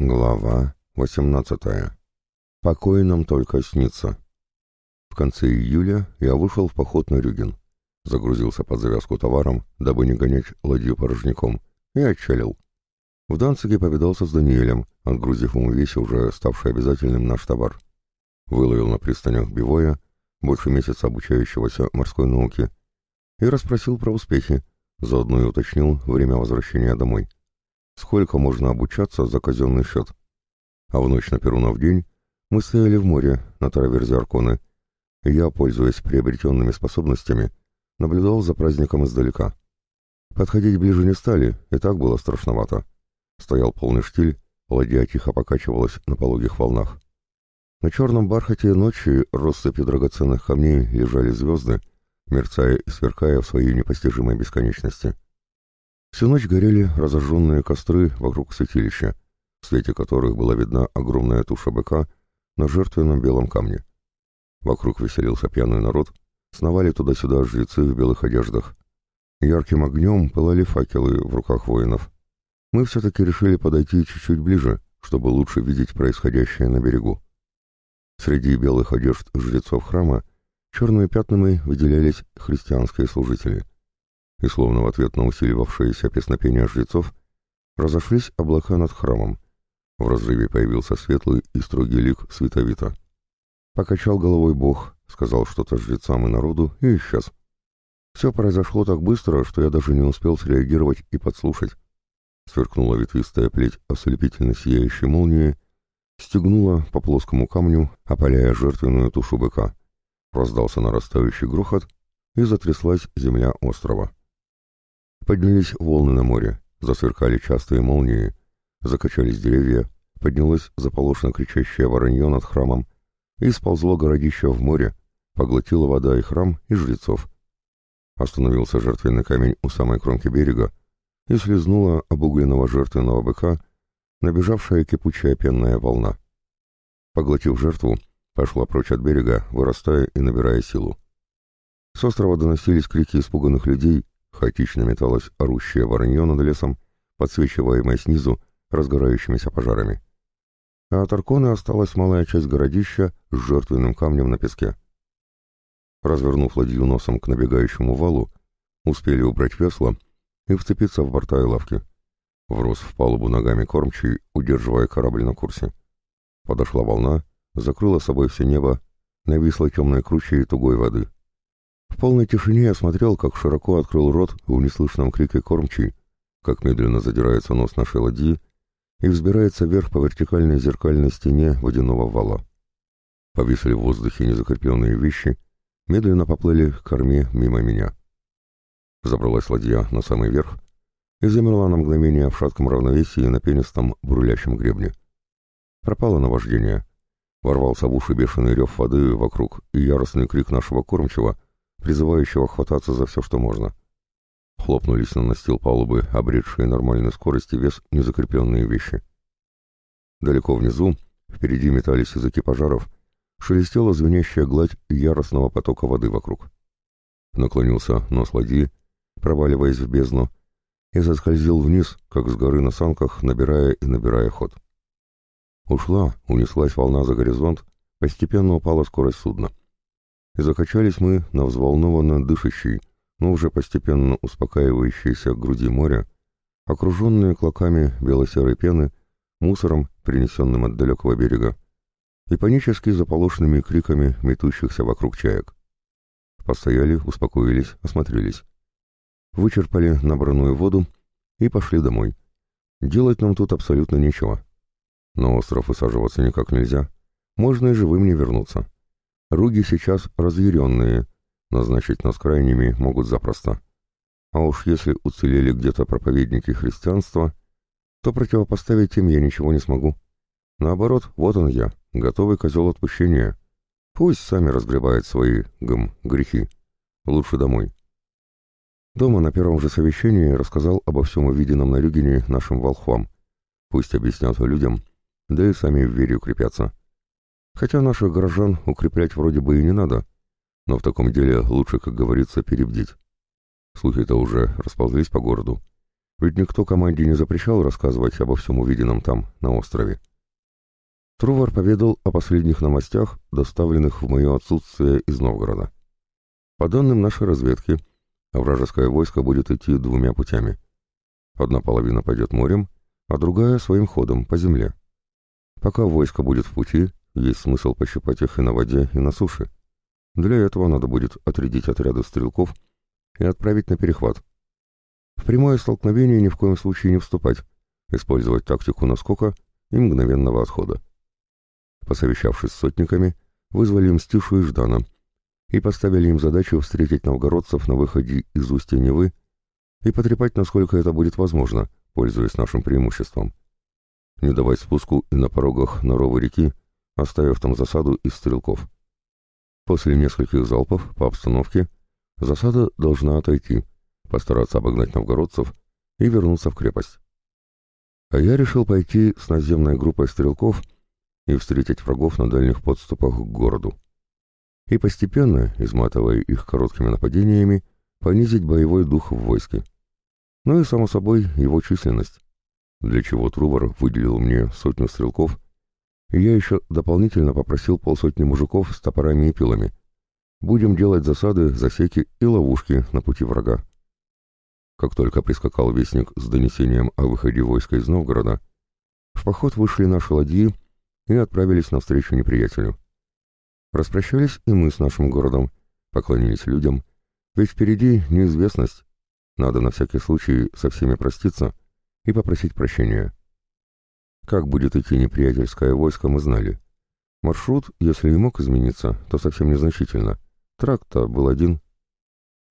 Глава 18. Покой нам только снится. В конце июля я вышел в поход на Рюген, загрузился под завязку товаром, дабы не гонять ладью порожняком, и отчалил. В Данциге повидался с Даниэлем, отгрузив ему весь уже ставший обязательным наш товар. Выловил на пристанях Бивоя, больше месяца обучающегося морской науке, и расспросил про успехи, заодно и уточнил время возвращения домой сколько можно обучаться за казенный счет. А в ночь на Перунов день мы стояли в море на траверзе Арконы, и я, пользуясь приобретенными способностями, наблюдал за праздником издалека. Подходить ближе не стали, и так было страшновато. Стоял полный штиль, ладья тихо покачивалась на пологих волнах. На черном бархате ночи россыпью драгоценных камней лежали звезды, мерцая и сверкая в своей непостижимой бесконечности. Всю ночь горели разожженные костры вокруг святилища, в свете которых была видна огромная туша быка на жертвенном белом камне. Вокруг веселился пьяный народ, сновали туда-сюда жрецы в белых одеждах. Ярким огнем пылали факелы в руках воинов. Мы все-таки решили подойти чуть-чуть ближе, чтобы лучше видеть происходящее на берегу. Среди белых одежд жрецов храма черными пятнами выделялись христианские служители — и словно в ответ на усиливавшееся песнопение жрецов, разошлись облака над храмом. В разрыве появился светлый и строгий лик световита. Покачал головой бог, сказал что-то жрецам и народу и исчез. Все произошло так быстро, что я даже не успел среагировать и подслушать. Сверкнула ветвистая плеть ослепительно сияющей молнии, стегнула по плоскому камню, опаляя жертвенную тушу быка. Раздался нарастающий грохот, и затряслась земля острова. Поднялись волны на море, засверкали частые молнии, закачались деревья, поднялось заполошно кричащее воронье над храмом и сползло городище в море, поглотила вода и храм, и жрецов. Остановился жертвенный камень у самой кромки берега и слезнула обугленного жертвенного быка набежавшая кипучая пенная волна. Поглотив жертву, пошла прочь от берега, вырастая и набирая силу. С острова доносились крики испуганных людей Хаотично металось орущее воронье над лесом, подсвечиваемое снизу разгорающимися пожарами. А от Арконы осталась малая часть городища с жертвенным камнем на песке. Развернув ладью носом к набегающему валу, успели убрать весла и вцепиться в борта и лавки. Врос в палубу ногами кормчий, удерживая корабль на курсе. Подошла волна, закрыла собой все небо, нависла темной кручей тугой воды. В полной тишине я смотрел, как широко открыл рот в неслышном крике кормчий, как медленно задирается нос нашей ладьи и взбирается вверх по вертикальной зеркальной стене водяного вала. Повисли в воздухе незакрепленные вещи, медленно поплыли к корме мимо меня. Забралась ладья на самый верх и замерла на мгновение в шатком равновесии на пенистом бурлящем гребне. Пропало наваждение. Ворвался в уши бешеный рев воды вокруг и яростный крик нашего кормчего — призывающего хвататься за все, что можно. Хлопнулись на настил палубы, обретшие нормальной скорости вес незакрепленные вещи. Далеко внизу, впереди метались языки пожаров, шелестела звенящая гладь яростного потока воды вокруг. Наклонился нос ладьи, проваливаясь в бездну, и заскользил вниз, как с горы на санках, набирая и набирая ход. Ушла, унеслась волна за горизонт, постепенно упала скорость судна и закачались мы на взволнованно дышащий, но уже постепенно успокаивающейся груди моря, окруженные клоками бело-серой пены, мусором, принесенным от далекого берега, и панически заполошенными криками метущихся вокруг чаек. Постояли, успокоились, осмотрелись. Вычерпали набранную воду и пошли домой. Делать нам тут абсолютно нечего. На остров высаживаться никак нельзя. Можно и живым не вернуться. Руги сейчас разъяренные, назначить нас крайними могут запросто. А уж если уцелели где-то проповедники христианства, то противопоставить им я ничего не смогу. Наоборот, вот он я, готовый козел отпущения. Пусть сами разгребают свои, гм, грехи. Лучше домой. Дома на первом же совещании рассказал обо всем увиденном на Рюгене нашим волхвам. Пусть объяснят людям, да и сами в вере укрепятся. Хотя наших горожан укреплять вроде бы и не надо, но в таком деле лучше, как говорится, перебдеть. Слухи-то уже расползлись по городу. Ведь никто команде не запрещал рассказывать обо всем увиденном там, на острове. Трувар поведал о последних новостях, доставленных в мое отсутствие из Новгорода. По данным нашей разведки, вражеское войско будет идти двумя путями. Одна половина пойдет морем, а другая своим ходом по земле. Пока войско будет в пути, есть смысл пощипать их и на воде, и на суше. Для этого надо будет отрядить отряды стрелков и отправить на перехват. В прямое столкновение ни в коем случае не вступать, использовать тактику наскока и мгновенного отхода. Посовещавшись с сотниками, вызвали Мстишу и Ждана и поставили им задачу встретить новгородцев на выходе из устья Невы и потрепать, насколько это будет возможно, пользуясь нашим преимуществом. Не давать спуску и на порогах Норовой реки, оставив там засаду из стрелков. После нескольких залпов по обстановке засада должна отойти, постараться обогнать новгородцев и вернуться в крепость. А я решил пойти с наземной группой стрелков и встретить врагов на дальних подступах к городу. И постепенно, изматывая их короткими нападениями, понизить боевой дух в войске. Ну и, само собой, его численность. Для чего Трувор выделил мне сотню стрелков, я еще дополнительно попросил полсотни мужиков с топорами и пилами. Будем делать засады, засеки и ловушки на пути врага. Как только прискакал вестник с донесением о выходе войска из Новгорода, в поход вышли наши ладьи и отправились навстречу неприятелю. Распрощались и мы с нашим городом, поклонились людям, ведь впереди неизвестность. Надо на всякий случай со всеми проститься и попросить прощения. Как будет идти неприятельское войско, мы знали. Маршрут, если и мог измениться, то совсем незначительно. Тракт-то был один.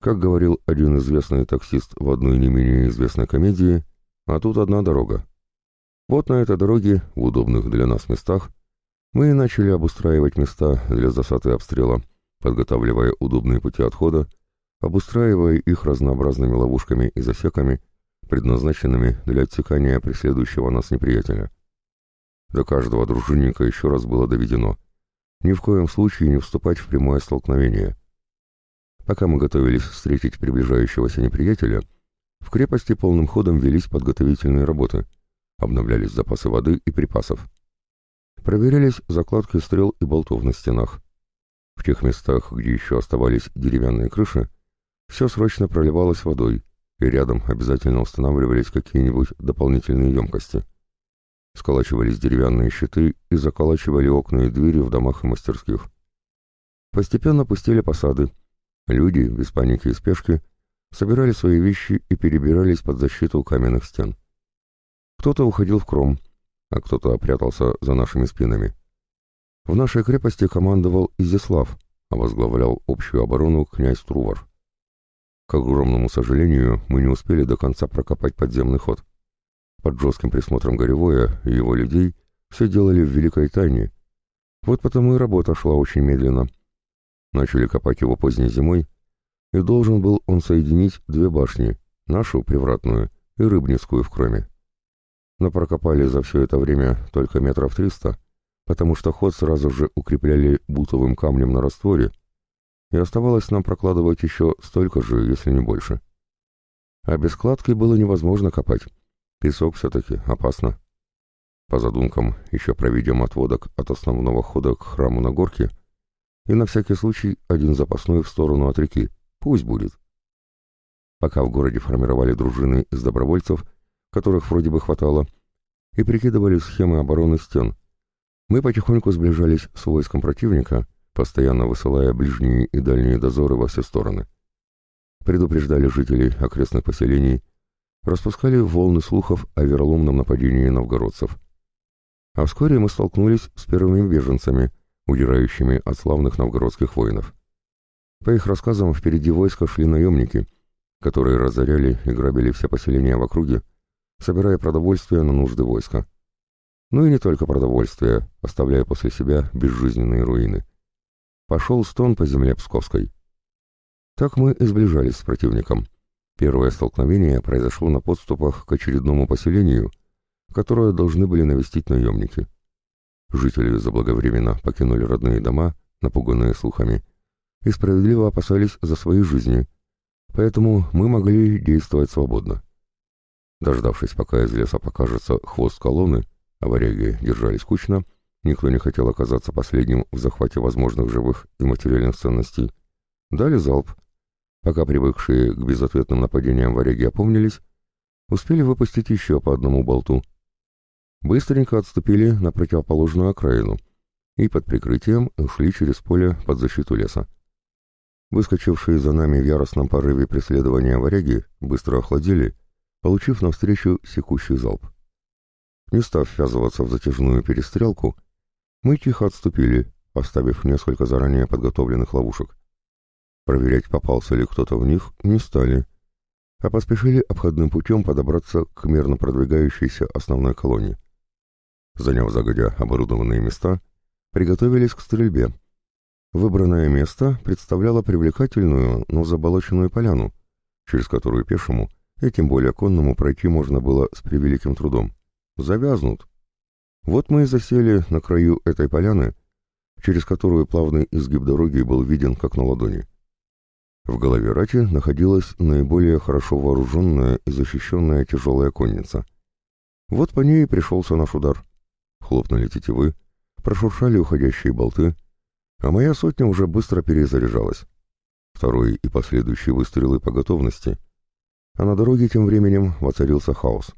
Как говорил один известный таксист в одной не менее известной комедии, а тут одна дорога. Вот на этой дороге, в удобных для нас местах, мы и начали обустраивать места для засад и обстрела, подготавливая удобные пути отхода, обустраивая их разнообразными ловушками и засеками, предназначенными для отсекания преследующего нас неприятеля. До каждого дружинника еще раз было доведено ни в коем случае не вступать в прямое столкновение. Пока мы готовились встретить приближающегося неприятеля, в крепости полным ходом велись подготовительные работы — обновлялись запасы воды и припасов. Проверялись закладки стрел и болтов на стенах. В тех местах, где еще оставались деревянные крыши, все срочно проливалось водой, и рядом обязательно устанавливались какие-нибудь дополнительные емкости. Сколачивались деревянные щиты и заколачивали окна и двери в домах и мастерских. Постепенно пустили посады. Люди, без паники и спешки, собирали свои вещи и перебирались под защиту каменных стен. Кто-то уходил в кром, а кто-то прятался за нашими спинами. В нашей крепости командовал Изяслав, а возглавлял общую оборону князь Трувор. К огромному сожалению, мы не успели до конца прокопать подземный ход. Под жестким присмотром Горевоя и его людей все делали в великой тайне. Вот потому и работа шла очень медленно. Начали копать его поздней зимой, и должен был он соединить две башни, нашу, привратную, и рыбницкую в Кроме но прокопали за все это время только метров триста, потому что ход сразу же укрепляли бутовым камнем на растворе, и оставалось нам прокладывать еще столько же, если не больше. А без кладки было невозможно копать. Песок все-таки опасно. По задумкам еще проведем отводок от основного хода к храму на горке и на всякий случай один запасной в сторону от реки. Пусть будет. Пока в городе формировали дружины из добровольцев — которых вроде бы хватало, и прикидывали схемы обороны стен. Мы потихоньку сближались с войском противника, постоянно высылая ближние и дальние дозоры во все стороны. Предупреждали жителей окрестных поселений, распускали волны слухов о вероломном нападении новгородцев. А вскоре мы столкнулись с первыми беженцами, удирающими от славных новгородских воинов. По их рассказам, впереди войска шли наемники, которые разоряли и грабили все поселения в округе, собирая продовольствие на нужды войска. Ну и не только продовольствие, оставляя после себя безжизненные руины. Пошел стон по земле Псковской. Так мы и сближались с противником. Первое столкновение произошло на подступах к очередному поселению, которое должны были навестить наемники. Жители заблаговременно покинули родные дома, напуганные слухами, и справедливо опасались за свои жизни, поэтому мы могли действовать свободно. Дождавшись, пока из леса покажется хвост колонны, а варяги держались кучно, никто не хотел оказаться последним в захвате возможных живых и материальных ценностей, дали залп. Пока привыкшие к безответным нападениям варяги опомнились, успели выпустить еще по одному болту. Быстренько отступили на противоположную окраину и под прикрытием ушли через поле под защиту леса. Выскочившие за нами в яростном порыве преследования варяги быстро охладили получив навстречу секущий залп. Не став ввязываться в затяжную перестрелку, мы тихо отступили, оставив несколько заранее подготовленных ловушек. Проверять, попался ли кто-то в них, не стали, а поспешили обходным путем подобраться к мерно продвигающейся основной колонии. Заняв загодя оборудованные места, приготовились к стрельбе. Выбранное место представляло привлекательную, но заболоченную поляну, через которую пешему и тем более конному пройти можно было с превеликим трудом. Завязнут. Вот мы и засели на краю этой поляны, через которую плавный изгиб дороги был виден как на ладони. В голове Рати находилась наиболее хорошо вооруженная и защищенная тяжелая конница. Вот по ней пришелся наш удар. Хлопнули тетивы, прошуршали уходящие болты, а моя сотня уже быстро перезаряжалась. Второй и последующие выстрелы по готовности — а на дороге тем временем воцарился хаос.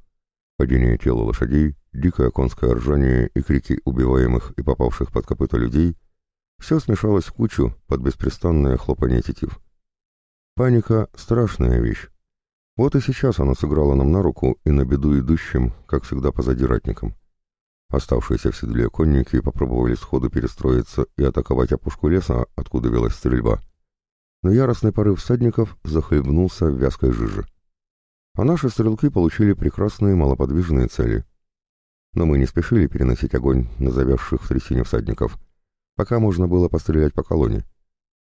Падение тела лошадей, дикое конское ржание и крики убиваемых и попавших под копыта людей — все смешалось в кучу под беспрестанное хлопанье тетив. Паника — страшная вещь. Вот и сейчас она сыграла нам на руку и на беду идущим, как всегда позади ратникам. Оставшиеся в седле конники попробовали сходу перестроиться и атаковать опушку леса, откуда велась стрельба. Но яростный порыв всадников захлебнулся в вязкой жиже а наши стрелки получили прекрасные малоподвижные цели. Но мы не спешили переносить огонь на завязших в трясине всадников, пока можно было пострелять по колонне.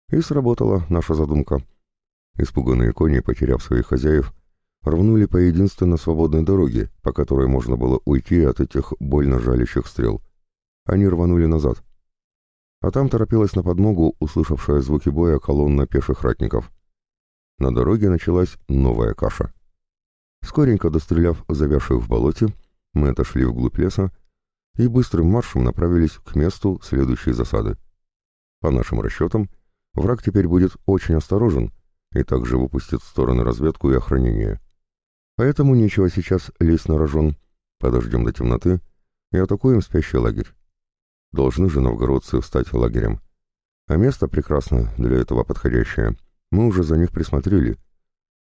И сработала наша задумка. Испуганные кони, потеряв своих хозяев, рвнули по единственно свободной дороге, по которой можно было уйти от этих больно жалящих стрел. Они рванули назад. А там торопилась на подмогу, услышавшая звуки боя колонна пеших ратников. На дороге началась новая каша. Скоренько достреляв завявших в болоте, мы отошли вглубь леса и быстрым маршем направились к месту следующей засады. По нашим расчетам, враг теперь будет очень осторожен и также выпустит в стороны разведку и охранение. Поэтому нечего сейчас лезть на рожон, подождем до темноты и атакуем спящий лагерь. Должны же новгородцы встать лагерем. А место прекрасно для этого подходящее. Мы уже за них присмотрели —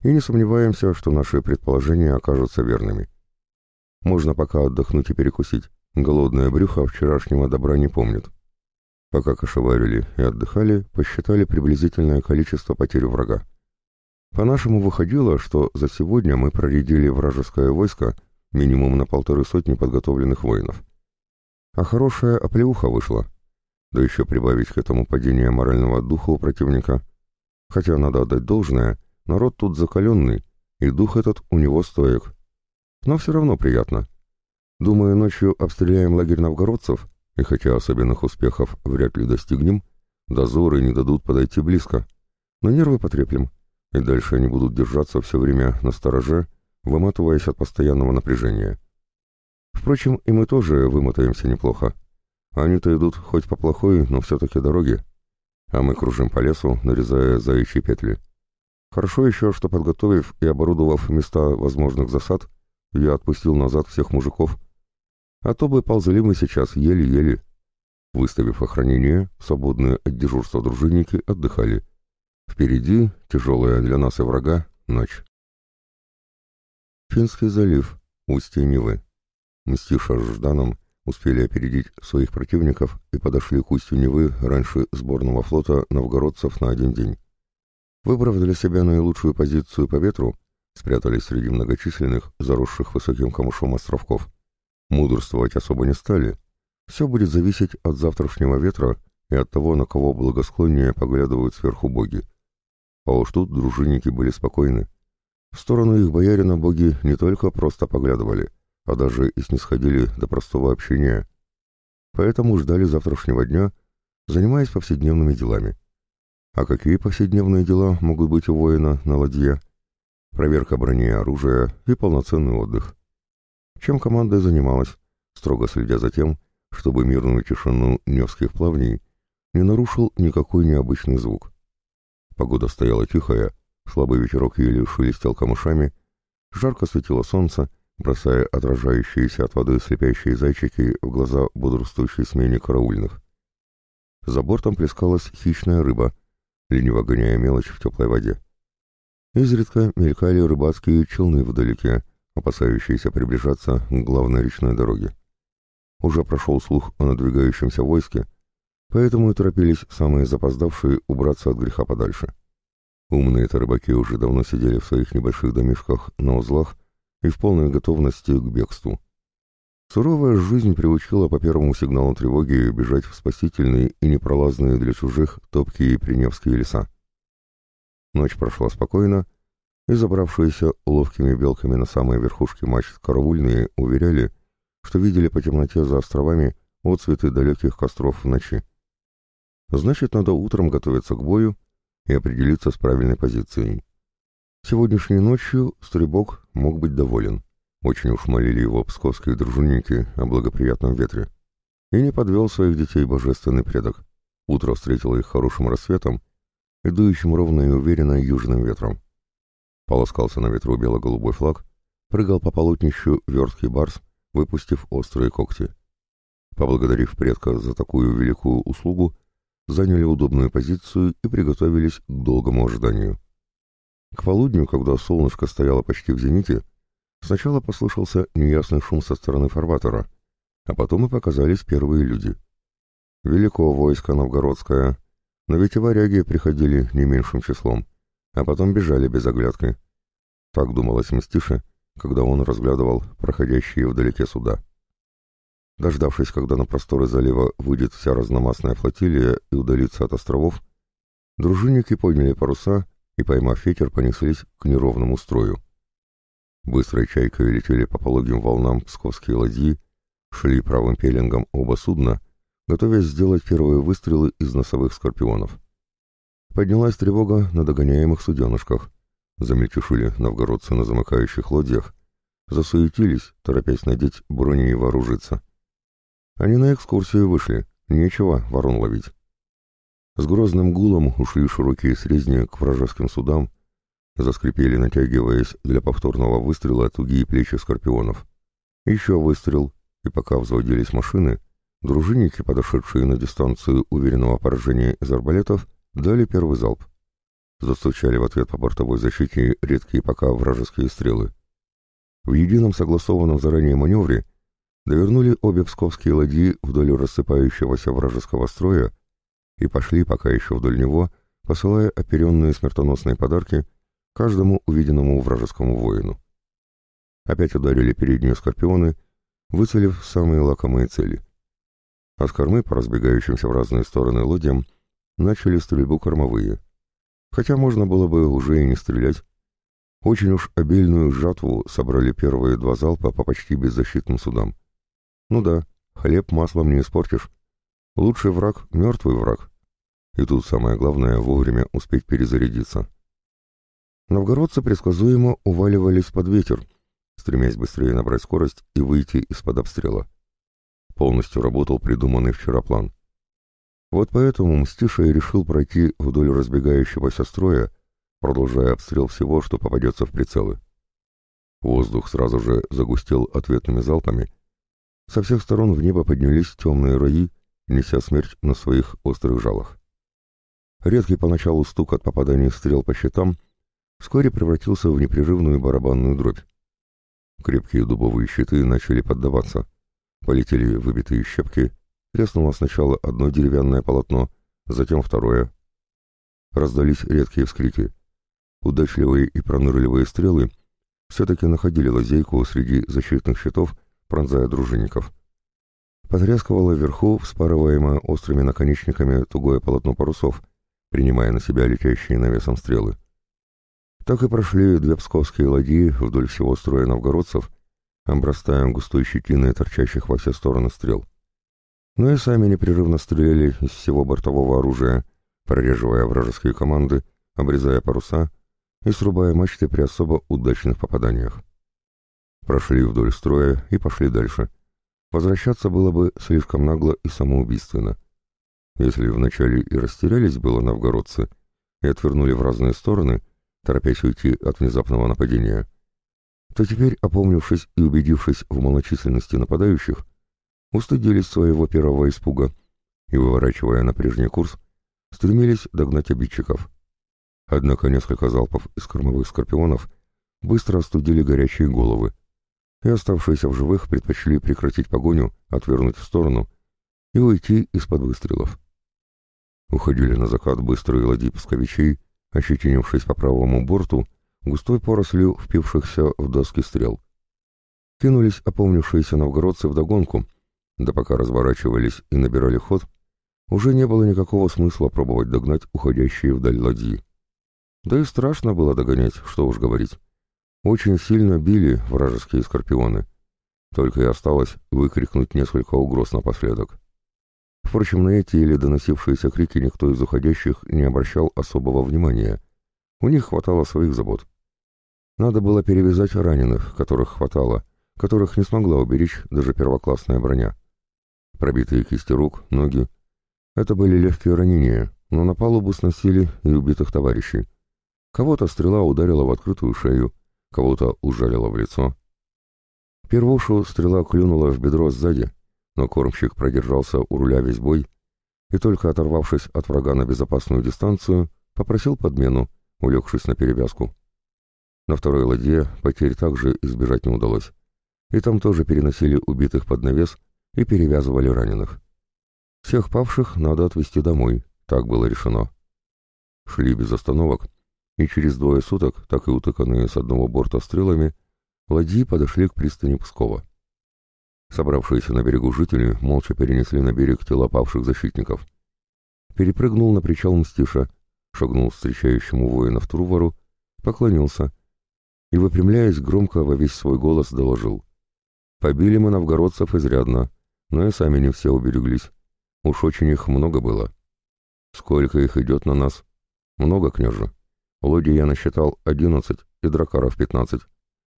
и не сомневаемся, что наши предположения окажутся верными. Можно пока отдохнуть и перекусить. Голодное брюхо вчерашнего добра не помнит. Пока кошеварили и отдыхали, посчитали приблизительное количество потерь врага. По-нашему выходило, что за сегодня мы проредили вражеское войско минимум на полторы сотни подготовленных воинов. А хорошая оплеуха вышла. Да еще прибавить к этому падение морального духа у противника. Хотя надо отдать должное — Народ тут закаленный, и дух этот у него стоек. Но все равно приятно. Думаю, ночью обстреляем лагерь новгородцев, и хотя особенных успехов вряд ли достигнем, дозоры не дадут подойти близко. Но нервы потреплем, и дальше они будут держаться все время на стороже, выматываясь от постоянного напряжения. Впрочем, и мы тоже вымотаемся неплохо. Они-то идут хоть по плохой, но все-таки дороге, а мы кружим по лесу, нарезая заячьи петли. Хорошо еще, что подготовив и оборудовав места возможных засад, я отпустил назад всех мужиков. А то бы ползали мы сейчас еле-еле. Выставив охранение, свободные от дежурства дружинники отдыхали. Впереди, тяжелая для нас и врага, ночь. Финский залив, устье Невы. Мстиша с Жданом успели опередить своих противников и подошли к устью Невы раньше сборного флота новгородцев на один день. Выбрав для себя наилучшую позицию по ветру, спрятались среди многочисленных, заросших высоким камышом островков. Мудрствовать особо не стали. Все будет зависеть от завтрашнего ветра и от того, на кого благосклоннее поглядывают сверху боги. А уж тут дружинники были спокойны. В сторону их боярина боги не только просто поглядывали, а даже и снисходили до простого общения. Поэтому ждали завтрашнего дня, занимаясь повседневными делами. А какие повседневные дела могут быть у воина на ладье? проверка брони и оружия и полноценный отдых. Чем команда занималась, строго следя за тем, чтобы мирную тишину Невских плавней не нарушил никакой необычный звук. Погода стояла тихая, слабый ветерок еле шелестел камышами, жарко светило солнце, бросая отражающиеся от воды слепящие зайчики в глаза бодрствующей смене караульных. За бортом плескалась хищная рыба, лениво гоняя мелочь в теплой воде. Изредка мелькали рыбацкие челны вдалеке, опасающиеся приближаться к главной речной дороге. Уже прошел слух о надвигающемся войске, поэтому и торопились самые запоздавшие убраться от греха подальше. Умные-то рыбаки уже давно сидели в своих небольших домишках на узлах и в полной готовности к бегству. Суровая жизнь приучила по первому сигналу тревоги бежать в спасительные и непролазные для чужих топкие приневские леса. Ночь прошла спокойно, и забравшиеся ловкими белками на самой верхушке мачт караульные уверяли, что видели по темноте за островами отцветы далеких костров в ночи. Значит, надо утром готовиться к бою и определиться с правильной позицией. Сегодняшней ночью Стребок мог быть доволен. Очень уж молили его псковские дружинники о благоприятном ветре. И не подвел своих детей божественный предок. Утро встретило их хорошим рассветом и дующим ровно и уверенно южным ветром. Полоскался на ветру бело-голубой флаг, прыгал по полотнищу верткий барс, выпустив острые когти. Поблагодарив предка за такую великую услугу, заняли удобную позицию и приготовились к долгому ожиданию. К полудню, когда солнышко стояло почти в зените, сначала послышался неясный шум со стороны фарватера, а потом и показались первые люди. Велико войско новгородское, но ведь и варяги приходили не меньшим числом, а потом бежали без оглядки. Так думалось Мстише, когда он разглядывал проходящие вдалеке суда. Дождавшись, когда на просторы залива выйдет вся разномастная флотилия и удалится от островов, дружинники подняли паруса и, поймав ветер, понеслись к неровному строю. Быстрой чайкой летели по пологим волнам псковские ладьи, шли правым пеленгом оба судна, готовясь сделать первые выстрелы из носовых скорпионов. Поднялась тревога на догоняемых суденышках. Замельтешили новгородцы на замыкающих лодьях, засуетились, торопясь надеть брони и вооружиться. Они на экскурсию вышли, нечего ворон ловить. С грозным гулом ушли широкие срезни к вражеским судам, заскрипели, натягиваясь для повторного выстрела тугие плечи скорпионов. Еще выстрел, и пока взводились машины, дружинники, подошедшие на дистанцию уверенного поражения из арбалетов, дали первый залп. Застучали в ответ по бортовой защите редкие пока вражеские стрелы. В едином согласованном заранее маневре довернули обе псковские ладьи вдоль рассыпающегося вражеского строя и пошли пока еще вдоль него, посылая оперенные смертоносные подарки каждому увиденному вражескому воину. Опять ударили передние скорпионы, выцелив самые лакомые цели. А с кормы, по разбегающимся в разные стороны лодьям, начали стрельбу кормовые. Хотя можно было бы уже и не стрелять. Очень уж обильную жатву собрали первые два залпа по почти беззащитным судам. Ну да, хлеб маслом не испортишь. Лучший враг — мертвый враг. И тут самое главное — вовремя успеть перезарядиться. Новгородцы предсказуемо уваливались под ветер, стремясь быстрее набрать скорость и выйти из-под обстрела. Полностью работал придуманный вчера план. Вот поэтому Мстиша и решил пройти вдоль разбегающегося строя, продолжая обстрел всего, что попадется в прицелы. Воздух сразу же загустел ответными залпами, со всех сторон в небо поднялись темные раи, неся смерть на своих острых жалах. Редкий поначалу стук от попаданий стрел по щитам вскоре превратился в непрерывную барабанную дробь. Крепкие дубовые щиты начали поддаваться. Полетели выбитые щепки, треснуло сначала одно деревянное полотно, затем второе. Раздались редкие вскрики. Удачливые и пронырливые стрелы все-таки находили лазейку среди защитных щитов, пронзая дружинников. Потрескивало вверху, вспарываемое острыми наконечниками тугое полотно парусов, принимая на себя летящие навесом стрелы. Так и прошли две псковские ладьи вдоль всего строя новгородцев, обрастая густой щетиной торчащих во все стороны стрел. Но и сами непрерывно стреляли из всего бортового оружия, прореживая вражеские команды, обрезая паруса и срубая мачты при особо удачных попаданиях. Прошли вдоль строя и пошли дальше. Возвращаться было бы слишком нагло и самоубийственно. Если вначале и растерялись было новгородцы и отвернули в разные стороны, торопясь уйти от внезапного нападения, то теперь, опомнившись и убедившись в малочисленности нападающих, устыдились своего первого испуга и, выворачивая на прежний курс, стремились догнать обидчиков. Однако несколько залпов из кормовых скорпионов быстро остудили горячие головы, и оставшиеся в живых предпочли прекратить погоню, отвернуть в сторону и уйти из-под выстрелов. Уходили на закат быстрые ладьи псковичей, ощетинившись по правому борту, густой порослью впившихся в доски стрел. Кинулись опомнившиеся новгородцы вдогонку, да пока разворачивались и набирали ход, уже не было никакого смысла пробовать догнать уходящие вдаль ладьи. Да и страшно было догонять, что уж говорить. Очень сильно били вражеские скорпионы. Только и осталось выкрикнуть несколько угроз напоследок. Впрочем, на эти или доносившиеся крики никто из уходящих не обращал особого внимания. У них хватало своих забот. Надо было перевязать раненых, которых хватало, которых не смогла уберечь даже первоклассная броня. Пробитые кисти рук, ноги. Это были легкие ранения, но на палубу сносили и убитых товарищей. Кого-то стрела ударила в открытую шею, кого-то ужалила в лицо. Первушу стрела клюнула в бедро сзади, но кормщик продержался у руля весь бой и только оторвавшись от врага на безопасную дистанцию, попросил подмену, улегшись на перевязку. На второй ладье потерь также избежать не удалось, и там тоже переносили убитых под навес и перевязывали раненых. Всех павших надо отвезти домой, так было решено. Шли без остановок, и через двое суток, так и утыканные с одного борта стрелами, ладьи подошли к пристани Пскова. Собравшиеся на берегу жители молча перенесли на берег тела павших защитников. Перепрыгнул на причал Мстиша, шагнул встречающему воинов Трувору, поклонился и, выпрямляясь громко во весь свой голос, доложил. «Побили мы новгородцев изрядно, но и сами не все убереглись. Уж очень их много было. Сколько их идет на нас? Много, княже. Лодий я насчитал одиннадцать и дракаров пятнадцать.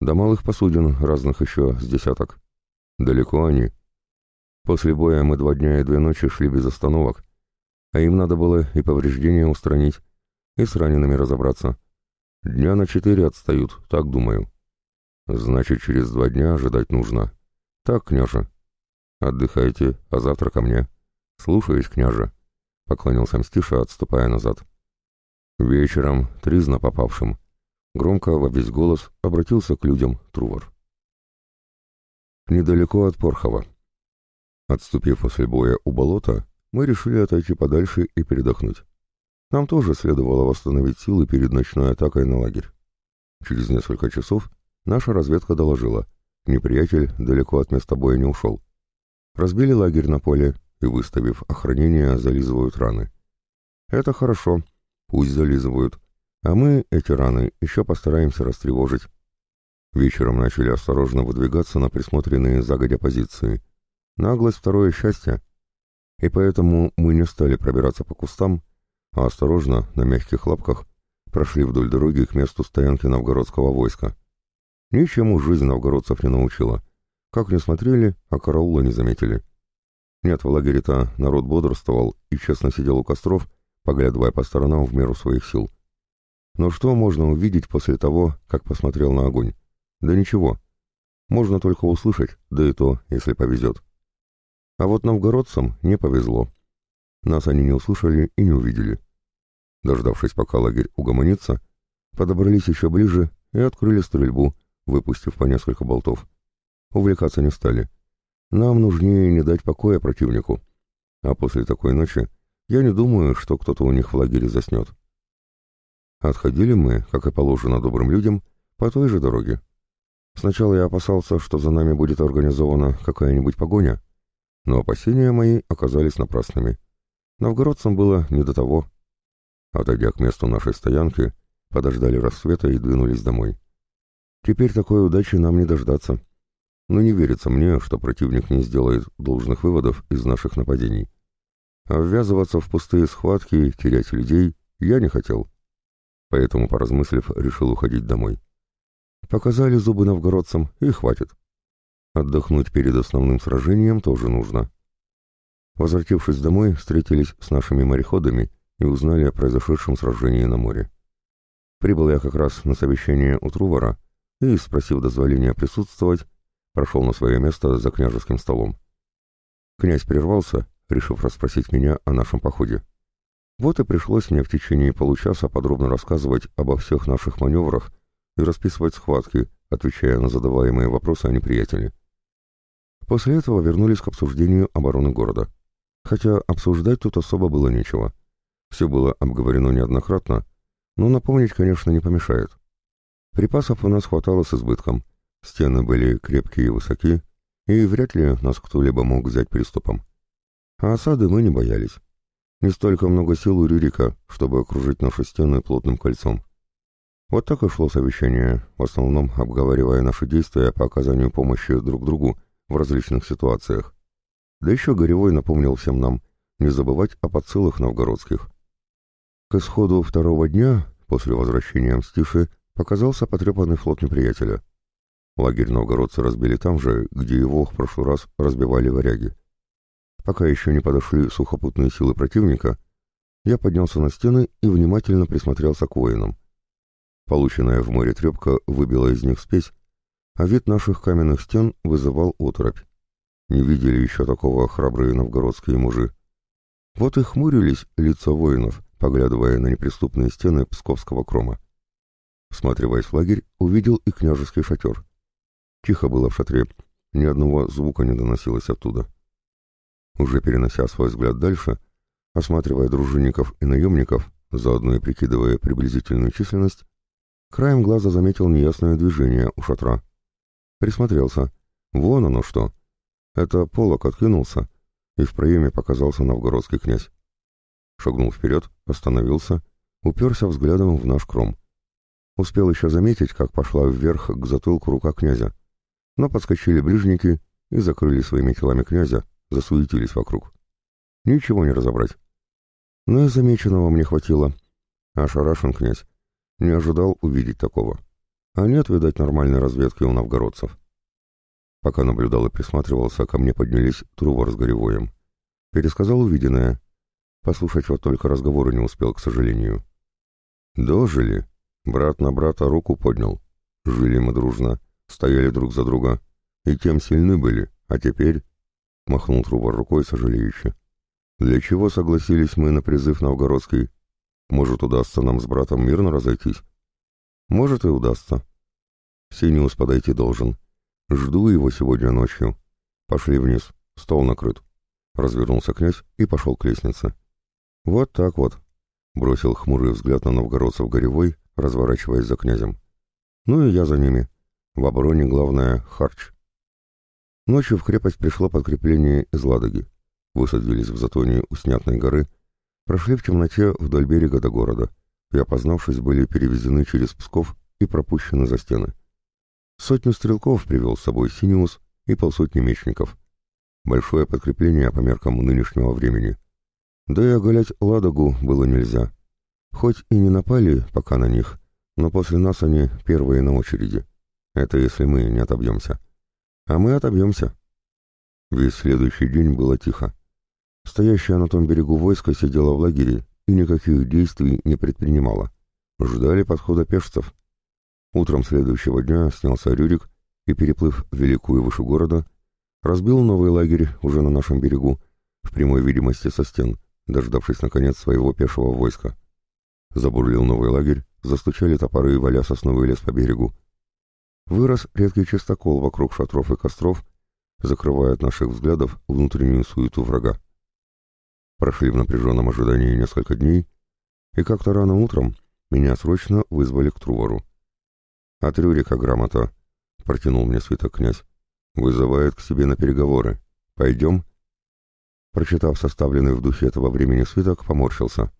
Да малых посудин разных еще с десяток. Далеко они. После боя мы два дня и две ночи шли без остановок, а им надо было и повреждения устранить, и с ранеными разобраться. Дня на четыре отстают, так думаю. Значит, через два дня ожидать нужно. Так, княже. Отдыхайте, а завтра ко мне. Слушаюсь, княже. Поклонился Мстиша, отступая назад. Вечером, тризна попавшим, громко во весь голос обратился к людям Трувор. Недалеко от Порхова. Отступив после боя у болота, мы решили отойти подальше и передохнуть. Нам тоже следовало восстановить силы перед ночной атакой на лагерь. Через несколько часов наша разведка доложила, неприятель далеко от места боя не ушел. Разбили лагерь на поле и, выставив охранение, зализывают раны. Это хорошо, Пусть зализывают. А мы эти раны еще постараемся растревожить. Вечером начали осторожно выдвигаться на присмотренные загодя позиции. Наглость — второе счастье. И поэтому мы не стали пробираться по кустам, а осторожно, на мягких лапках, прошли вдоль дороги к месту стоянки новгородского войска. Ничему жизнь новгородцев не научила. Как не смотрели, а караула не заметили. Нет, в лагере-то народ бодрствовал и честно сидел у костров, поглядывая по сторонам в меру своих сил. Но что можно увидеть после того, как посмотрел на огонь? Да ничего. Можно только услышать, да и то, если повезет. А вот новгородцам не повезло. Нас они не услышали и не увидели. Дождавшись, пока лагерь угомонится, подобрались еще ближе и открыли стрельбу, выпустив по несколько болтов. Увлекаться не стали. Нам нужнее не дать покоя противнику. А после такой ночи я не думаю, что кто-то у них в лагере заснет. Отходили мы, как и положено добрым людям, по той же дороге. Сначала я опасался, что за нами будет организована какая-нибудь погоня, но опасения мои оказались напрасными. Новгородцам было не до того. Отойдя к месту нашей стоянки, подождали рассвета и двинулись домой. Теперь такой удачи нам не дождаться. Но не верится мне, что противник не сделает должных выводов из наших нападений. А ввязываться в пустые схватки, терять людей я не хотел. поэтому, поразмыслив, решил уходить домой. Показали зубы новгородцам, и хватит. Отдохнуть перед основным сражением тоже нужно. Возвратившись домой, встретились с нашими мореходами и узнали о произошедшем сражении на море. Прибыл я как раз на совещание у Трувора и, спросив дозволения присутствовать, прошел на свое место за княжеским столом. Князь прервался, решив расспросить меня о нашем походе. Вот и пришлось мне в течение получаса подробно рассказывать обо всех наших маневрах и расписывать схватки, отвечая на задаваемые вопросы о неприятеле. После этого вернулись к обсуждению обороны города. Хотя обсуждать тут особо было нечего. Все было обговорено неоднократно, но напомнить, конечно, не помешает. Припасов у нас хватало с избытком, стены были крепкие и высокие, и вряд ли нас кто-либо мог взять приступом. А осады мы не боялись. Не столько много сил у Рюрика, чтобы окружить наши стены плотным кольцом. Вот так и шло совещание, в основном обговаривая наши действия по оказанию помощи друг другу в различных ситуациях. Да еще Горевой напомнил всем нам не забывать о подсылах новгородских. К исходу второго дня, после возвращения Мстиши, показался потрепанный флот неприятеля. Лагерь новгородцы разбили там же, где его в прошлый раз разбивали варяги. Пока еще не подошли сухопутные силы противника, я поднялся на стены и внимательно присмотрелся к воинам. Полученная в море трепка выбила из них спесь, а вид наших каменных стен вызывал оторопь. Не видели еще такого храбрые новгородские мужи. Вот и хмурились лица воинов, поглядывая на неприступные стены псковского крома. Всматриваясь в лагерь, увидел и княжеский шатер. Тихо было в шатре, ни одного звука не доносилось оттуда. Уже перенося свой взгляд дальше, осматривая дружинников и наемников, заодно и прикидывая приблизительную численность, краем глаза заметил неясное движение у шатра. Присмотрелся. Вон оно что. Это полок откинулся, и в проеме показался новгородский князь. Шагнул вперед, остановился, уперся взглядом в наш кром. Успел еще заметить, как пошла вверх к затылку рука князя но подскочили ближники и закрыли своими телами князя, засуетились вокруг. Ничего не разобрать. Но и замеченного мне хватило. А шарашен князь не ожидал увидеть такого. А нет, видать, нормальной разведки у новгородцев. Пока наблюдал и присматривался, ко мне поднялись Трувор с Горевоем. Пересказал увиденное. Послушать вот только разговора не успел, к сожалению. Дожили. Брат на брата руку поднял. Жили мы дружно стояли друг за друга, и тем сильны были, а теперь...» — махнул Трубор рукой сожалеюще. «Для чего согласились мы на призыв новгородский? Может, удастся нам с братом мирно разойтись?» «Может, и удастся. Синиус подойти должен. Жду его сегодня ночью. Пошли вниз, стол накрыт». Развернулся князь и пошел к лестнице. «Вот так вот», — бросил хмурый взгляд на новгородцев Горевой, разворачиваясь за князем. «Ну и я за ними». В обороне главное — харч. Ночью в крепость пришло подкрепление из Ладоги. Высадились в затоне у Снятной горы, прошли в темноте вдоль берега до города и, опознавшись, были перевезены через Псков и пропущены за стены. Сотню стрелков привел с собой Синиус и полсотни мечников. Большое подкрепление по меркам нынешнего времени. Да и оголять Ладогу было нельзя. Хоть и не напали пока на них, но после нас они первые на очереди. Это если мы не отобьемся. А мы отобьемся. Весь следующий день было тихо. Стоящее на том берегу войско сидело в лагере и никаких действий не предпринимало. Ждали подхода пешцев. Утром следующего дня снялся Рюрик и, переплыв великую выше города, разбил новый лагерь уже на нашем берегу, в прямой видимости со стен, дождавшись, наконец, своего пешего войска. Забурлил новый лагерь, застучали топоры, валя сосновый лес по берегу, Вырос редкий частокол вокруг шатров и костров, закрывая от наших взглядов внутреннюю суету врага. Прошли в напряженном ожидании несколько дней, и как-то рано утром меня срочно вызвали к Трувору. «От Рюрика грамота», — протянул мне свиток князь, — «вызывает к себе на переговоры. Пойдем?» Прочитав составленный в духе этого времени свиток, поморщился.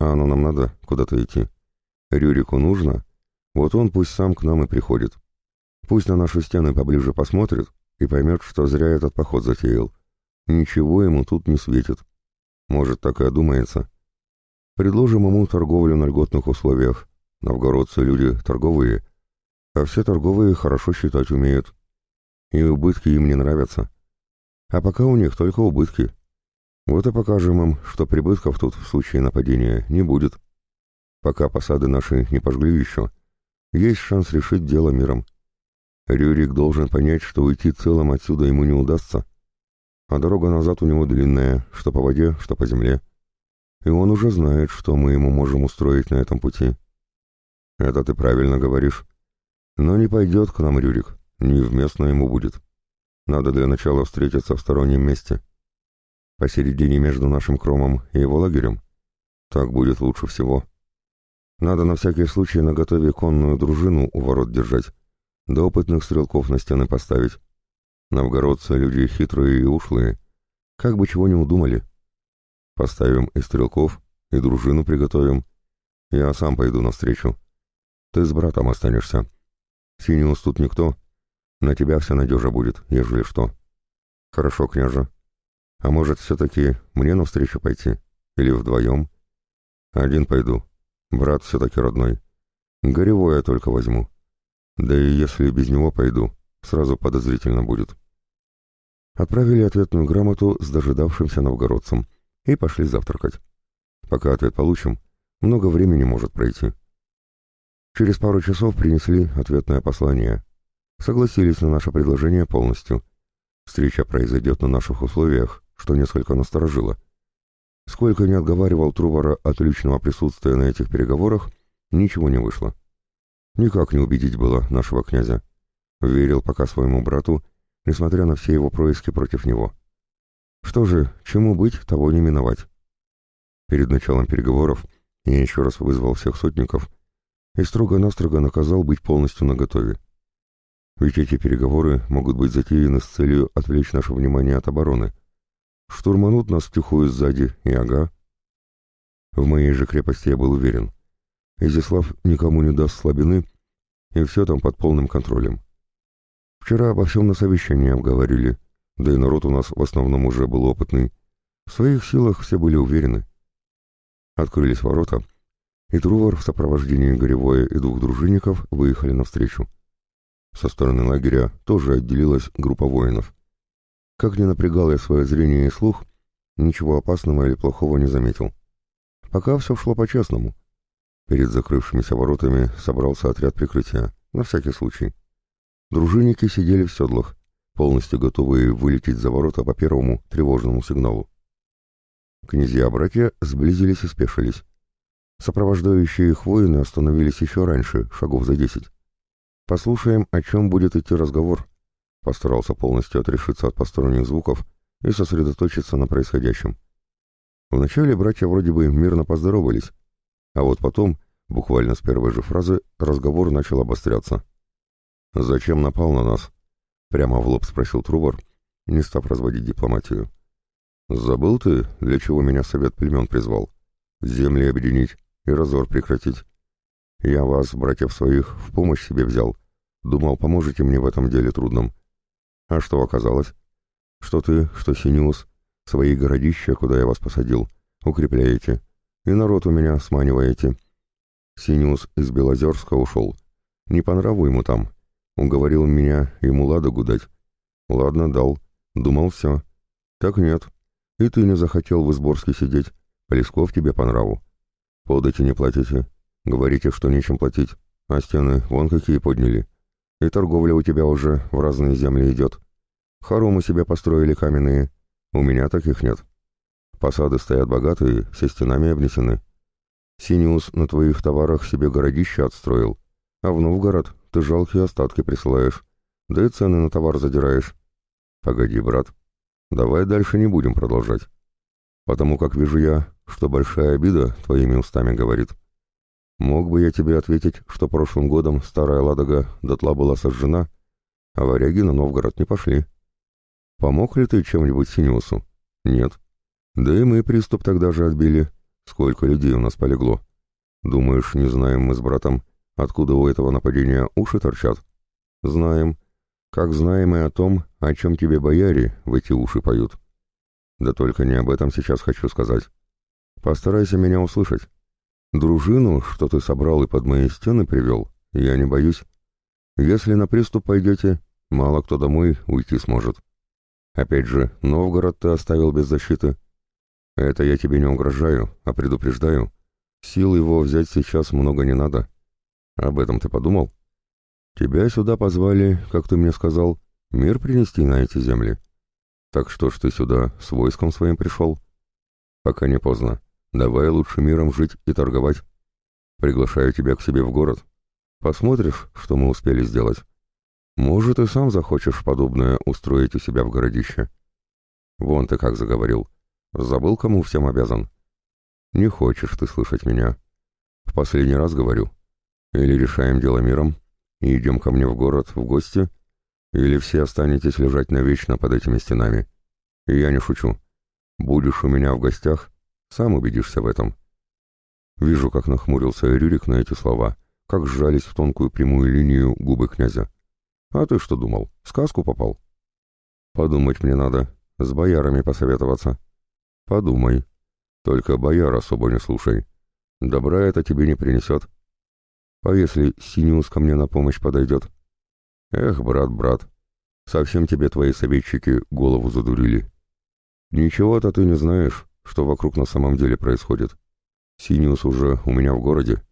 «А оно нам надо куда-то идти. Рюрику нужно, вот он пусть сам к нам и приходит. Пусть на наши стены поближе посмотрит и поймет, что зря этот поход затеял. Ничего ему тут не светит. Может, так и одумается. Предложим ему торговлю на льготных условиях, Новгородцы люди торговые, а все торговые хорошо считать умеют. И убытки им не нравятся. А пока у них только убытки. Вот и покажем им, что прибытков тут в случае нападения не будет. Пока посады наши не пожгли еще, есть шанс решить дело миром. Рюрик должен понять, что уйти целым отсюда ему не удастся, а дорога назад у него длинная, что по воде, что по земле. И он уже знает, что мы ему можем устроить на этом пути. Это ты правильно говоришь. Но не пойдет к нам Рюрик, невместно ему будет. Надо для начала встретиться в стороннем месте. Посередине между нашим кромом и его лагерем. Так будет лучше всего. Надо на всякий случай наготове конную дружину у ворот держать, да опытных стрелков на стены поставить. Новгородцы люди хитрые и ушлые, как бы чего не удумали. Поставим и стрелков, и дружину приготовим. Я сам пойду навстречу. Ты с братом останешься. Синиус тут никто. На тебя вся надежа будет, ежели что. Хорошо, княже. А может, все-таки мне навстречу пойти? Или вдвоем? Один пойду. Брат все-таки родной. Горевое только возьму. Да и если без него пойду, сразу подозрительно будет. Отправили ответную грамоту с дожидавшимся новгородцем и пошли завтракать. Пока ответ получим, много времени может пройти. Через пару часов принесли ответное послание. Согласились на наше предложение полностью. Встреча произойдет на наших условиях, что несколько насторожило. Сколько не отговаривал Трувора от личного присутствия на этих переговорах, ничего не вышло. Никак не убедить было нашего князя. Верил пока своему брату, несмотря на все его происки против него. Что же, чему быть, того не миновать. Перед началом переговоров я еще раз вызвал всех сотников и строго-настрого наказал быть полностью наготове. Ведь эти переговоры могут быть затеяны с целью отвлечь наше внимание от обороны. Штурманут нас втихую сзади, и ага. В моей же крепости я был уверен. Изяслав никому не даст слабины, и все там под полным контролем. Вчера обо всем на совещании обговорили, да и народ у нас в основном уже был опытный. В своих силах все были уверены. Открылись ворота, и Трувор в сопровождении Горевое и двух дружинников выехали навстречу. Со стороны лагеря тоже отделилась группа воинов. Как ни напрягал я свое зрение и слух, ничего опасного или плохого не заметил. Пока все шло по-честному. Перед закрывшимися воротами собрался отряд прикрытия, на всякий случай. Дружинники сидели в седлах, полностью готовые вылететь за ворота по первому тревожному сигналу. Князья-братья сблизились и спешились. Сопровождающие их воины остановились еще раньше, шагов за десять. «Послушаем, о чем будет идти разговор», — постарался полностью отрешиться от посторонних звуков и сосредоточиться на происходящем. Вначале братья вроде бы мирно поздоровались, а вот потом, буквально с первой же фразы, разговор начал обостряться. «Зачем напал на нас?» — прямо в лоб спросил Трубор, не став разводить дипломатию. «Забыл ты, для чего меня совет племен призвал? Земли объединить и разор прекратить. Я вас, братьев своих, в помощь себе взял. Думал, поможете мне в этом деле трудном. А что оказалось? Что ты, что Синеус, свои городища, куда я вас посадил, укрепляете, и народ у меня сманиваете. Синеус из Белозерска ушел. Не по нраву ему там, Уговорил меня ему ладогу дать. Ладно, дал. Думал, все. Так нет. И ты не захотел в Изборске сидеть. Плесков тебе по нраву. Подати не платите. Говорите, что нечем платить. А стены вон какие подняли. И торговля у тебя уже в разные земли идет. Хоромы себе построили каменные. У меня таких нет. Посады стоят богатые, все стенами обнесены. Синиус на твоих товарах себе городище отстроил. А в Новгород ты жалкие остатки присылаешь, да и цены на товар задираешь. Погоди, брат, давай дальше не будем продолжать. Потому как вижу я, что большая обида твоими устами говорит. Мог бы я тебе ответить, что прошлым годом старая Ладога дотла была сожжена, а варяги на Новгород не пошли. Помог ли ты чем-нибудь Синеусу? Нет. Да и мы приступ тогда же отбили. Сколько людей у нас полегло. Думаешь, не знаем мы с братом, Откуда у этого нападения уши торчат? Знаем. Как знаем и о том, о чем тебе бояре в эти уши поют. Да только не об этом сейчас хочу сказать. Постарайся меня услышать. Дружину, что ты собрал и под мои стены привел, я не боюсь. Если на приступ пойдете, мало кто домой уйти сможет. Опять же, Новгород ты оставил без защиты. Это я тебе не угрожаю, а предупреждаю. Сил его взять сейчас много не надо. Об этом ты подумал? Тебя сюда позвали, как ты мне сказал, мир принести на эти земли. Так что ж ты сюда с войском своим пришел? Пока не поздно. Давай лучше миром жить и торговать. Приглашаю тебя к себе в город. Посмотришь, что мы успели сделать. Может, и сам захочешь подобное устроить у себя в городище. Вон ты как заговорил. Забыл, кому всем обязан. Не хочешь ты слышать меня. В последний раз говорю. Или решаем дело миром и идем ко мне в город в гости, или все останетесь лежать навечно под этими стенами. И я не шучу. Будешь у меня в гостях, сам убедишься в этом. Вижу, как нахмурился Рюрик на эти слова, как сжались в тонкую прямую линию губы князя. А ты что думал, в сказку попал? Подумать мне надо, с боярами посоветоваться. Подумай. Только бояр особо не слушай. Добра это тебе не принесет. А если Синиус ко мне на помощь подойдет? Эх, брат, брат, совсем тебе твои советчики голову задурили. Ничего-то ты не знаешь, что вокруг на самом деле происходит. Синиус уже у меня в городе.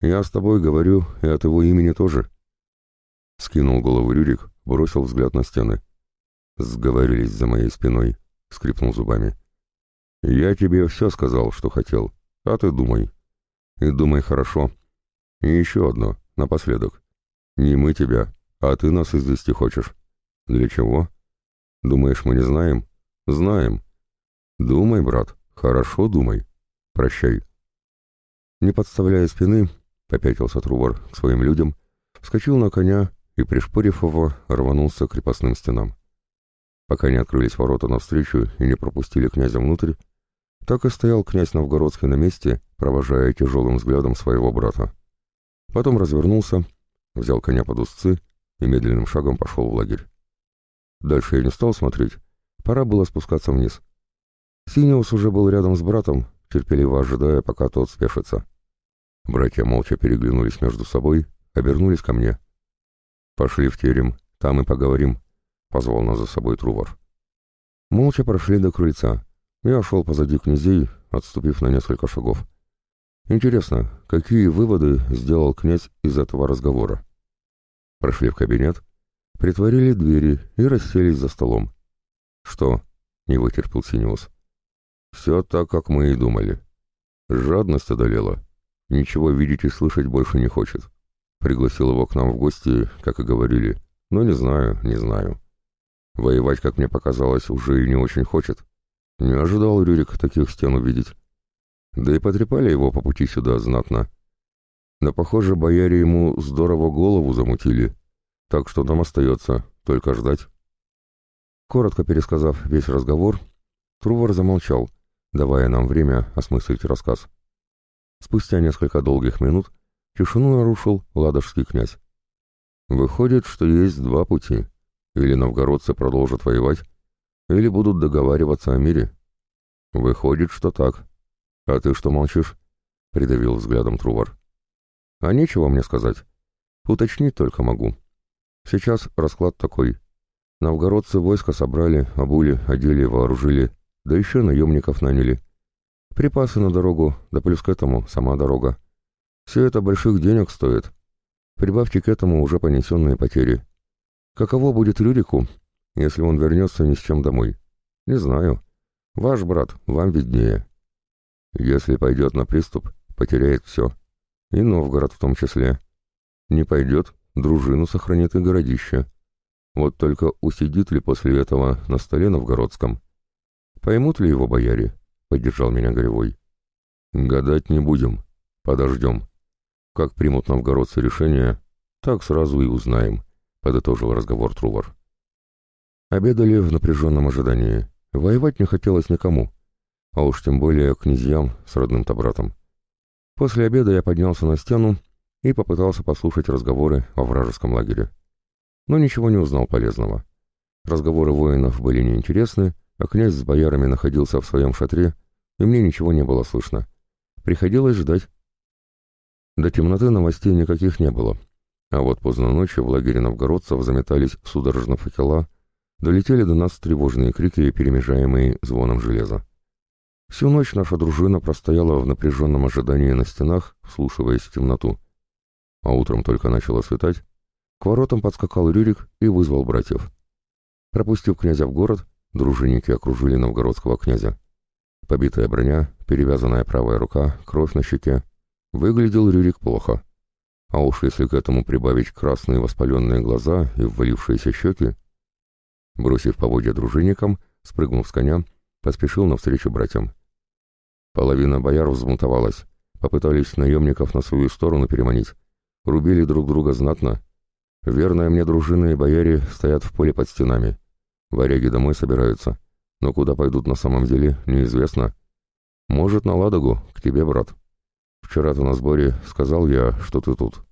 Я с тобой говорю и от его имени тоже. Скинул голову Рюрик, бросил взгляд на стены. Сговорились за моей спиной, скрипнул зубами. Я тебе все сказал, что хотел, а ты думай. И думай хорошо, и еще одно, напоследок. Не мы тебя, а ты нас извести хочешь. Для чего? Думаешь, мы не знаем? Знаем. Думай, брат, хорошо думай. Прощай. Не подставляя спины, попятился Трувор к своим людям, вскочил на коня и, пришпорив его, рванулся к крепостным стенам. Пока не открылись ворота навстречу и не пропустили князя внутрь, так и стоял князь Новгородский на месте, провожая тяжелым взглядом своего брата. Потом развернулся, взял коня под узцы и медленным шагом пошел в лагерь. Дальше я не стал смотреть, пора было спускаться вниз. Синиус уже был рядом с братом, терпеливо ожидая, пока тот спешится. Братья молча переглянулись между собой, обернулись ко мне. «Пошли в терем, там и поговорим», — позвал нас за собой Трувор. Молча прошли до крыльца. Я шел позади князей, отступив на несколько шагов. Интересно, какие выводы сделал князь из этого разговора? Прошли в кабинет, притворили двери и расселись за столом. Что? Не вытерпел Синиус. Все так, как мы и думали. Жадность одолела. Ничего видеть и слышать больше не хочет. Пригласил его к нам в гости, как и говорили. Но не знаю, не знаю. Воевать, как мне показалось, уже и не очень хочет. Не ожидал Рюрик таких стен увидеть. Да и потрепали его по пути сюда знатно. Да, похоже, бояре ему здорово голову замутили, так что нам остается только ждать. Коротко пересказав весь разговор, Трувор замолчал, давая нам время осмыслить рассказ. Спустя несколько долгих минут тишину нарушил ладожский князь. Выходит, что есть два пути. Или новгородцы продолжат воевать, или будут договариваться о мире. Выходит, что так, «А ты что молчишь?» — придавил взглядом Трувор. «А нечего мне сказать. Уточнить только могу. Сейчас расклад такой. Новгородцы войска собрали, обули, одели, вооружили, да еще наемников наняли. Припасы на дорогу, да плюс к этому сама дорога. Все это больших денег стоит. Прибавьте к этому уже понесенные потери. Каково будет Рюрику, если он вернется ни с чем домой? Не знаю. Ваш брат, вам виднее». Если пойдет на приступ, потеряет все. И Новгород в том числе. Не пойдет, дружину сохранит и городище. Вот только усидит ли после этого на столе новгородском? Поймут ли его бояре? Поддержал меня Горевой. Гадать не будем. Подождем. Как примут новгородцы решение, так сразу и узнаем, подытожил разговор Трувор. Обедали в напряженном ожидании. Воевать не хотелось никому а уж тем более князьям с родным-то братом. После обеда я поднялся на стену и попытался послушать разговоры о вражеском лагере. Но ничего не узнал полезного. Разговоры воинов были неинтересны, а князь с боярами находился в своем шатре, и мне ничего не было слышно. Приходилось ждать, До темноты новостей никаких не было. А вот поздно ночью в лагере новгородцев заметались судорожно факела, долетели до нас тревожные крики, перемежаемые звоном железа. Всю ночь наша дружина простояла в напряженном ожидании на стенах, вслушиваясь в темноту. А утром только начало светать, к воротам подскакал Рюрик и вызвал братьев. Пропустив князя в город, дружинники окружили новгородского князя. Побитая броня, перевязанная правая рука, кровь на щеке. Выглядел Рюрик плохо. А уж если к этому прибавить красные воспаленные глаза и ввалившиеся щеки... Бросив поводья дружинникам, спрыгнув с коня, поспешил навстречу братьям. Половина бояр взмутовалась, попытались наемников на свою сторону переманить, рубили друг друга знатно. Верная мне дружина и бояре стоят в поле под стенами. Варяги домой собираются, но куда пойдут на самом деле, неизвестно. Может, на Ладогу, к тебе, брат. Вчера-то на сборе сказал я, что ты тут.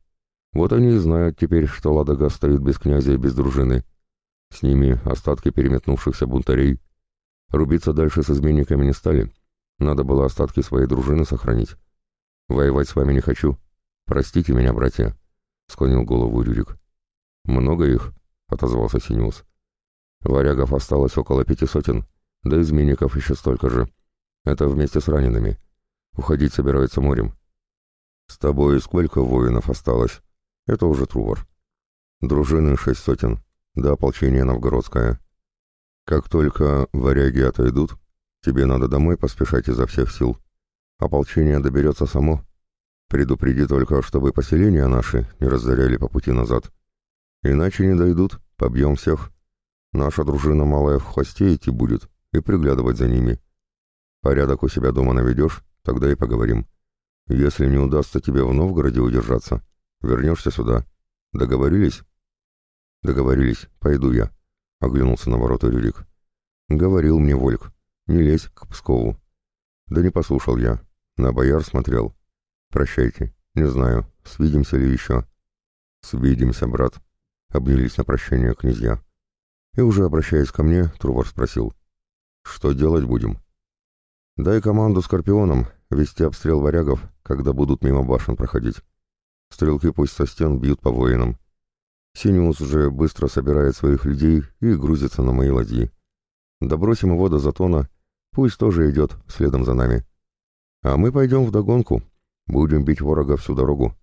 Вот они и знают теперь, что Ладога стоит без князя и без дружины. С ними остатки переметнувшихся бунтарей. Рубиться дальше с изменниками не стали. Надо было остатки своей дружины сохранить. Воевать с вами не хочу. Простите меня, братья, — склонил голову Рюрик. Много их, — отозвался Синюс. Варягов осталось около пяти сотен, да изменников еще столько же. Это вместе с ранеными. Уходить собираются морем. С тобой сколько воинов осталось? Это уже Трувор. Дружины шесть сотен, да ополчение новгородское. Как только варяги отойдут, тебе надо домой поспешать изо всех сил. Ополчение доберется само. Предупреди только, чтобы поселения наши не разоряли по пути назад. Иначе не дойдут, побьем всех. Наша дружина малая в хвосте идти будет и приглядывать за ними. Порядок у себя дома наведешь, тогда и поговорим. Если не удастся тебе в Новгороде удержаться, вернешься сюда. Договорились? Договорились, пойду я, — оглянулся на ворота Рюрик. Говорил мне Вольк, не лезь к Пскову. Да не послушал я, на бояр смотрел. Прощайте, не знаю, свидимся ли еще. Свидимся, брат, — обнялись на прощание князья. И уже обращаясь ко мне, Трувор спросил. Что делать будем? Дай команду скорпионам вести обстрел варягов, когда будут мимо башен проходить. Стрелки пусть со стен бьют по воинам. Синиус уже быстро собирает своих людей и грузится на мои ладьи. Добросим его до затона, пусть тоже идет следом за нами. А мы пойдем вдогонку, будем бить ворога всю дорогу.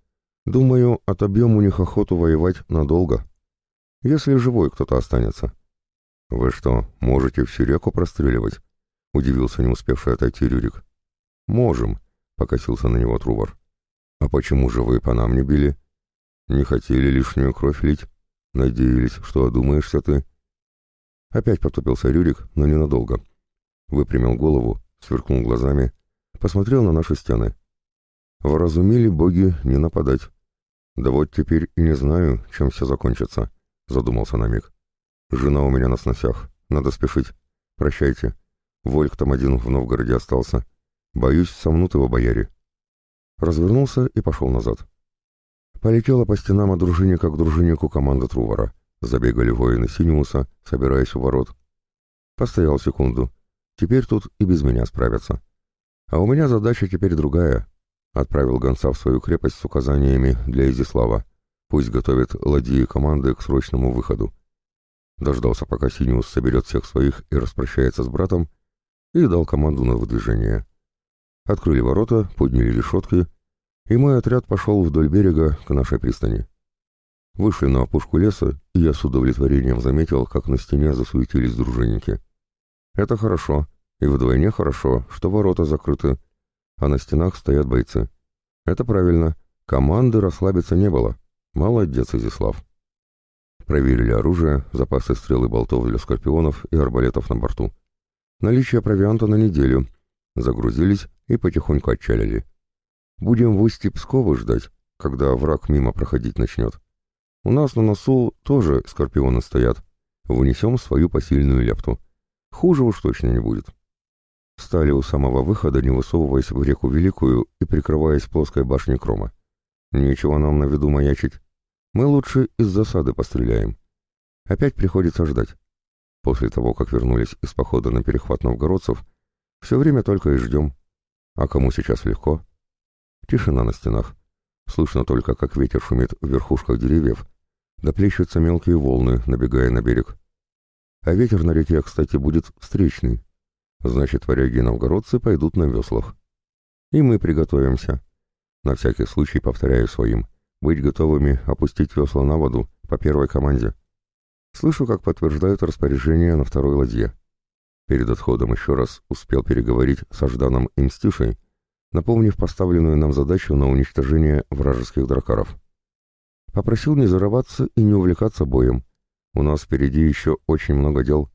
Думаю, отобьем у них охоту воевать надолго. Если живой кто-то останется. Вы что, можете всю реку простреливать? — удивился не успевший отойти Рюрик. «Можем», — покосился на него Трувор. «А почему же вы по нам не били? Не хотели лишнюю кровь лить? Надеялись, что одумаешься ты?» Опять потупился Рюрик, но ненадолго. Выпрямил голову, сверкнул глазами, посмотрел на наши стены. «Вразумели боги не нападать. Да вот теперь и не знаю, чем все закончится», — задумался на миг. «Жена у меня на сносях. Надо спешить. Прощайте. Вольк там один в Новгороде остался. Боюсь, сомнут его бояре. Развернулся и пошел назад. Полетела по стенам от дружинника к дружиннику команда Трувора. Забегали воины Синемуса, собираясь у ворот. Постоял секунду. Теперь тут и без меня справятся. А у меня задача теперь другая. Отправил гонца в свою крепость с указаниями для Изислава. Пусть готовит ладьи команды к срочному выходу. Дождался, пока Синиус соберет всех своих и распрощается с братом, и дал команду на выдвижение. Открыли ворота, подняли решетки, и мой отряд пошел вдоль берега к нашей пристани. Вышли на опушку леса, и я с удовлетворением заметил, как на стене засуетились дружинники. Это хорошо, и вдвойне хорошо, что ворота закрыты, а на стенах стоят бойцы. Это правильно, команды расслабиться не было. Молодец, Изислав. Проверили оружие, запасы стрел и болтов для скорпионов и арбалетов на борту. Наличие провианта на неделю. Загрузились и потихоньку отчалили. Будем в устье Пскова ждать, когда враг мимо проходить начнет. У нас на носу тоже скорпионы стоят. Внесем свою посильную лепту. Хуже уж точно не будет. Стали у самого выхода, не высовываясь в реку Великую и прикрываясь плоской башней Крома. Нечего нам на виду маячить. Мы лучше из засады постреляем. Опять приходится ждать. После того, как вернулись из похода на перехват новгородцев, все время только и ждем. А кому сейчас легко? Тишина на стенах. Слышно только, как ветер шумит в верхушках деревьев, да плещутся мелкие волны, набегая на берег. А ветер на реке, кстати, будет встречный. Значит, варяги и новгородцы пойдут на веслах. И мы приготовимся. На всякий случай повторяю своим. Быть готовыми опустить весла на воду по первой команде. Слышу, как подтверждают распоряжение на второй ладье. Перед отходом еще раз успел переговорить с Жданом и Мстюшей, напомнив поставленную нам задачу на уничтожение вражеских дракаров. Попросил не зарываться и не увлекаться боем. У нас впереди еще очень много дел.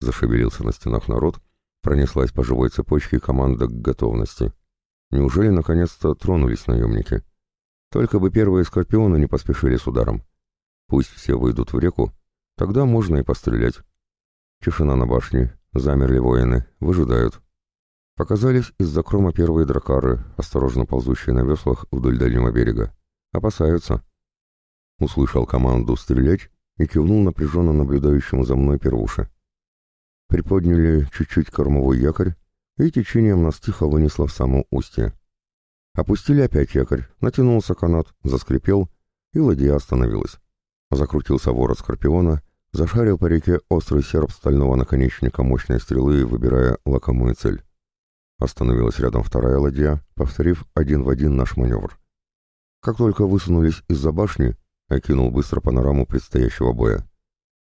Зашевелился на стенах народ, пронеслась по живой цепочке команда к готовности. Неужели наконец-то тронулись наемники? Только бы первые скорпионы не поспешили с ударом. Пусть все выйдут в реку, тогда можно и пострелять. Тишина на башне, замерли воины, выжидают. Показались из-за крома первые дракары, осторожно ползущие на веслах вдоль дальнего берега. Опасаются. Услышал команду стрелять и кивнул напряженно наблюдающему за мной первуше. Приподняли чуть-чуть кормовой якорь, и течением нас вынесло в само устье. Опустили опять якорь, натянулся канат, заскрипел, и ладья остановилась. Закрутился ворот скорпиона, зашарил по реке острый серп стального наконечника мощной стрелы, выбирая лакомую цель. Остановилась рядом вторая ладья, повторив один в один наш маневр. Как только высунулись из-за башни, окинул быстро панораму предстоящего боя.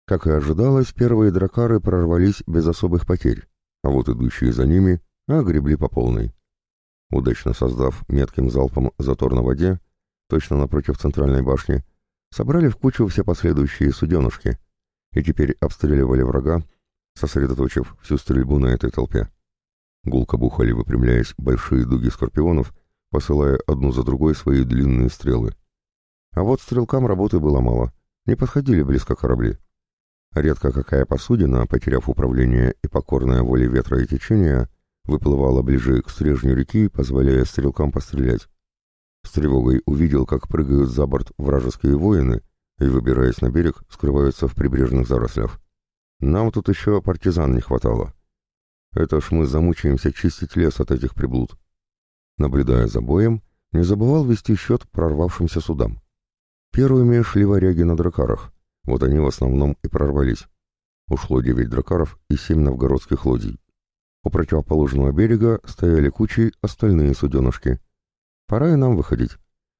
Как и ожидалось, первые дракары прорвались без особых потерь, а вот идущие за ними огребли по полной. Удачно создав метким залпом затор на воде, точно напротив центральной башни, собрали в кучу все последующие суденышки и теперь обстреливали врага, сосредоточив всю стрельбу на этой толпе. Гулко бухали, выпрямляясь, большие дуги скорпионов, посылая одну за другой свои длинные стрелы. А вот стрелкам работы было мало, не подходили близко корабли. Редко какая посудина, потеряв управление и покорная воле ветра и течения, выплывала ближе к стрежню реки, позволяя стрелкам пострелять. С тревогой увидел, как прыгают за борт вражеские воины и, выбираясь на берег, скрываются в прибрежных зарослях. Нам тут еще партизан не хватало. Это ж мы замучаемся чистить лес от этих приблуд. Наблюдая за боем, не забывал вести счет прорвавшимся судам. Первыми шли варяги на дракарах. Вот они в основном и прорвались. Ушло девять дракаров и семь новгородских лодий. У противоположного берега стояли кучи остальные суденышки. Пора и нам выходить.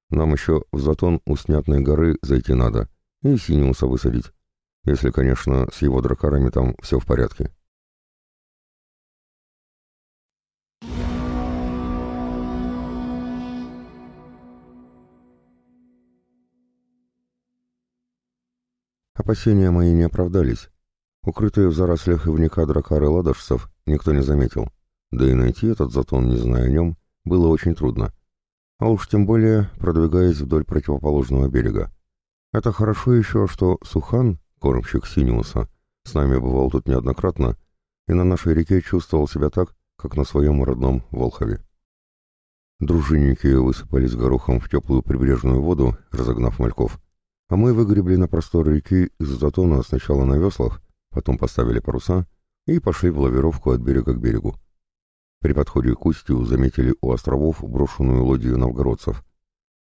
Нам еще в затон у Снятной горы зайти надо и Синиуса высадить. Если, конечно, с его дракарами там все в порядке. Опасения мои не оправдались. Укрытые в зарослях ивника дракары ладожцев никто не заметил. Да и найти этот затон, не зная о нем, было очень трудно. А уж тем более, продвигаясь вдоль противоположного берега. Это хорошо еще, что Сухан, кормщик Синиуса, с нами бывал тут неоднократно, и на нашей реке чувствовал себя так, как на своем родном Волхове. Дружинники высыпались горохом в теплую прибрежную воду, разогнав мальков а мы выгребли на простор реки из затона сначала на веслах, потом поставили паруса и пошли в лавировку от берега к берегу. При подходе к устью заметили у островов брошенную лодию новгородцев.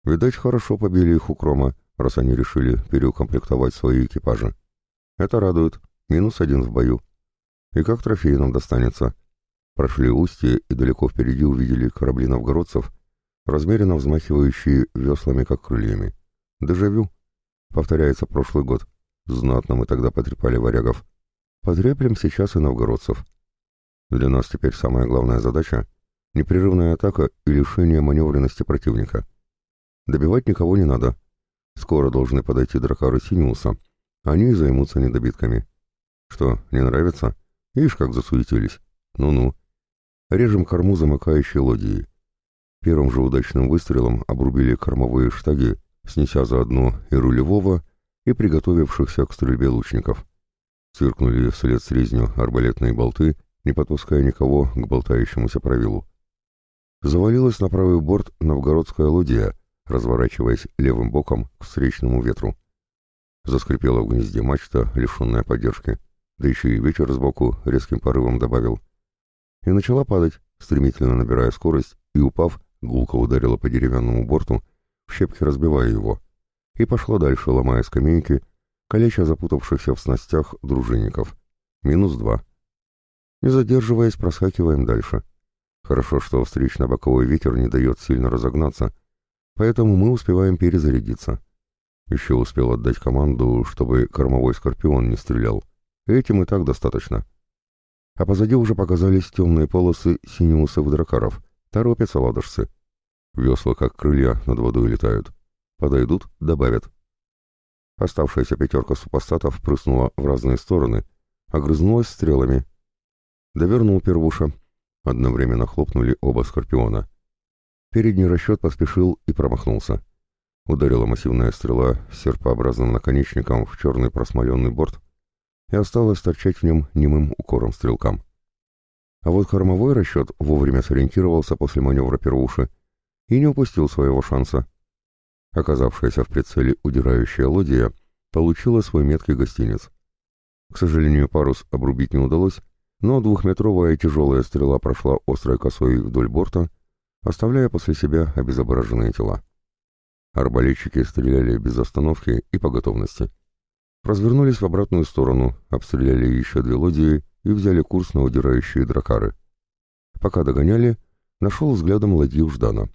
Видать, хорошо побили их у крома, раз они решили переукомплектовать свои экипажи. Это радует. Минус один в бою. И как трофей нам достанется. Прошли устье и далеко впереди увидели корабли новгородцев, размеренно взмахивающие веслами, как крыльями. Дежавю. Повторяется прошлый год. Знатно мы тогда потрепали варягов. Потреплем сейчас и новгородцев. Для нас теперь самая главная задача — непрерывная атака и лишение маневренности противника. Добивать никого не надо. Скоро должны подойти дракары Синиуса. Они займутся недобитками. Что, не нравится? Ишь, как засуетились. Ну-ну. Режем корму замыкающей лодии. Первым же удачным выстрелом обрубили кормовые штаги снеся заодно и рулевого, и приготовившихся к стрельбе лучников. Сверкнули вслед с резню арбалетные болты, не подпуская никого к болтающемуся правилу. Завалилась на правый борт новгородская лодия, разворачиваясь левым боком к встречному ветру. Заскрипела в гнезде мачта, лишенная поддержки, да еще и ветер сбоку резким порывом добавил. И начала падать, стремительно набирая скорость, и, упав, гулко ударила по деревянному борту, в щепки разбивая его, и пошла дальше, ломая скамейки, калеча запутавшихся в снастях дружинников. Минус два. Не задерживаясь, проскакиваем дальше. Хорошо, что встречно-боковой ветер не дает сильно разогнаться, поэтому мы успеваем перезарядиться. Еще успел отдать команду, чтобы кормовой скорпион не стрелял. Этим и так достаточно. А позади уже показались темные полосы синеусов дракаров. Торопятся ладожцы. Весла, как крылья, над водой летают. Подойдут — добавят. Оставшаяся пятерка супостатов прыснула в разные стороны, огрызнулась стрелами. Довернул первуша. Одновременно хлопнули оба скорпиона. Передний расчет поспешил и промахнулся. Ударила массивная стрела с серпообразным наконечником в черный просмоленный борт и осталась торчать в нем немым укором стрелкам. А вот кормовой расчет вовремя сориентировался после маневра первуши и не упустил своего шанса. Оказавшаяся в прицеле удирающая лодия получила свой меткий гостиниц. К сожалению, парус обрубить не удалось, но двухметровая тяжелая стрела прошла острой косой вдоль борта, оставляя после себя обезображенные тела. Арбалетчики стреляли без остановки и по готовности. Развернулись в обратную сторону, обстреляли еще две лодии и взяли курс на удирающие дракары. Пока догоняли, нашел взглядом ладью Ждана.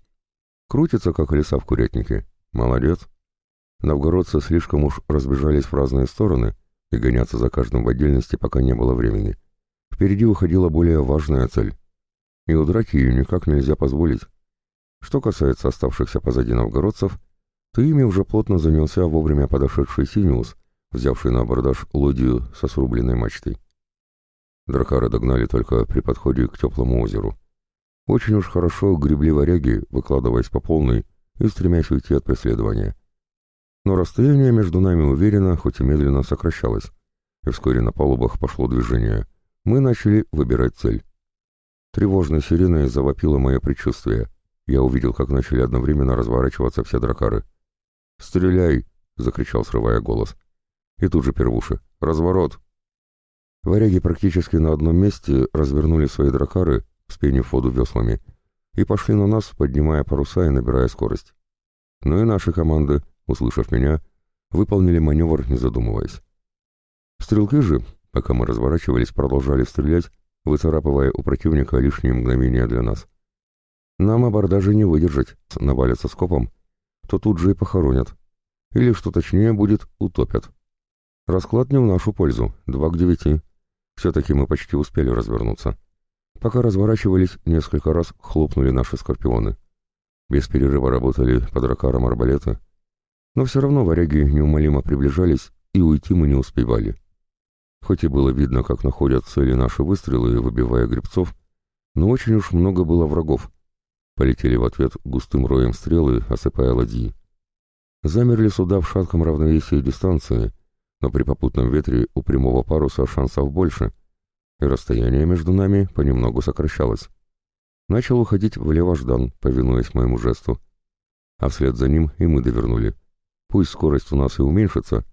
Крутится, как леса в курятнике. Молодец. Новгородцы слишком уж разбежались в разные стороны, и гоняться за каждым в отдельности пока не было времени. Впереди уходила более важная цель. И удрать ее никак нельзя позволить. Что касается оставшихся позади новгородцев, то ими уже плотно занялся вовремя подошедший Синиус, взявший на абордаж лодию со срубленной мачтой. Дракары догнали только при подходе к теплому озеру. Очень уж хорошо гребли варяги, выкладываясь по полной и стремясь уйти от преследования. Но расстояние между нами уверенно, хоть и медленно сокращалось, и вскоре на палубах пошло движение. Мы начали выбирать цель. Тревожной сиреной завопило мое предчувствие. Я увидел, как начали одновременно разворачиваться все дракары. «Стреляй!» — закричал, срывая голос. И тут же первуши. «Разворот!» Варяги практически на одном месте развернули свои дракары, вспенив воду веслами, и пошли на нас, поднимая паруса и набирая скорость. Ну и наши команды, услышав меня, выполнили маневр, не задумываясь. Стрелки же, пока мы разворачивались, продолжали стрелять, выцарапывая у противника лишние мгновения для нас. Нам абордажи не выдержать, навалятся скопом, то тут же и похоронят. Или, что точнее будет, утопят. Расклад не в нашу пользу, два к девяти. Все-таки мы почти успели развернуться. Пока разворачивались, несколько раз хлопнули наши скорпионы. Без перерыва работали под ракаром арбалета. Но все равно варяги неумолимо приближались, и уйти мы не успевали. Хоть и было видно, как находят цели наши выстрелы, выбивая грибцов, но очень уж много было врагов. Полетели в ответ густым роем стрелы, осыпая ладьи. Замерли суда в шатком равновесии дистанции, но при попутном ветре у прямого паруса шансов больше, и расстояние между нами понемногу сокращалось. Начал уходить влево Ждан, повинуясь моему жесту. А вслед за ним и мы довернули. Пусть скорость у нас и уменьшится,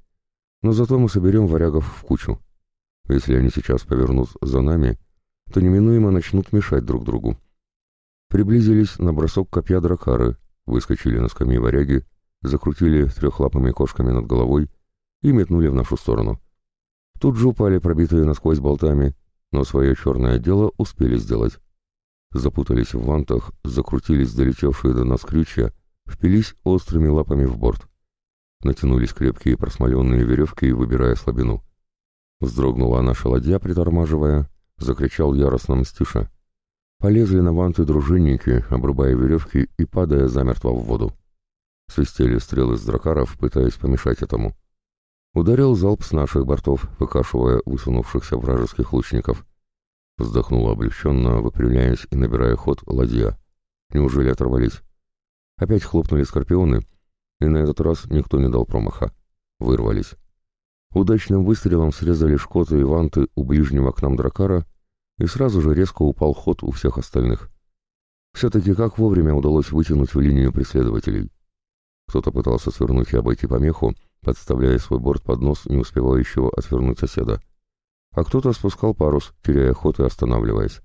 но зато мы соберем варягов в кучу. Если они сейчас повернут за нами, то неминуемо начнут мешать друг другу. Приблизились на бросок копья дракары, выскочили на скамьи варяги, закрутили трехлапыми кошками над головой и метнули в нашу сторону. Тут же упали пробитые насквозь болтами, но свое черное дело успели сделать. Запутались в вантах, закрутились долетевшие до нас крючья, впились острыми лапами в борт. Натянулись крепкие просмоленные веревки, выбирая слабину. Вздрогнула наша ладья, притормаживая, закричал яростно Мстиша. Полезли на ванты дружинники, обрубая веревки и падая замертво в воду. Свистели стрелы с дракаров, пытаясь помешать этому. Ударил залп с наших бортов, выкашивая высунувшихся вражеских лучников. Вздохнула облегченно, выпрямляясь и набирая ход ладья. Неужели оторвались? Опять хлопнули скорпионы, и на этот раз никто не дал промаха. Вырвались. Удачным выстрелом срезали шкоты и ванты у ближнего к нам дракара, и сразу же резко упал ход у всех остальных. Все-таки как вовремя удалось вытянуть в линию преследователей. Кто-то пытался свернуть и обойти помеху, подставляя свой борт под нос не успевающего отвернуть соседа. А кто-то спускал парус, теряя ход и останавливаясь.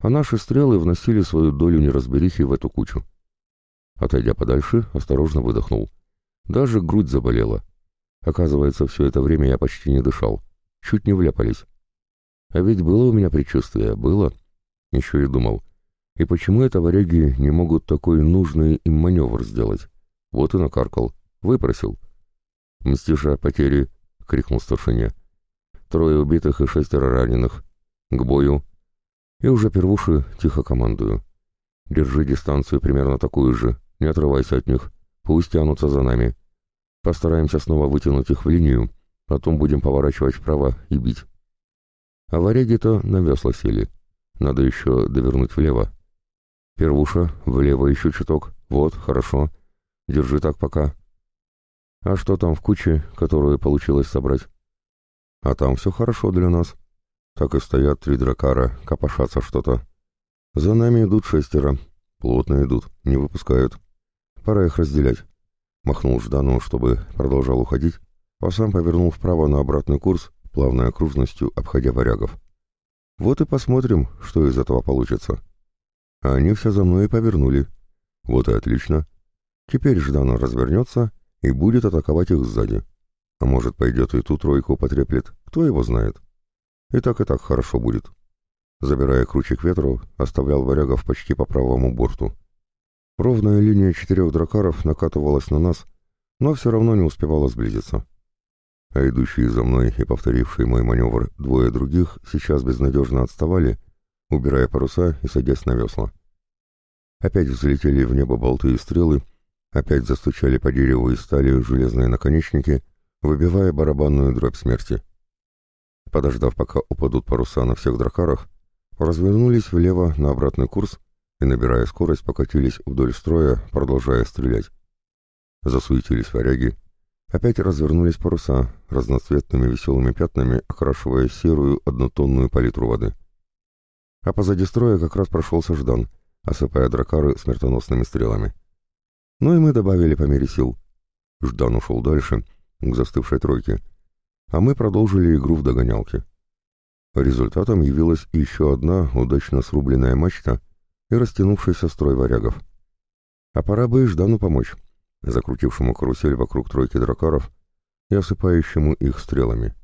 А наши стрелы вносили свою долю неразберихи в эту кучу. Отойдя подальше, осторожно выдохнул. Даже грудь заболела. Оказывается, все это время я почти не дышал. Чуть не вляпались. А ведь было у меня предчувствие, было. Еще и думал. И почему это варяги не могут такой нужный им маневр сделать? Вот и накаркал. Выпросил. «Мстиша, потери!» — крикнул старшине. «Трое убитых и шестеро раненых. К бою!» И уже первуши тихо командую. «Держи дистанцию примерно такую же. Не отрывайся от них. Пусть тянутся за нами. Постараемся снова вытянуть их в линию, потом будем поворачивать вправо и бить. А варяги-то на весла сели. Надо еще довернуть влево. Первуша, влево еще чуток. Вот, хорошо. Держи так пока. А что там в куче, которую получилось собрать? А там все хорошо для нас. Так и стоят три дракара, копошатся что-то. За нами идут шестеро. Плотно идут, не выпускают. Пора их разделять. Махнул Ждану, чтобы продолжал уходить, а сам повернул вправо на обратный курс, плавной окружностью обходя варягов. Вот и посмотрим, что из этого получится. А они все за мной и повернули. Вот и отлично. Теперь Ждан развернется и будет атаковать их сзади. А может, пойдет и ту тройку потреплет, кто его знает. И так и так хорошо будет. Забирая круче к ветру, оставлял варягов почти по правому борту. Ровная линия четырех дракаров накатывалась на нас, но все равно не успевала сблизиться. А идущие за мной и повторившие мой маневр двое других сейчас безнадежно отставали, убирая паруса и садясь на весла. Опять взлетели в небо болты и стрелы, опять застучали по дереву и стали железные наконечники, выбивая барабанную дробь смерти. Подождав, пока упадут паруса на всех дракарах, развернулись влево на обратный курс и, набирая скорость, покатились вдоль строя, продолжая стрелять. Засуетились варяги. Опять развернулись паруса, разноцветными веселыми пятнами, окрашивая серую однотонную палитру воды. А позади строя как раз прошелся Ждан, осыпая дракары смертоносными стрелами. Ну и мы добавили по мере сил. Ждан ушел дальше, к застывшей тройке, а мы продолжили игру в догонялки. Результатом явилась еще одна удачно срубленная мачта и растянувшийся строй варягов. А пора бы и Ждану помочь, закрутившему карусель вокруг тройки дракаров и осыпающему их стрелами.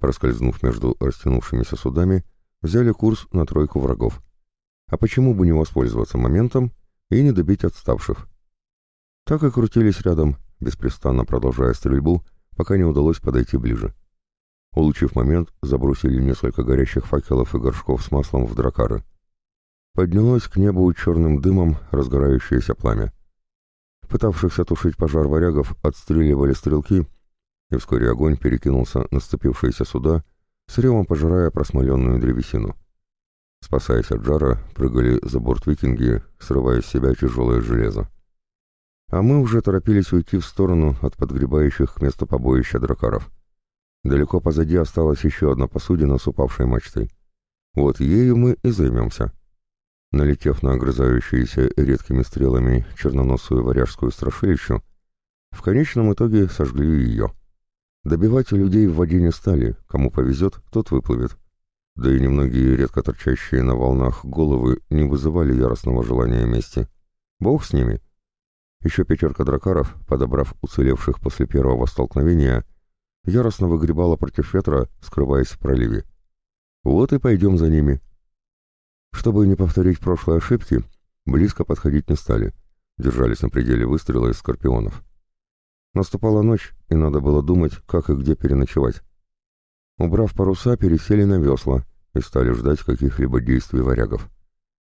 Проскользнув между растянувшимися судами, взяли курс на тройку врагов. А почему бы не воспользоваться моментом и не добить отставших? Так и крутились рядом, беспрестанно продолжая стрельбу, пока не удалось подойти ближе. Улучив момент, забросили несколько горящих факелов и горшков с маслом в дракары — Поднялось к небу черным дымом разгорающееся пламя. Пытавшихся тушить пожар варягов отстреливали стрелки, и вскоре огонь перекинулся на сцепившиеся суда, с ревом пожирая просмоленную древесину. Спасаясь от жара, прыгали за борт викинги, срывая с себя тяжелое железо. А мы уже торопились уйти в сторону от подгребающих к месту побоища дракаров. Далеко позади осталась еще одна посудина с упавшей мачтой. Вот ею мы и займемся налетев на огрызающуюся редкими стрелами черноносую варяжскую страшилищу, в конечном итоге сожгли ее. Добивать людей в воде не стали, кому повезет, тот выплывет. Да и немногие редко торчащие на волнах головы не вызывали яростного желания мести. Бог с ними. Еще пятерка дракаров, подобрав уцелевших после первого столкновения, яростно выгребала против ветра, скрываясь в проливе. Вот и пойдем за ними. Чтобы не повторить прошлые ошибки, близко подходить не стали, держались на пределе выстрела из скорпионов. Наступала ночь, и надо было думать, как и где переночевать. Убрав паруса, пересели на весла и стали ждать каких-либо действий варягов.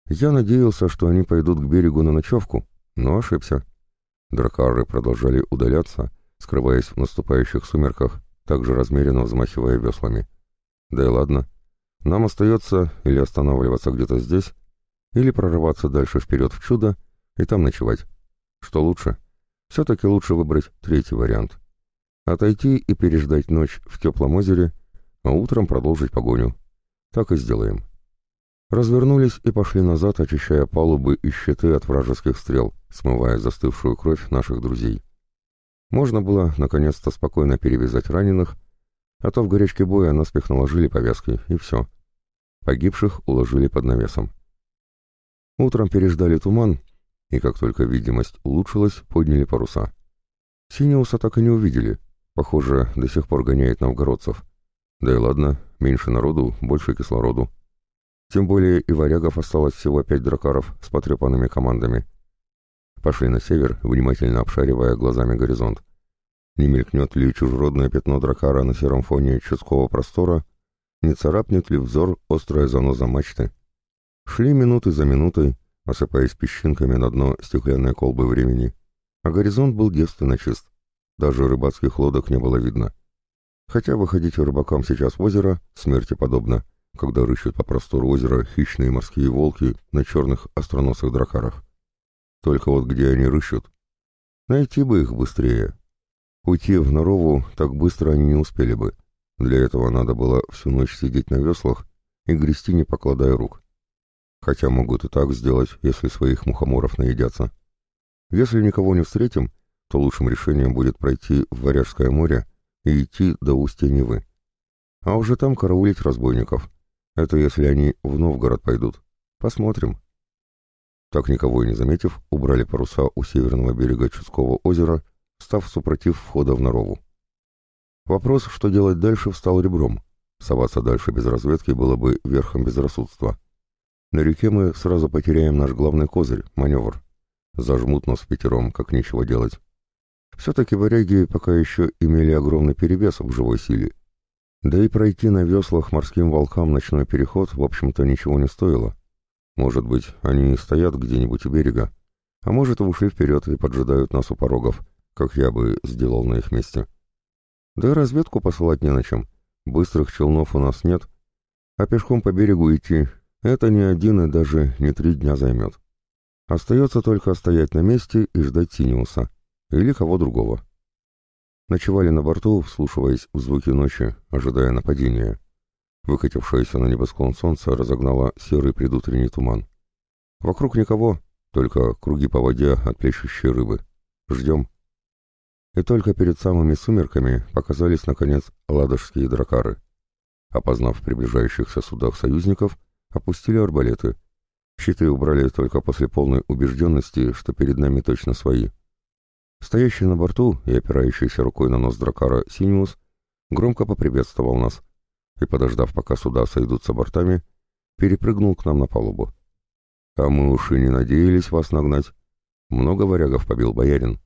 Я надеялся, что они пойдут к берегу на ночевку, но ошибся. Дракары продолжали удаляться, скрываясь в наступающих сумерках, также размеренно взмахивая веслами. Да и ладно, нам остается или останавливаться где-то здесь, или прорываться дальше вперед в чудо и там ночевать. Что лучше? Все-таки лучше выбрать третий вариант. Отойти и переждать ночь в теплом озере, а утром продолжить погоню. Так и сделаем. Развернулись и пошли назад, очищая палубы и щиты от вражеских стрел, смывая застывшую кровь наших друзей. Можно было, наконец-то, спокойно перевязать раненых а то в горячке боя наспех наложили повязки, и все. Погибших уложили под навесом. Утром переждали туман, и как только видимость улучшилась, подняли паруса. Синеуса так и не увидели. Похоже, до сих пор гоняет новгородцев. Да и ладно, меньше народу, больше кислороду. Тем более и варягов осталось всего пять дракаров с потрепанными командами. Пошли на север, внимательно обшаривая глазами горизонт. Не мелькнет ли чужеродное пятно дракара на сером фоне чудского простора, не царапнет ли взор острая заноза мачты. Шли минуты за минутой, осыпаясь песчинками на дно стеклянной колбы времени, а горизонт был девственно чист. Даже рыбацких лодок не было видно. Хотя выходить рыбакам сейчас в озеро смерти подобно — когда рыщут по простору озера хищные морские волки на черных остроносых дракарах. Только вот где они рыщут? Найти бы их быстрее. Уйти в Норову так быстро они не успели бы. Для этого надо было всю ночь сидеть на веслах и грести, не покладая рук. Хотя могут и так сделать, если своих мухоморов наедятся. Если никого не встретим, то лучшим решением будет пройти в Варяжское море и идти до устья Невы. А уже там караулить разбойников. Это если они в Новгород пойдут. Посмотрим. Так никого и не заметив, убрали паруса у северного берега Чудского озера, став супротив входа в Нарову. Вопрос, что делать дальше, встал ребром. Соваться дальше без разведки было бы верхом безрассудства. На реке мы сразу потеряем наш главный козырь — маневр. Зажмут нас пятером, как нечего делать. Все-таки варяги пока еще имели огромный перевес в живой силе, да и пройти на веслах морским волкам ночной переход, в общем-то, ничего не стоило. Может быть, они стоят где-нибудь у берега, а может, и ушли вперед и поджидают нас у порогов, как я бы сделал на их месте. Да и разведку посылать не на чем. Быстрых челнов у нас нет, а пешком по берегу идти — это не один и даже не три дня займет. Остается только стоять на месте и ждать Синиуса или кого другого. Ночевали на борту, вслушиваясь в звуки ночи, ожидая нападения. Выкатившееся на небосклон солнце разогнало серый предутренний туман. Вокруг никого, только круги по воде от плещущей рыбы. Ждем. И только перед самыми сумерками показались, наконец, ладожские дракары. Опознав приближающихся судах союзников, опустили арбалеты. Щиты убрали только после полной убежденности, что перед нами точно свои. Стоящий на борту и опирающийся рукой на нос дракара Синиус громко поприветствовал нас и, подождав, пока суда сойдутся бортами, перепрыгнул к нам на палубу. «А мы уж и не надеялись вас нагнать. Много варягов побил боярин.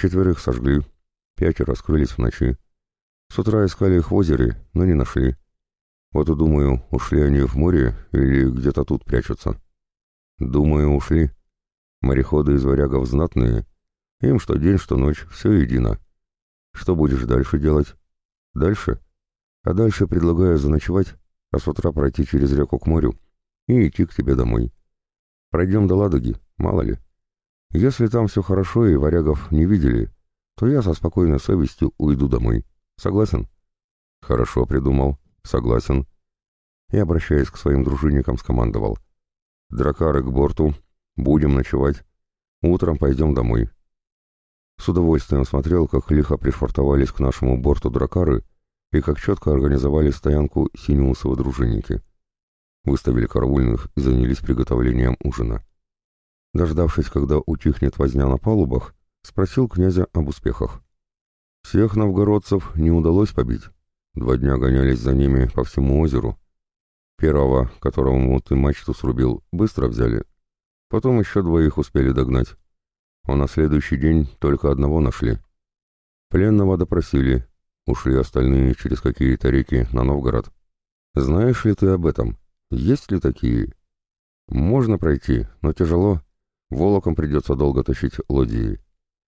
Четверых сожгли, пятеро скрылись в ночи. С утра искали их в озере, но не нашли. Вот и думаю, ушли они в море или где-то тут прячутся. Думаю, ушли. Мореходы из варягов знатные — им что день, что ночь, все едино. Что будешь дальше делать? Дальше? А дальше предлагаю заночевать, а с утра пройти через реку к морю и идти к тебе домой. Пройдем до Ладоги, мало ли. Если там все хорошо и варягов не видели, то я со спокойной совестью уйду домой. Согласен? Хорошо придумал. Согласен. И, обращаясь к своим дружинникам, скомандовал. Дракары к борту. Будем ночевать. Утром пойдем домой. С удовольствием смотрел, как лихо пришвартовались к нашему борту дракары и как четко организовали стоянку синеусовы дружинники. Выставили караульных и занялись приготовлением ужина. Дождавшись, когда утихнет возня на палубах, спросил князя об успехах. Всех новгородцев не удалось побить. Два дня гонялись за ними по всему озеру. Первого, которому ты мачту срубил, быстро взяли. Потом еще двоих успели догнать а на следующий день только одного нашли. Пленного допросили, ушли остальные через какие-то реки на Новгород. Знаешь ли ты об этом? Есть ли такие? Можно пройти, но тяжело. Волоком придется долго тащить лодии.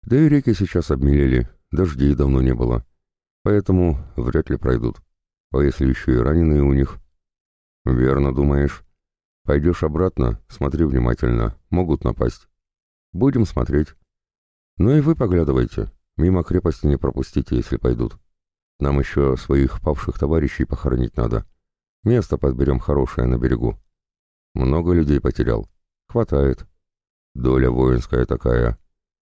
Да и реки сейчас обмелели, дождей давно не было. Поэтому вряд ли пройдут. А если еще и раненые у них? Верно думаешь. Пойдешь обратно, смотри внимательно, могут напасть. Будем смотреть. Ну и вы поглядывайте. Мимо крепости не пропустите, если пойдут. Нам еще своих павших товарищей похоронить надо. Место подберем хорошее на берегу. Много людей потерял. Хватает. Доля воинская такая.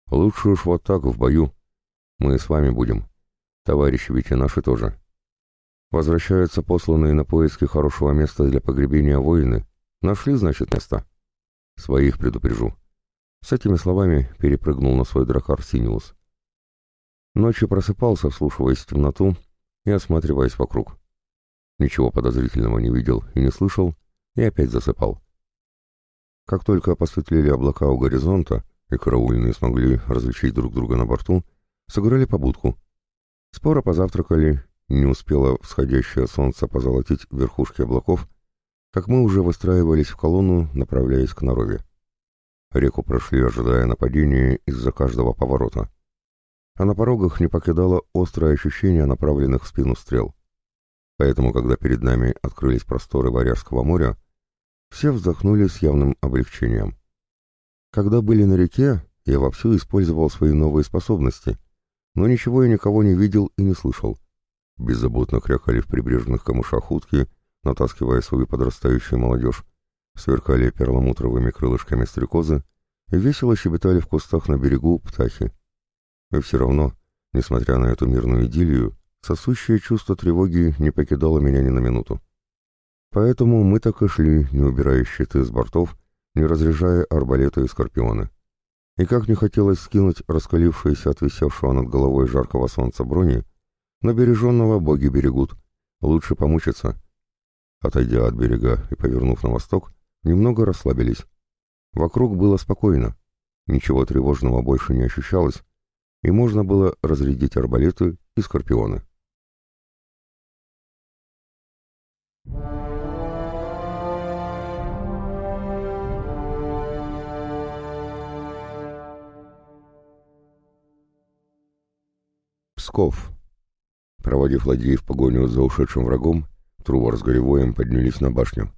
Лучше уж вот так в бою. Мы с вами будем. Товарищи ведь и наши тоже. Возвращаются посланные на поиски хорошего места для погребения воины. Нашли, значит, место? Своих предупрежу. С этими словами перепрыгнул на свой дракар Синиус. Ночью просыпался, вслушиваясь в темноту и осматриваясь вокруг. Ничего подозрительного не видел и не слышал, и опять засыпал. Как только посветлели облака у горизонта, и караульные смогли различить друг друга на борту, сыграли побудку. Споро позавтракали, не успело всходящее солнце позолотить верхушки облаков, как мы уже выстраивались в колонну, направляясь к Нарове. Реку прошли, ожидая нападения из-за каждого поворота. А на порогах не покидало острое ощущение направленных в спину стрел. Поэтому, когда перед нами открылись просторы Варяжского моря, все вздохнули с явным облегчением. Когда были на реке, я вовсю использовал свои новые способности, но ничего я никого не видел и не слышал. Беззаботно крякали в прибрежных камышах утки, натаскивая свою подрастающую молодежь, сверкали перламутровыми крылышками стрекозы и весело щебетали в кустах на берегу птахи. И все равно, несмотря на эту мирную идиллию, сосущее чувство тревоги не покидало меня ни на минуту. Поэтому мы так и шли, не убирая щиты с бортов, не разряжая арбалеты и скорпионы. И как не хотелось скинуть раскалившиеся от висевшего над головой жаркого солнца брони, но береженного боги берегут, лучше помучиться. Отойдя от берега и повернув на восток, немного расслабились. Вокруг было спокойно, ничего тревожного больше не ощущалось, и можно было разрядить арбалеты и скорпионы. Псков. Проводив ладьи в погоню за ушедшим врагом, Трувор с Горевоем поднялись на башню.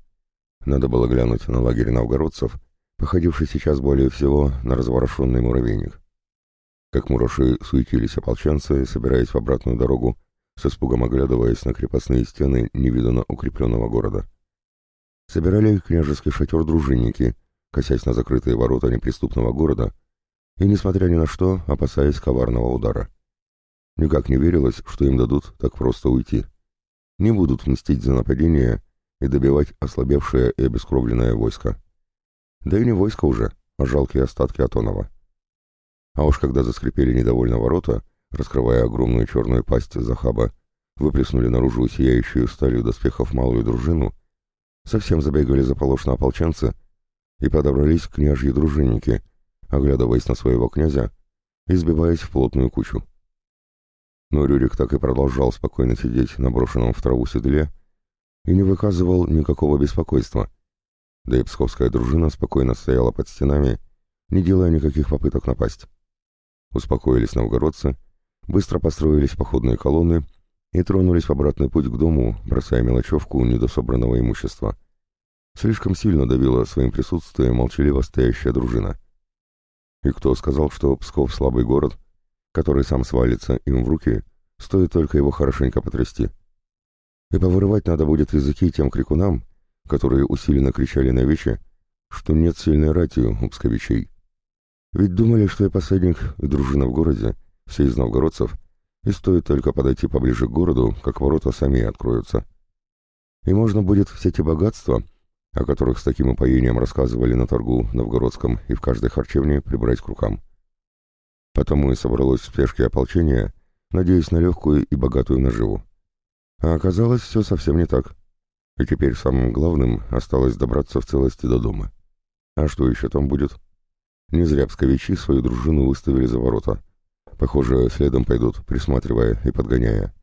Надо было глянуть на лагерь новгородцев, походивший сейчас более всего на разворошенный муравейник. Как мураши суетились ополченцы, собираясь в обратную дорогу, с испугом оглядываясь на крепостные стены невиданно укрепленного города. Собирали княжеский шатер дружинники, косясь на закрытые ворота неприступного города, и, несмотря ни на что, опасаясь коварного удара. Никак не верилось, что им дадут так просто уйти. Не будут мстить за нападение и добивать ослабевшее и обескровленное войско. Да и не войско уже, а жалкие остатки Атонова. А уж когда заскрипели недовольно ворота, раскрывая огромную черную пасть Захаба, выплеснули наружу сияющую сталью доспехов малую дружину, совсем забегали заполошно ополченцы и подобрались княжьи дружинники, оглядываясь на своего князя и сбиваясь в плотную кучу. Но Рюрик так и продолжал спокойно сидеть на брошенном в траву седле и не выказывал никакого беспокойства. Да и псковская дружина спокойно стояла под стенами, не делая никаких попыток напасть. Успокоились новгородцы, быстро построились походные колонны и тронулись в обратный путь к дому, бросая мелочевку недособранного имущества. Слишком сильно давила своим присутствием молчаливо стоящая дружина. И кто сказал, что Псков слабый город, который сам свалится им в руки, стоит только его хорошенько потрясти. И повырывать надо будет языки тем крикунам, которые усиленно кричали на вече, что нет сильной рати у псковичей. Ведь думали, что я посадник и дружина в городе, все из новгородцев, и стоит только подойти поближе к городу, как ворота сами откроются. И можно будет все те богатства, о которых с таким упоением рассказывали на торгу новгородском и в каждой харчевне, прибрать к рукам. Потому и собралось в спешке ополчение, надеясь на легкую и богатую наживу. А оказалось все совсем не так. И теперь самым главным осталось добраться в целости до дома. А что еще там будет? Не зря псковичи свою дружину выставили за ворота. Похоже, следом пойдут, присматривая и подгоняя.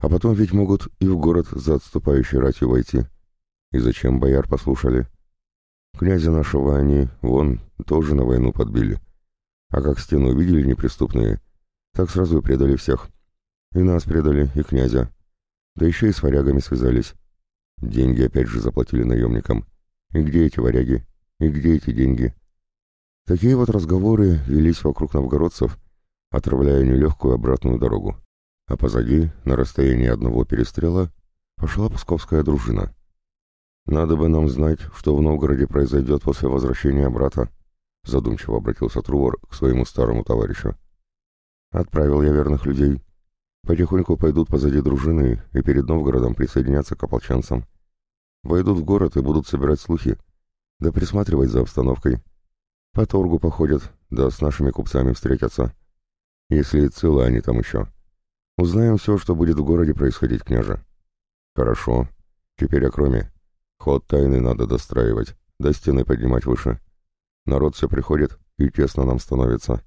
А потом ведь могут и в город за отступающей ратью войти. И зачем бояр послушали? Князя нашего они, вон, тоже на войну подбили. А как стену увидели неприступные, так сразу и предали всех. И нас предали, и князя. Да еще и с варягами связались. Деньги опять же заплатили наемникам. И где эти варяги? И где эти деньги? Такие вот разговоры велись вокруг новгородцев, отравляя нелегкую обратную дорогу. А позади, на расстоянии одного перестрела, пошла псковская дружина. Надо бы нам знать, что в Новгороде произойдет после возвращения брата, задумчиво обратился Трувор к своему старому товарищу. Отправил я верных людей. Потихоньку пойдут позади дружины и перед Новгородом присоединятся к ополченцам. Войдут в город и будут собирать слухи, да присматривать за обстановкой. По торгу походят, да с нашими купцами встретятся. Если целы они там еще. Узнаем все, что будет в городе происходить, княже. Хорошо. Теперь о кроме. Ход тайны надо достраивать, до стены поднимать выше. Народ все приходит, и тесно нам становится.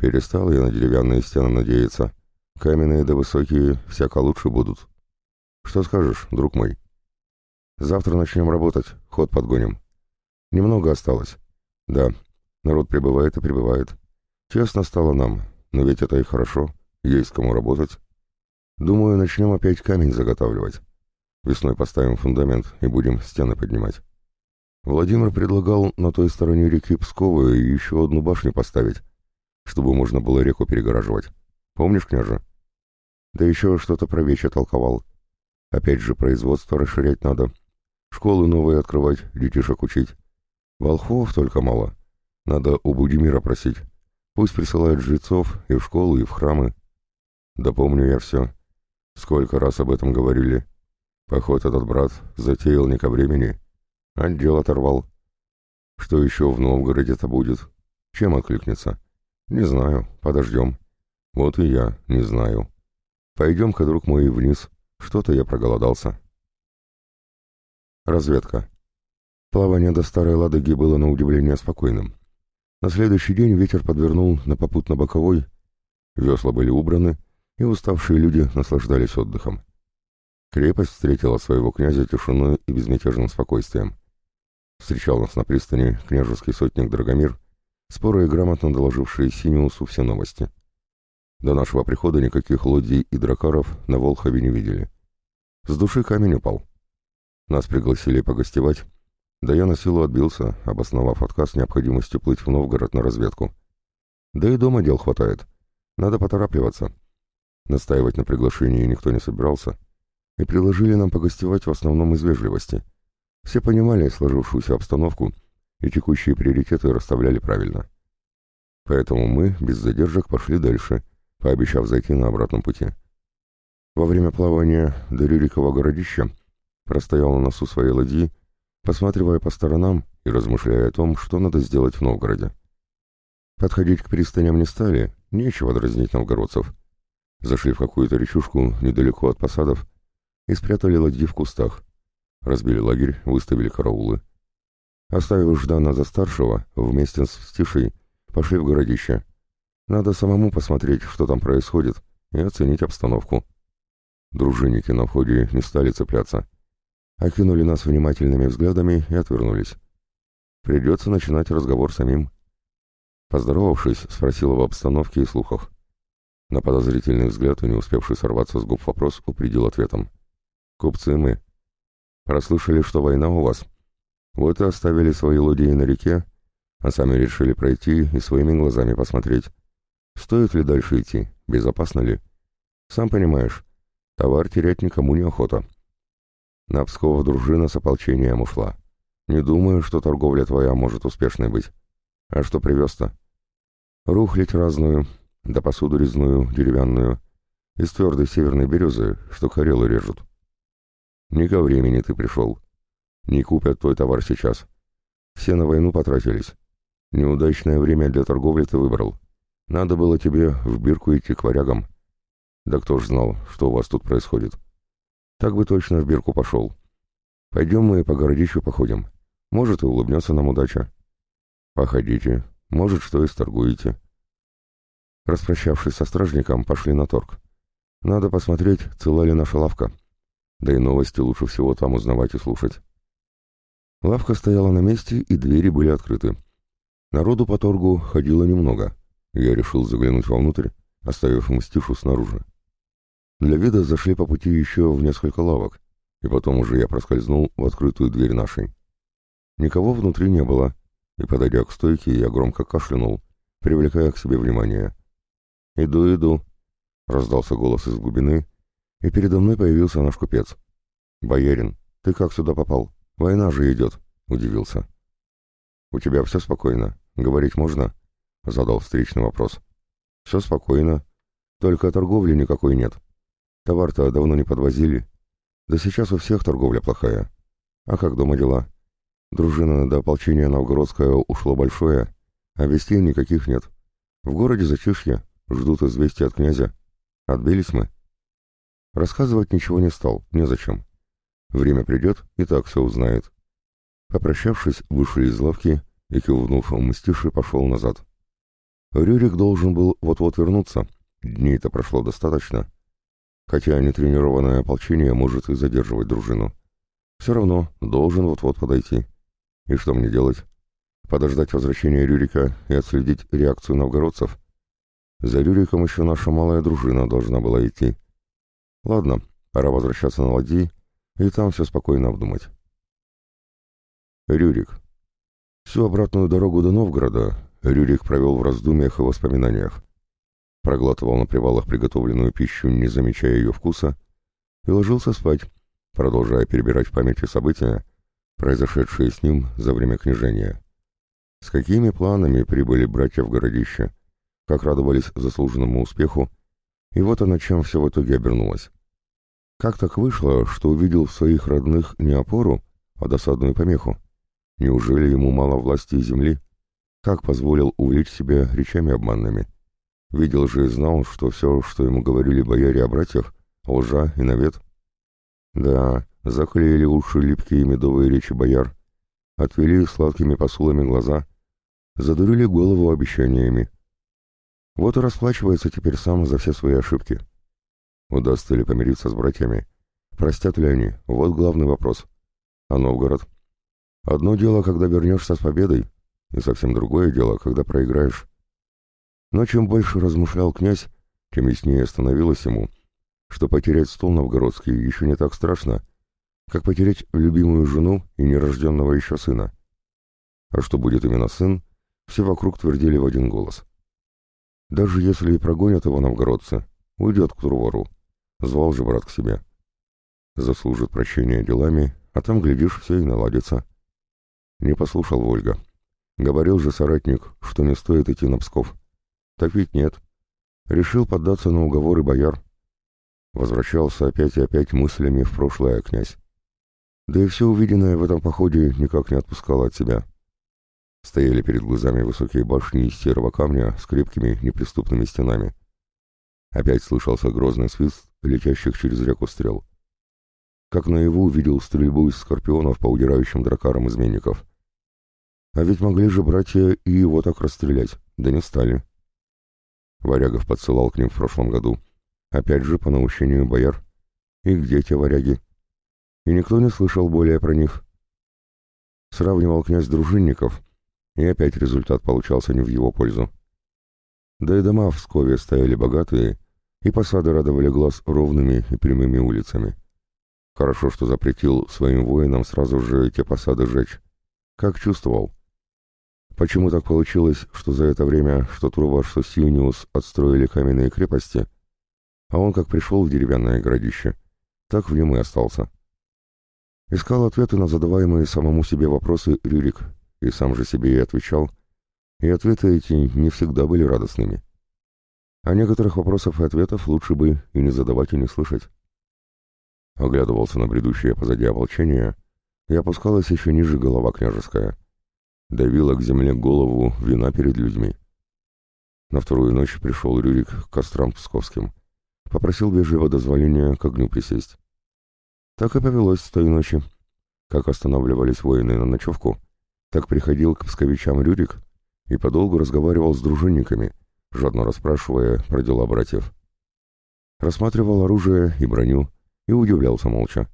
Перестал я на деревянные стены надеяться. Каменные да высокие всяко лучше будут. Что скажешь, друг мой? Завтра начнем работать, ход подгоним. Немного осталось. Да, народ прибывает и прибывает. Честно стало нам, но ведь это и хорошо, есть кому работать. Думаю, начнем опять камень заготавливать. Весной поставим фундамент и будем стены поднимать. Владимир предлагал на той стороне реки Пскова еще одну башню поставить, чтобы можно было реку перегораживать. Помнишь, княже? Да еще что-то про вече толковал. Опять же, производство расширять надо. Школы новые открывать, детишек учить. Волхов только мало. Надо у Будимира просить. Пусть присылают жрецов и в школу, и в храмы. Да помню я все. Сколько раз об этом говорили. Поход этот брат затеял не ко времени. Отдел оторвал. Что еще в Новгороде-то будет? Чем откликнется? Не знаю, подождем. Вот и я не знаю. Пойдем-ка, друг мой, вниз. Что-то я проголодался. Разведка. Плавание до Старой Ладоги было на удивление спокойным. На следующий день ветер подвернул на попутно-боковой, весла были убраны, и уставшие люди наслаждались отдыхом. Крепость встретила своего князя тишиной и безмятежным спокойствием. Встречал нас на пристани княжеский сотник Драгомир, споро и грамотно доложивший Синиусу все новости. До нашего прихода никаких лодий и дракаров на Волхове не видели. С души камень упал. Нас пригласили погостевать, да я на силу отбился, обосновав отказ необходимостью плыть в Новгород на разведку. Да и дома дел хватает. Надо поторапливаться. Настаивать на приглашении никто не собирался, и предложили нам погостевать в основном из вежливости. Все понимали сложившуюся обстановку, и текущие приоритеты расставляли правильно. Поэтому мы без задержек пошли дальше — пообещав зайти на обратном пути. Во время плавания до Рюрикова городища простоял на носу своей ладьи, посматривая по сторонам и размышляя о том, что надо сделать в Новгороде. Подходить к пристаням не стали, нечего дразнить новгородцев. Зашли в какую-то речушку недалеко от посадов и спрятали ладьи в кустах. Разбили лагерь, выставили караулы. Оставив Ждана за старшего, вместе с Стишей пошли в городище — надо самому посмотреть, что там происходит, и оценить обстановку. Дружинники на входе не стали цепляться. Окинули нас внимательными взглядами и отвернулись. Придется начинать разговор самим. Поздоровавшись, спросил об обстановке и слухах. На подозрительный взгляд не успевший сорваться с губ вопрос упредил ответом. «Купцы мы. Прослышали, что война у вас. Вот и оставили свои лодии на реке, а сами решили пройти и своими глазами посмотреть, Стоит ли дальше идти? Безопасно ли? Сам понимаешь, товар терять никому не охота. На Пскова дружина с ополчением ушла. Не думаю, что торговля твоя может успешной быть. А что привез-то? Рухлить разную, да посуду резную, деревянную, из твердой северной березы, что хорелы режут. Не ко времени ты пришел. Не купят твой товар сейчас. Все на войну потратились. Неудачное время для торговли ты выбрал. Надо было тебе в бирку идти к варягам. Да кто ж знал, что у вас тут происходит. Так бы точно в бирку пошел. Пойдем мы по городищу походим. Может, и улыбнется нам удача. Походите. Может, что и сторгуете. Распрощавшись со стражником, пошли на торг. Надо посмотреть, цела ли наша лавка. Да и новости лучше всего там узнавать и слушать. Лавка стояла на месте, и двери были открыты. Народу по торгу ходило немного — я решил заглянуть вовнутрь, оставив мстишу снаружи. Для вида зашли по пути еще в несколько лавок, и потом уже я проскользнул в открытую дверь нашей. Никого внутри не было, и, подойдя к стойке, я громко кашлянул, привлекая к себе внимание. «Иду, иду», — раздался голос из глубины, и передо мной появился наш купец. «Боярин, ты как сюда попал? Война же идет», — удивился. «У тебя все спокойно? Говорить можно?» — задал встречный вопрос. «Все спокойно. Только торговли никакой нет. Товар-то давно не подвозили. Да сейчас у всех торговля плохая. А как дома дела? Дружина до ополчения новгородская ушло большое, А вестей никаких нет. В городе затишье, ждут известия от князя. Отбились мы. Рассказывать ничего не стал, незачем. Время придет, и так все узнает. Попрощавшись, вышли из лавки и, кивнув мстиши, пошел назад. Рюрик должен был вот-вот вернуться. Дней-то прошло достаточно. Хотя нетренированное ополчение может и задерживать дружину. Все равно должен вот-вот подойти. И что мне делать? Подождать возвращения Рюрика и отследить реакцию новгородцев? За Рюриком еще наша малая дружина должна была идти. Ладно, пора возвращаться на ладьи и там все спокойно обдумать. Рюрик. Всю обратную дорогу до Новгорода Рюрик провел в раздумьях и воспоминаниях. Проглатывал на привалах приготовленную пищу, не замечая ее вкуса, и ложился спать, продолжая перебирать в памяти события, произошедшие с ним за время княжения. С какими планами прибыли братья в городище, как радовались заслуженному успеху, и вот она чем все в итоге обернулось. Как так вышло, что увидел в своих родных не опору, а досадную помеху? Неужели ему мало власти и земли? Как позволил увлечь себя речами обманными? Видел же и знал, что все, что ему говорили бояре о братьях, лжа и навет. Да, заклеили уши липкие медовые речи бояр, отвели сладкими посулами глаза, задурили голову обещаниями. Вот и расплачивается теперь сам за все свои ошибки. Удастся ли помириться с братьями? Простят ли они? Вот главный вопрос. А Новгород? Одно дело, когда вернешься с победой, и совсем другое дело, когда проиграешь. Но чем больше размышлял князь, тем яснее становилось ему, что потерять стол новгородский еще не так страшно, как потерять любимую жену и нерожденного еще сына. А что будет именно сын, все вокруг твердили в один голос. Даже если и прогонят его новгородцы, уйдет к Турвору. Звал же брат к себе. Заслужит прощения делами, а там, глядишь, все и наладится. Не послушал Вольга. Говорил же соратник, что не стоит идти на Псков. Так ведь нет. Решил поддаться на уговоры бояр. Возвращался опять и опять мыслями в прошлое князь. Да и все увиденное в этом походе никак не отпускало от себя. Стояли перед глазами высокие башни из серого камня с крепкими неприступными стенами. Опять слышался грозный свист летящих через реку стрел как наяву увидел стрельбу из скорпионов по удирающим дракарам изменников. А ведь могли же братья и его так расстрелять, да не стали. Варягов подсылал к ним в прошлом году, опять же по наущению бояр. И где те варяги? И никто не слышал более про них. Сравнивал князь дружинников, и опять результат получался не в его пользу. Да и дома в Скове стояли богатые, и посады радовали глаз ровными и прямыми улицами. Хорошо, что запретил своим воинам сразу же эти посады жечь. Как чувствовал. Почему так получилось, что за это время что Турваш, что Сиуниус отстроили каменные крепости, а он как пришел в деревянное городище, так в нем и остался. Искал ответы на задаваемые самому себе вопросы Рюрик, и сам же себе и отвечал, и ответы эти не всегда были радостными. А некоторых вопросов и ответов лучше бы и не задавать, и не слышать оглядывался на бредущее позади ополчение, и опускалась еще ниже голова княжеская. Давила к земле голову вина перед людьми. На вторую ночь пришел Рюрик к кострам псковским. Попросил вежливо дозволения к огню присесть. Так и повелось с той ночи. Как останавливались воины на ночевку, так приходил к псковичам Рюрик и подолгу разговаривал с дружинниками, жадно расспрашивая про дела братьев. Рассматривал оружие и броню, и удивлялся молча.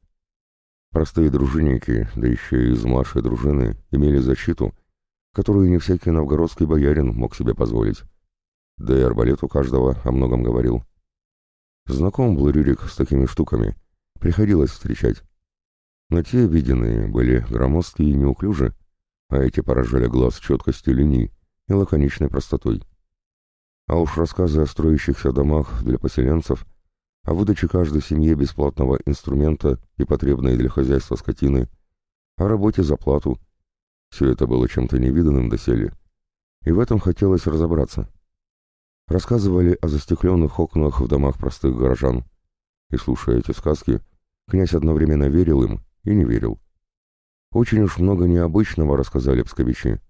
Простые дружинники, да еще и из младшей дружины, имели защиту, которую не всякий новгородский боярин мог себе позволить. Да и арбалет у каждого о многом говорил. Знаком был Рюрик с такими штуками, приходилось встречать. Но те, виденные, были громоздкие и неуклюжи, а эти поражали глаз четкостью линий и лаконичной простотой. А уж рассказы о строящихся домах для поселенцев о выдаче каждой семье бесплатного инструмента и потребной для хозяйства скотины, о работе за плату. Все это было чем-то невиданным доселе, и в этом хотелось разобраться. Рассказывали о застекленных окнах в домах простых горожан, и, слушая эти сказки, князь одновременно верил им и не верил. Очень уж много необычного рассказали псковичи.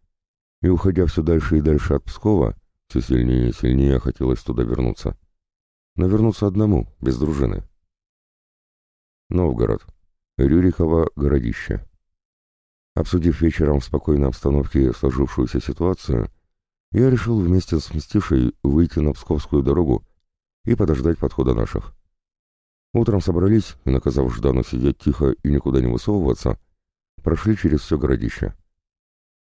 И, уходя все дальше и дальше от Пскова, все сильнее и сильнее хотелось туда вернуться. Но вернуться одному, без дружины. Новгород. Рюриково городище. Обсудив вечером в спокойной обстановке сложившуюся ситуацию, я решил вместе с Мстишей выйти на Псковскую дорогу и подождать подхода наших. Утром собрались и, наказав Ждану сидеть тихо и никуда не высовываться, прошли через все городище.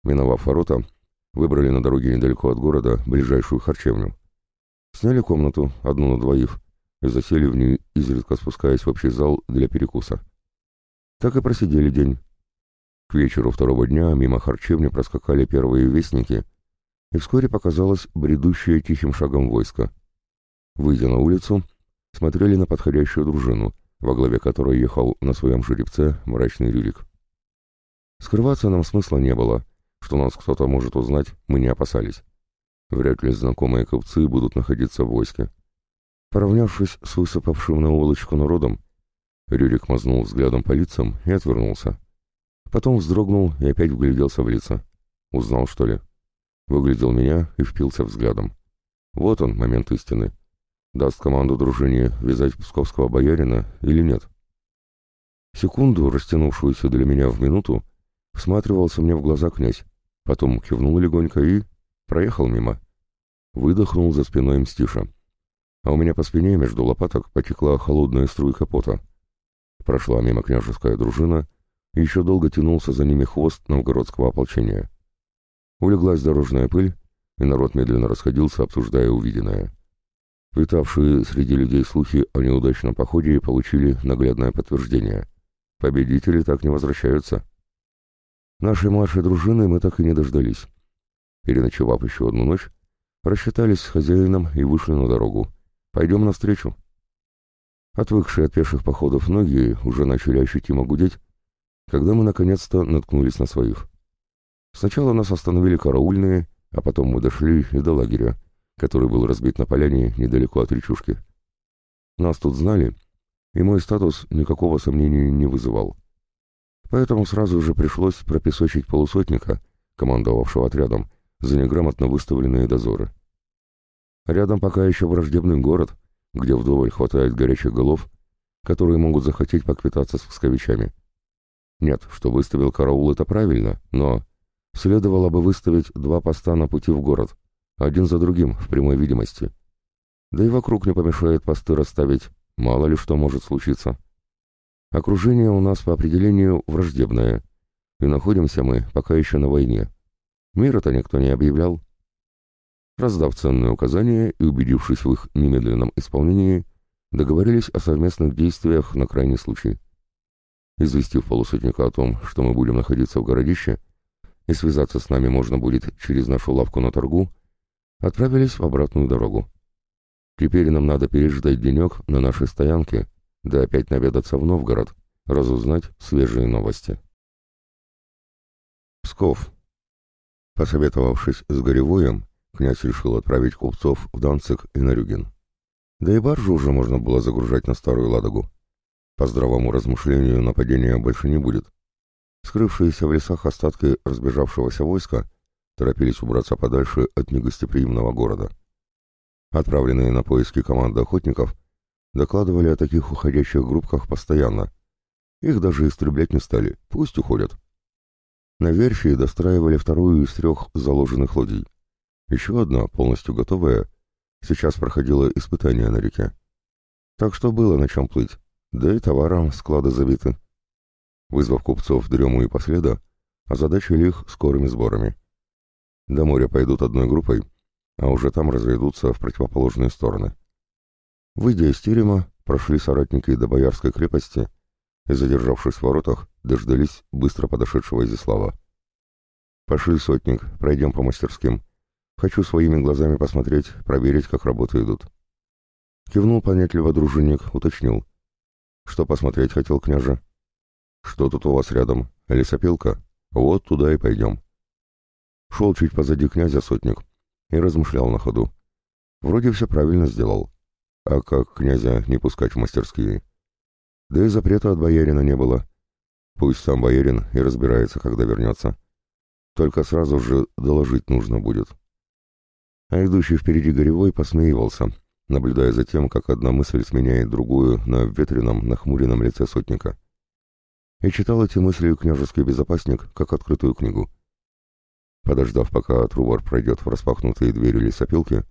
Миновав ворота, выбрали на дороге недалеко от города ближайшую харчевню. Сняли комнату, одну на двоих, и засели в ней, изредка спускаясь в общий зал для перекуса. Так и просидели день. К вечеру второго дня мимо харчевни проскакали первые вестники, и вскоре показалось бредущее тихим шагом войско. Выйдя на улицу, смотрели на подходящую дружину, во главе которой ехал на своем жеребце мрачный Рюрик. Скрываться нам смысла не было, что нас кто-то может узнать, мы не опасались. Вряд ли знакомые купцы будут находиться в войске. Поравнявшись с высыпавшим на улочку народом, Рюрик мазнул взглядом по лицам и отвернулся. Потом вздрогнул и опять вгляделся в лица. Узнал, что ли? Выглядел меня и впился взглядом. Вот он, момент истины даст команду дружине вязать псковского боярина или нет. Секунду, растянувшуюся для меня в минуту, всматривался мне в глаза князь, потом кивнул легонько и... проехал мимо. Выдохнул за спиной мстиша. А у меня по спине между лопаток потекла холодная струйка пота. Прошла мимо княжеская дружина, и еще долго тянулся за ними хвост новгородского ополчения. Улеглась дорожная пыль, и народ медленно расходился, обсуждая увиденное. Витавшие среди людей слухи о неудачном походе получили наглядное подтверждение. Победители так не возвращаются. Нашей младшей дружины мы так и не дождались. Переночевав еще одну ночь, рассчитались с хозяином и вышли на дорогу. Пойдем навстречу. Отвыкшие от пеших походов ноги уже начали ощутимо гудеть, когда мы наконец-то наткнулись на своих. Сначала нас остановили караульные, а потом мы дошли и до лагеря, который был разбит на поляне недалеко от речушки. Нас тут знали, и мой статус никакого сомнения не вызывал. Поэтому сразу же пришлось пропесочить полусотника, командовавшего отрядом, за неграмотно выставленные дозоры. Рядом пока еще враждебный город, где вдоволь хватает горячих голов, которые могут захотеть поквитаться с псковичами. Нет, что выставил караул, это правильно, но следовало бы выставить два поста на пути в город, один за другим, в прямой видимости. Да и вокруг не помешает посты расставить, мало ли что может случиться. Окружение у нас по определению враждебное, и находимся мы пока еще на войне. Мир это никто не объявлял. Раздав ценные указания и убедившись в их немедленном исполнении, договорились о совместных действиях на крайний случай. Известив полусотника о том, что мы будем находиться в городище, и связаться с нами можно будет через нашу лавку на торгу, отправились в обратную дорогу. Теперь нам надо переждать денек на нашей стоянке, да опять наведаться в Новгород, разузнать свежие новости. Псков. Посоветовавшись с Горевоем, князь решил отправить купцов в Данцик и на Рюген. Да и баржу уже можно было загружать на Старую Ладогу. По здравому размышлению нападения больше не будет. Скрывшиеся в лесах остатки разбежавшегося войска торопились убраться подальше от негостеприимного города. Отправленные на поиски команды охотников докладывали о таких уходящих группках постоянно. Их даже истреблять не стали, пусть уходят. На верфи достраивали вторую из трех заложенных лодий. Еще одна, полностью готовая, сейчас проходила испытание на реке. Так что было на чем плыть, да и товаром склады забиты. Вызвав купцов дрему и последа, озадачили их скорыми сборами. До моря пойдут одной группой, а уже там разойдутся в противоположные стороны. Выйдя из терема, прошли соратники до Боярской крепости и, задержавшись в воротах, дождались быстро подошедшего Изяслава. «Пошли, сотник, пройдем по мастерским. Хочу своими глазами посмотреть, проверить, как работы идут». Кивнул понятливо дружинник, уточнил. «Что посмотреть хотел княже?» «Что тут у вас рядом? Лесопилка? Вот туда и пойдем». Шел чуть позади князя сотник и размышлял на ходу. Вроде все правильно сделал. А как князя не пускать в мастерские? Да и запрета от боярина не было. Пусть сам боярин и разбирается, когда вернется. Только сразу же доложить нужно будет. А идущий впереди Горевой посмеивался, наблюдая за тем, как одна мысль сменяет другую на ветреном, нахмуренном лице сотника. И читал эти мысли княжеский безопасник, как открытую книгу. Подождав, пока Трувор пройдет в распахнутые двери лесопилки,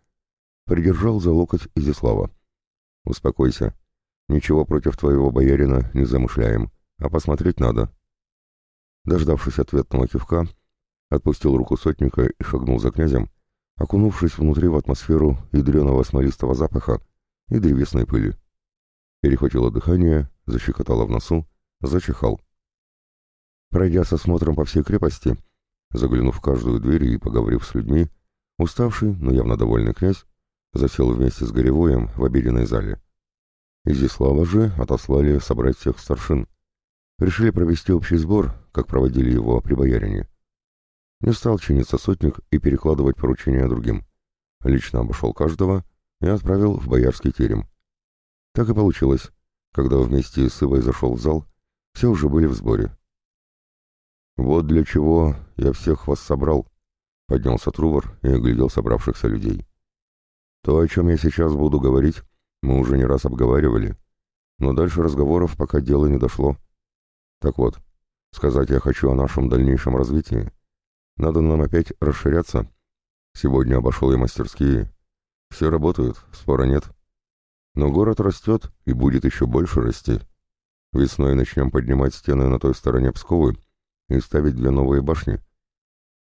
придержал за локоть Изяслава. «Успокойся. Ничего против твоего боярина не замышляем, а посмотреть надо». Дождавшись ответного кивка, отпустил руку сотника и шагнул за князем, окунувшись внутри в атмосферу ядреного смолистого запаха и древесной пыли. Перехватило дыхание, защекотало в носу, зачихал. Пройдя со смотром по всей крепости, заглянув в каждую дверь и поговорив с людьми, уставший, но явно довольный князь засел вместе с Горевоем в обеденной зале. Изислава же отослали собрать всех старшин. Решили провести общий сбор, как проводили его при боярине. Не стал чиниться сотник и перекладывать поручения другим. Лично обошел каждого и отправил в боярский терем. Так и получилось. Когда вместе с Ивой зашел в зал, все уже были в сборе. «Вот для чего я всех вас собрал», — поднялся Трувор и оглядел собравшихся людей. «То, о чем я сейчас буду говорить, мы уже не раз обговаривали, но дальше разговоров пока дело не дошло. Так вот, сказать я хочу о нашем дальнейшем развитии. Надо нам опять расширяться. Сегодня обошел я мастерские. Все работают, спора нет. Но город растет и будет еще больше расти. Весной начнем поднимать стены на той стороне Псковы и ставить две новые башни.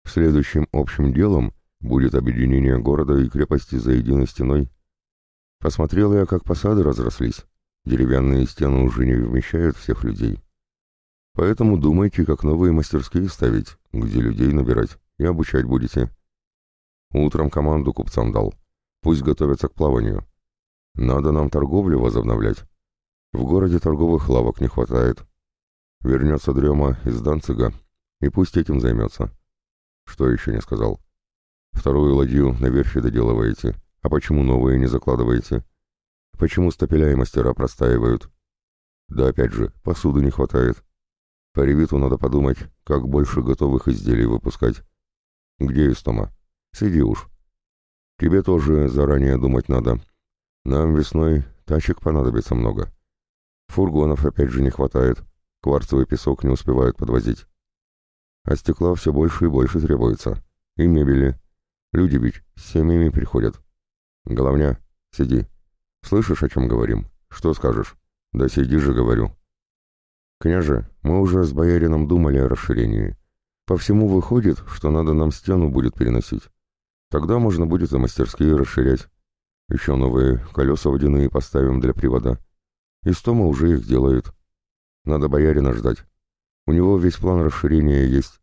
Следующим общим делом будет объединение города и крепости за единой стеной. Посмотрел я, как посады разрослись. Деревянные стены уже не вмещают всех людей. Поэтому думайте, как новые мастерские ставить, где людей набирать, и обучать будете. Утром команду купцам дал. Пусть готовятся к плаванию. Надо нам торговлю возобновлять. В городе торговых лавок не хватает. Вернется Дрема из Данцига, и пусть этим займется. Что еще не сказал? Вторую ладью на верфи доделываете. А почему новые не закладываете? Почему стапеля и мастера простаивают? Да опять же, посуды не хватает. По ревиту надо подумать, как больше готовых изделий выпускать. Где Истома? Сиди уж. Тебе тоже заранее думать надо. Нам весной тачек понадобится много. Фургонов опять же не хватает. Кварцевый песок не успевают подвозить. А стекла все больше и больше требуется. И мебели. Люди ведь с семьями приходят. Головня, сиди. Слышишь, о чем говорим? Что скажешь? Да сиди же, говорю. «Княже, мы уже с боярином думали о расширении. По всему выходит, что надо нам стену будет переносить. Тогда можно будет и мастерские расширять. Еще новые колеса водяные поставим для привода. И Стома уже их делает. Надо боярина ждать. У него весь план расширения есть.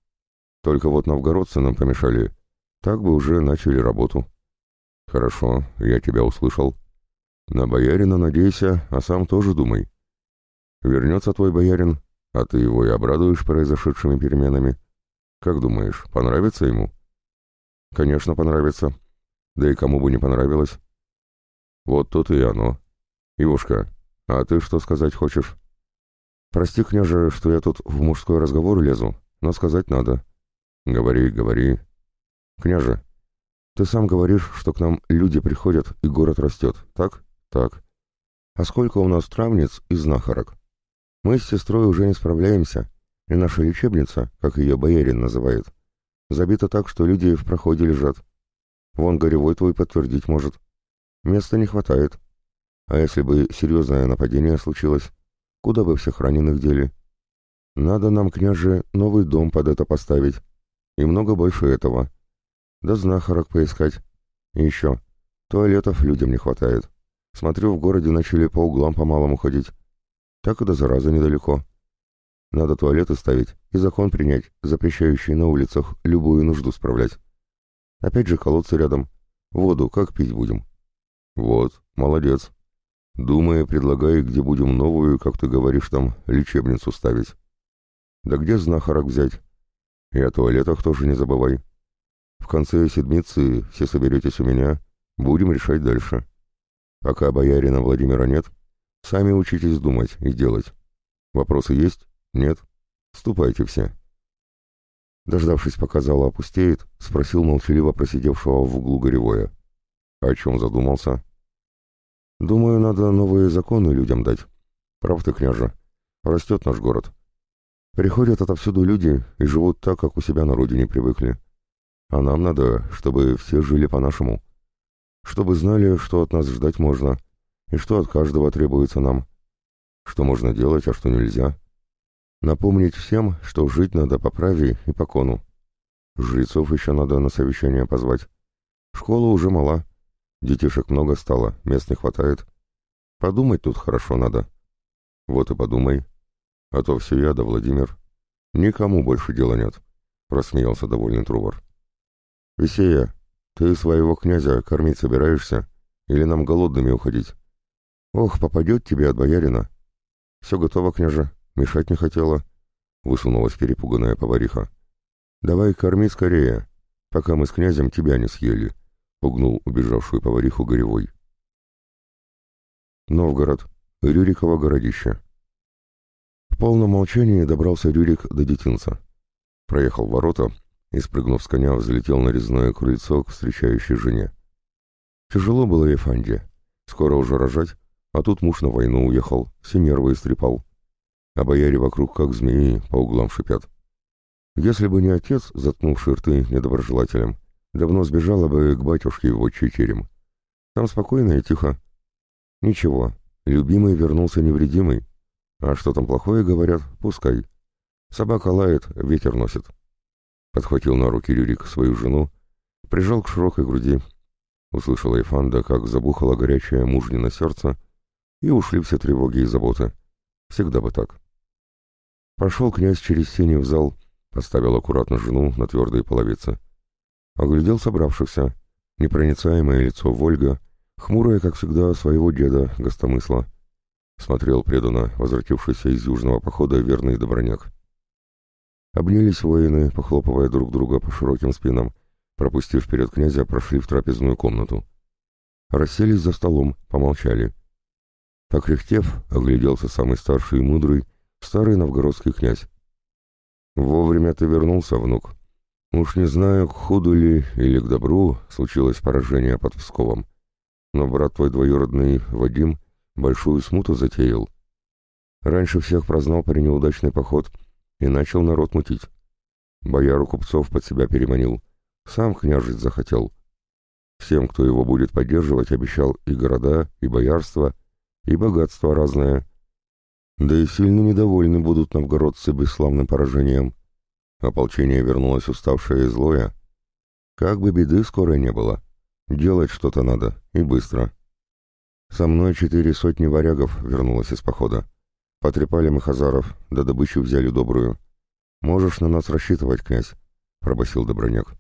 Только вот новгородцы нам помешали. Так бы уже начали работу». «Хорошо, я тебя услышал. На боярина надейся, а сам тоже думай». Вернется твой боярин, а ты его и обрадуешь произошедшими переменами. Как думаешь, понравится ему? Конечно, понравится. Да и кому бы не понравилось. Вот тут и оно. Ивушка, а ты что сказать хочешь? Прости, княже, что я тут в мужской разговор лезу, но сказать надо. Говори, говори. Княже, ты сам говоришь, что к нам люди приходят и город растет, так? Так. А сколько у нас травниц и знахарок? Мы с сестрой уже не справляемся, и наша лечебница, как ее боярин называет, забита так, что люди в проходе лежат. Вон горевой твой подтвердить может. Места не хватает. А если бы серьезное нападение случилось, куда бы всех раненых дели? Надо нам, княже, новый дом под это поставить. И много больше этого. Да знахарок поискать. И еще. Туалетов людям не хватает. Смотрю, в городе начали по углам по-малому ходить так и до заразы недалеко. Надо туалеты ставить и закон принять, запрещающий на улицах любую нужду справлять. Опять же колодцы рядом. Воду как пить будем? Вот, молодец. Думай, предлагай, где будем новую, как ты говоришь там, лечебницу ставить. Да где знахарок взять? И о туалетах тоже не забывай. В конце седмицы все соберетесь у меня, будем решать дальше. Пока боярина Владимира нет, Сами учитесь думать и делать. Вопросы есть? Нет? Ступайте все. Дождавшись, пока зала опустеет, спросил молчаливо просидевшего в углу Горевое. О чем задумался? Думаю, надо новые законы людям дать. Прав ты, княже. Растет наш город. Приходят отовсюду люди и живут так, как у себя на родине привыкли. А нам надо, чтобы все жили по-нашему. Чтобы знали, что от нас ждать можно, и что от каждого требуется нам. Что можно делать, а что нельзя. Напомнить всем, что жить надо по праве и по кону. Жрецов еще надо на совещание позвать. Школа уже мала. Детишек много стало, мест не хватает. Подумать тут хорошо надо. Вот и подумай. А то все я да Владимир. Никому больше дела нет, — рассмеялся довольный Трувор. Весея, ты своего князя кормить собираешься? Или нам голодными уходить? Ох, попадет тебе от боярина. Все готово, княже, мешать не хотела, — высунулась перепуганная повариха. Давай корми скорее, пока мы с князем тебя не съели, — пугнул убежавшую повариху Горевой. Новгород. Рюриково городище. В полном молчании добрался Рюрик до детинца. Проехал ворота и, спрыгнув с коня, взлетел на резное крыльцо к встречающей жене. Тяжело было Ефанде. Скоро уже рожать, а тут муж на войну уехал, все нервы истрепал. А бояре вокруг, как змеи, по углам шипят. Если бы не отец, заткнувший рты недоброжелателям, давно сбежала бы к батюшке в отчий терем. Там спокойно и тихо. Ничего, любимый вернулся невредимый. А что там плохое, говорят, пускай. Собака лает, ветер носит. Подхватил на руки Рюрик свою жену, прижал к широкой груди. Услышала Ифанда, как забухало горячее мужнино сердце, и ушли все тревоги и заботы. Всегда бы так. Пошел князь через сени в зал, поставил аккуратно жену на твердые половицы. Оглядел собравшихся, непроницаемое лицо Вольга, хмурое, как всегда, своего деда, гостомысла. Смотрел преданно возвратившийся из южного похода верный Доброняк. Обнялись воины, похлопывая друг друга по широким спинам, пропустив вперед князя, прошли в трапезную комнату. Расселись за столом, помолчали. Покряхтев, огляделся самый старший и мудрый, старый новгородский князь. «Вовремя ты вернулся, внук. Уж не знаю, к худу ли или к добру случилось поражение под Псковом, но брат твой двоюродный, Вадим, большую смуту затеял. Раньше всех прознал про неудачный поход и начал народ мутить. Бояру купцов под себя переманил, сам княжить захотел. Всем, кто его будет поддерживать, обещал и города, и боярство, и богатство разное. Да и сильно недовольны будут новгородцы бесславным поражением. Ополчение вернулось уставшее и злое. Как бы беды скоро не было. Делать что-то надо, и быстро. Со мной четыре сотни варягов вернулось из похода. Потрепали мы хазаров, да добычу взяли добрую. Можешь на нас рассчитывать, князь, — пробасил Доброняк.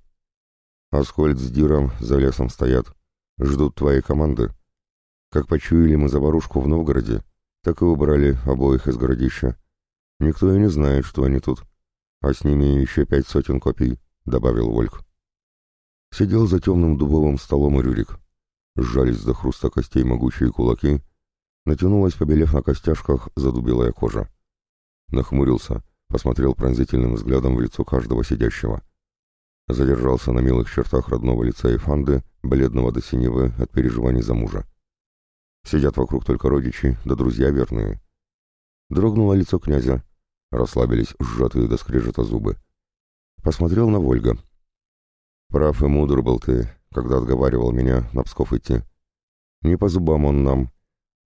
Аскольд с Диром за лесом стоят. Ждут твоей команды. Как почуяли мы заварушку в Новгороде, так и убрали обоих из городища. Никто и не знает, что они тут. А с ними еще пять сотен копий, — добавил Вольк. Сидел за темным дубовым столом и Рюрик. Сжались до хруста костей могучие кулаки, натянулась, побелев на костяшках, задубелая кожа. Нахмурился, посмотрел пронзительным взглядом в лицо каждого сидящего. Задержался на милых чертах родного лица Эфанды, бледного до синевы от переживаний за мужа. Сидят вокруг только родичи, да друзья верные. Дрогнуло лицо князя, расслабились сжатые до скрежета зубы. Посмотрел на Вольга. «Прав и мудр был ты, когда отговаривал меня на Псков идти. Не по зубам он нам,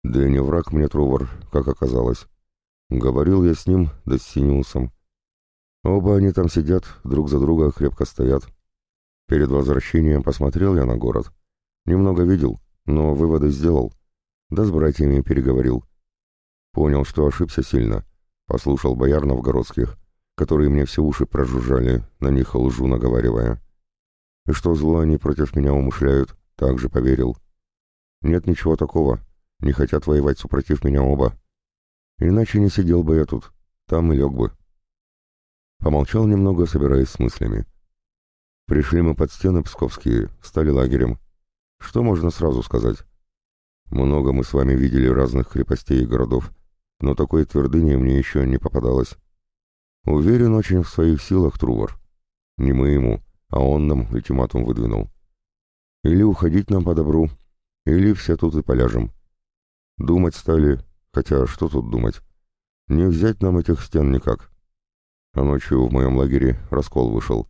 да и не враг мне Трувор, как оказалось. Говорил я с ним, да с Синеусом. Оба они там сидят, друг за друга крепко стоят. Перед возвращением посмотрел я на город. Немного видел, но выводы сделал. Да с братьями переговорил. Понял, что ошибся сильно. Послушал бояр новгородских, которые мне все уши прожужжали, на них лжу наговаривая. И что зло они против меня умышляют, также поверил. Нет ничего такого. Не хотят воевать супротив меня оба. Иначе не сидел бы я тут. Там и лег бы. Помолчал немного, собираясь с мыслями. Пришли мы под стены псковские, стали лагерем. Что можно сразу сказать? Много мы с вами видели разных крепостей и городов, но такой твердыни мне еще не попадалось. Уверен очень в своих силах, Трувор. Не мы ему, а он нам ультиматум выдвинул. Или уходить нам по добру, или все тут и поляжем. Думать стали, хотя что тут думать? Не взять нам этих стен никак. А ночью в моем лагере раскол вышел.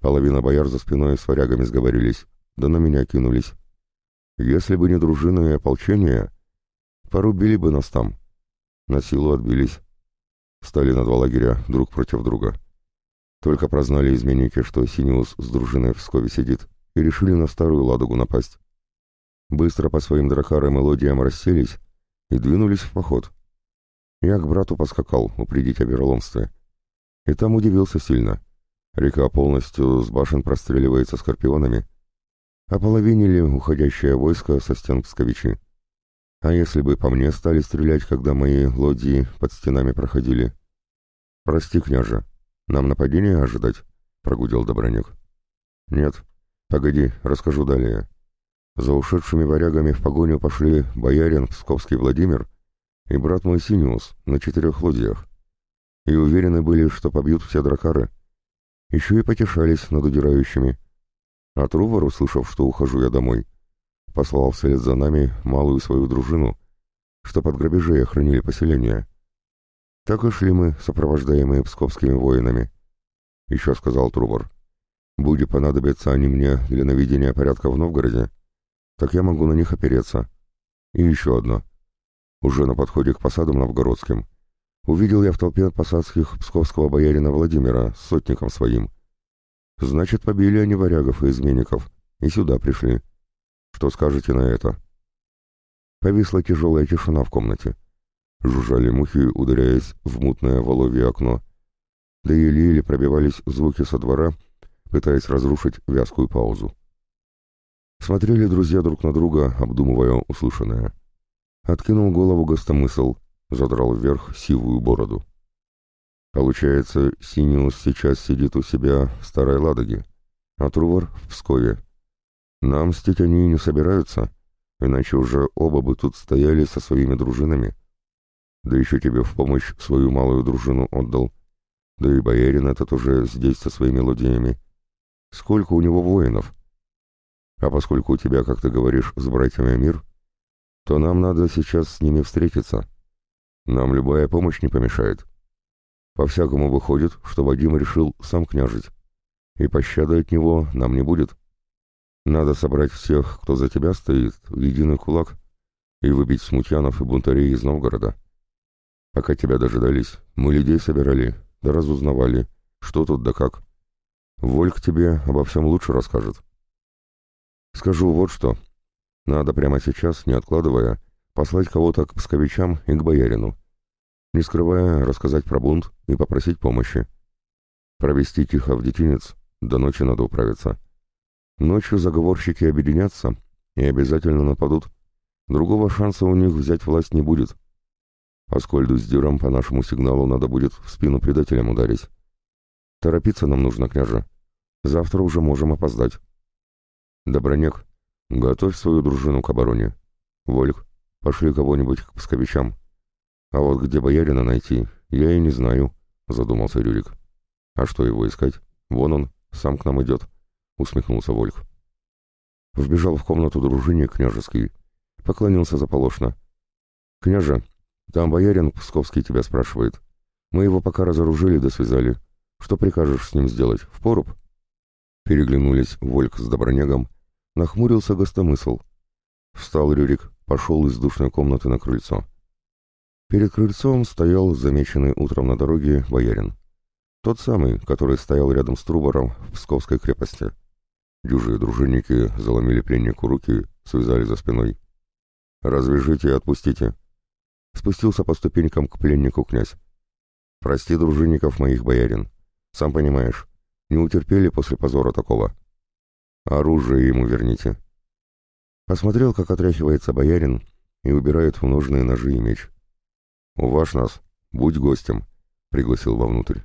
Половина бояр за спиной с варягами сговорились, да на меня кинулись. Если бы не дружина и ополчение, порубили бы нас там. На силу отбились. Стали на два лагеря, друг против друга. Только прознали изменники, что Синиус с дружиной в Пскове сидит, и решили на старую Ладогу напасть. Быстро по своим дракарам и лодиям расселись и двинулись в поход. Я к брату поскакал, упредить о вероломстве. И там удивился сильно. Река полностью с башен простреливается скорпионами. Ополовинили уходящее войско со стен Псковичи. А если бы по мне стали стрелять, когда мои лодии под стенами проходили? Прости, княже, нам нападение ожидать? Прогудел Доброник. Нет, погоди, расскажу далее. За ушедшими варягами в погоню пошли боярин Псковский Владимир и брат мой Синиус на четырех лодиях. И уверены были, что побьют все дракары. Еще и потешались над удирающими. А Трувор, услышав, что ухожу я домой, послал вслед за нами малую свою дружину, что под грабежей охранили поселение. Так и шли мы, сопровождаемые псковскими воинами. Еще сказал Трувор, «Будет понадобиться они мне для наведения порядка в Новгороде, так я могу на них опереться. И еще одно — уже на подходе к посадам новгородским, увидел я в толпе посадских псковского боярина Владимира с сотником своим. Значит, побили они варягов и изменников, и сюда пришли. Что скажете на это? Повисла тяжелая тишина в комнате. Жужжали мухи, ударяясь в мутное воловье окно. Да еле-еле пробивались звуки со двора, пытаясь разрушить вязкую паузу. Смотрели друзья друг на друга, обдумывая услышанное. Откинул голову гостомысл, задрал вверх сивую бороду. Получается, Синиус сейчас сидит у себя в Старой Ладоге, а Трувор в Пскове. Нам мстить они не собираются, иначе уже оба бы тут стояли со своими дружинами. Да еще тебе в помощь свою малую дружину отдал. Да и боярин этот уже здесь со своими ладьями. Сколько у него воинов? А поскольку у тебя, как ты говоришь, с братьями мир, то нам надо сейчас с ними встретиться. Нам любая помощь не помешает. По-всякому выходит, что Вадим решил сам княжить, и пощады от него нам не будет. Надо собрать всех, кто за тебя стоит, в единый кулак и выбить смутьянов и бунтарей из Новгорода. Пока тебя дожидались, мы людей собирали, да разузнавали, что тут да как. Вольк тебе обо всем лучше расскажет. Скажу вот что, надо прямо сейчас, не откладывая, послать кого-то к псковичам и к боярину. Не скрывая, рассказать про бунт и попросить помощи. Провести тихо в детинец, до ночи надо управиться. Ночью заговорщики объединятся и обязательно нападут. Другого шанса у них взять власть не будет. Аскольду с Дюром по нашему сигналу надо будет в спину предателям ударить. Торопиться нам нужно, княже. Завтра уже можем опоздать. Добронек, Готовь свою дружину к обороне. Вольк, пошли кого-нибудь к псковичам. А вот где боярина найти, я и не знаю, задумался Рюрик. А что его искать? Вон он, сам к нам идет, усмехнулся Вольк. Вбежал в комнату дружине княжеский, поклонился заполошно. «Княже, там боярин Псковский тебя спрашивает. Мы его пока разоружили да связали. Что прикажешь с ним сделать? В поруб?» Переглянулись Вольк с Добронегом, Нахмурился гостомысл. Встал Рюрик, пошел из душной комнаты на крыльцо. Перед крыльцом стоял замеченный утром на дороге боярин. Тот самый, который стоял рядом с Трубором в Псковской крепости. Дюжие дружинники заломили пленнику руки, связали за спиной. «Развяжите и отпустите». Спустился по ступенькам к пленнику князь. «Прости дружинников моих, боярин. Сам понимаешь, не утерпели после позора такого». Оружие ему верните. Посмотрел, как отряхивается боярин и убирает в ножные ножи и меч. «Уваж нас, будь гостем», — пригласил вовнутрь.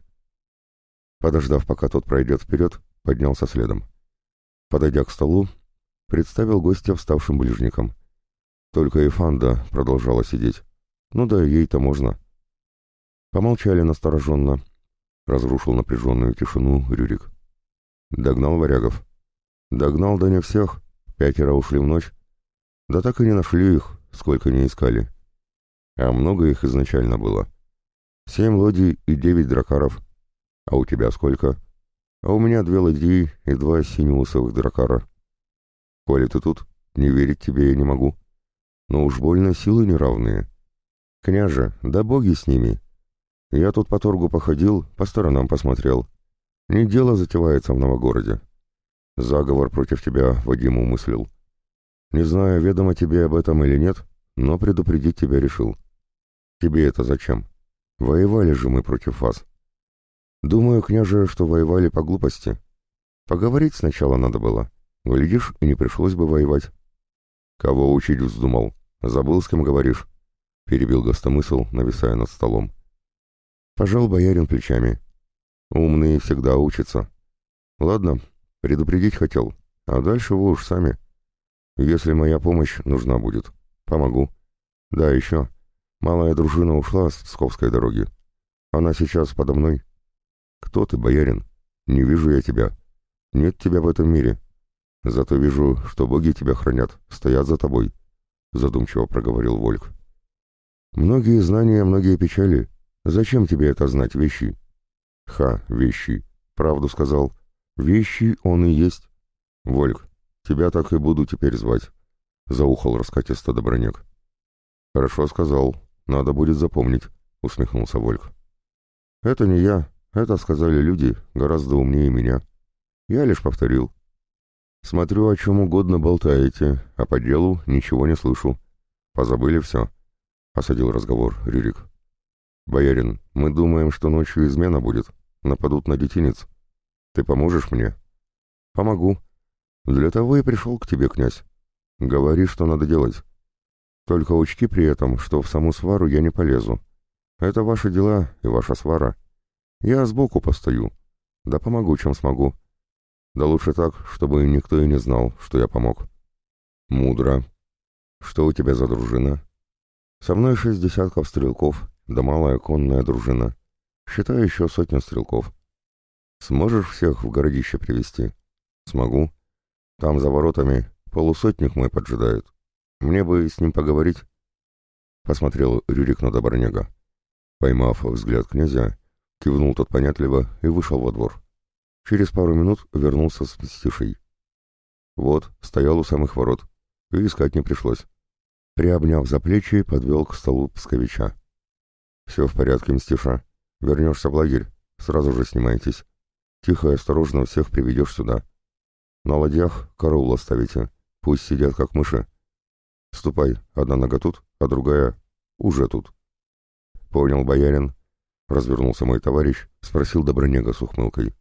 Подождав, пока тот пройдет вперед, поднялся следом. Подойдя к столу, представил гостя вставшим ближникам. Только и Фанда продолжала сидеть. Ну да, ей-то можно. Помолчали настороженно. Разрушил напряженную тишину Рюрик. Догнал варягов. Догнал да не всех, пятеро ушли в ночь. Да так и не нашли их, сколько не искали. А много их изначально было. Семь лодий и девять дракаров. А у тебя сколько? А у меня две ладьи и два синеусовых дракара. Коли ты тут, не верить тебе я не могу. Но уж больно силы неравные. Княже, да боги с ними. Я тут по торгу походил, по сторонам посмотрел. Не дело затевается в Новогороде. Заговор против тебя Вадим умыслил. Не знаю, ведомо тебе об этом или нет, но предупредить тебя решил. Тебе это зачем? Воевали же мы против вас. Думаю, княже, что воевали по глупости. Поговорить сначала надо было. Глядишь, и не пришлось бы воевать. Кого учить вздумал? Забыл, с кем говоришь? Перебил гостомысл, нависая над столом. Пожал боярин плечами. Умные всегда учатся. Ладно, предупредить хотел, а дальше вы уж сами. Если моя помощь нужна будет, помогу. Да, еще. Малая дружина ушла с Псковской дороги. Она сейчас подо мной. Кто ты, боярин? Не вижу я тебя. Нет тебя в этом мире. Зато вижу, что боги тебя хранят, стоят за тобой, задумчиво проговорил Вольк. Многие знания, многие печали. Зачем тебе это знать, вещи? Ха, вещи. Правду сказал. Вещи он и есть. Вольк, тебя так и буду теперь звать. Заухал раскатисто Добронек. Хорошо сказал. Надо будет запомнить, усмехнулся Вольк. Это не я, это сказали люди, гораздо умнее меня. Я лишь повторил. Смотрю, о чем угодно болтаете, а по делу ничего не слышу. Позабыли все. Осадил разговор Рюрик. Боярин, мы думаем, что ночью измена будет. Нападут на детинец. Ты поможешь мне? Помогу. Для того и пришел к тебе, князь. Говори, что надо делать. Только учти при этом, что в саму свару я не полезу. Это ваши дела и ваша свара. Я сбоку постою. Да помогу, чем смогу. Да лучше так, чтобы никто и не знал, что я помог. Мудро. Что у тебя за дружина? Со мной шесть десятков стрелков, да малая конная дружина. Считай еще сотня стрелков. Сможешь всех в городище привести? Смогу. Там за воротами полусотник мой поджидает. Мне бы с ним поговорить. Посмотрел Рюрик на Добронега. Поймав взгляд князя, Кивнул тот понятливо и вышел во двор. Через пару минут вернулся с Мстишей. Вот, стоял у самых ворот, и искать не пришлось. Приобняв за плечи, подвел к столу Псковича. «Все в порядке, Мстиша. Вернешься в лагерь, сразу же снимайтесь. Тихо и осторожно всех приведешь сюда. На ладьях караул оставите, пусть сидят как мыши. Ступай, одна нога тут, а другая уже тут». «Понял, боярин», Развернулся мой товарищ, спросил Добронега с ухмылкой.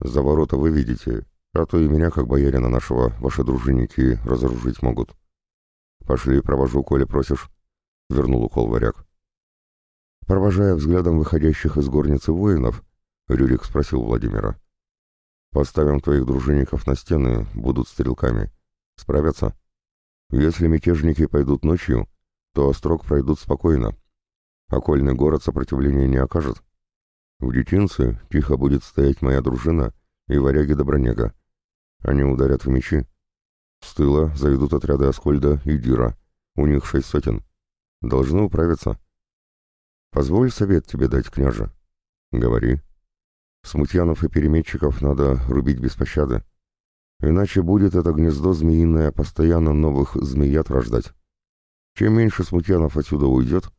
«За ворота вы видите, а то и меня, как боярина нашего, ваши дружинники разоружить могут». «Пошли, провожу, коли просишь», — вернул укол варяг. Провожая взглядом выходящих из горницы воинов, Рюрик спросил Владимира. «Поставим твоих дружинников на стены, будут стрелками. Справятся? Если мятежники пойдут ночью, то острог пройдут спокойно, Окольный город сопротивления не окажет. В детинце тихо будет стоять моя дружина и варяги Добронега. Они ударят в мечи. С тыла заведут отряды Аскольда и Дира. У них шесть сотен. Должны управиться. Позволь совет тебе дать, княже. Говори. Смутьянов и переметчиков надо рубить без пощады. Иначе будет это гнездо змеиное постоянно новых змеят рождать. Чем меньше смутьянов отсюда уйдет,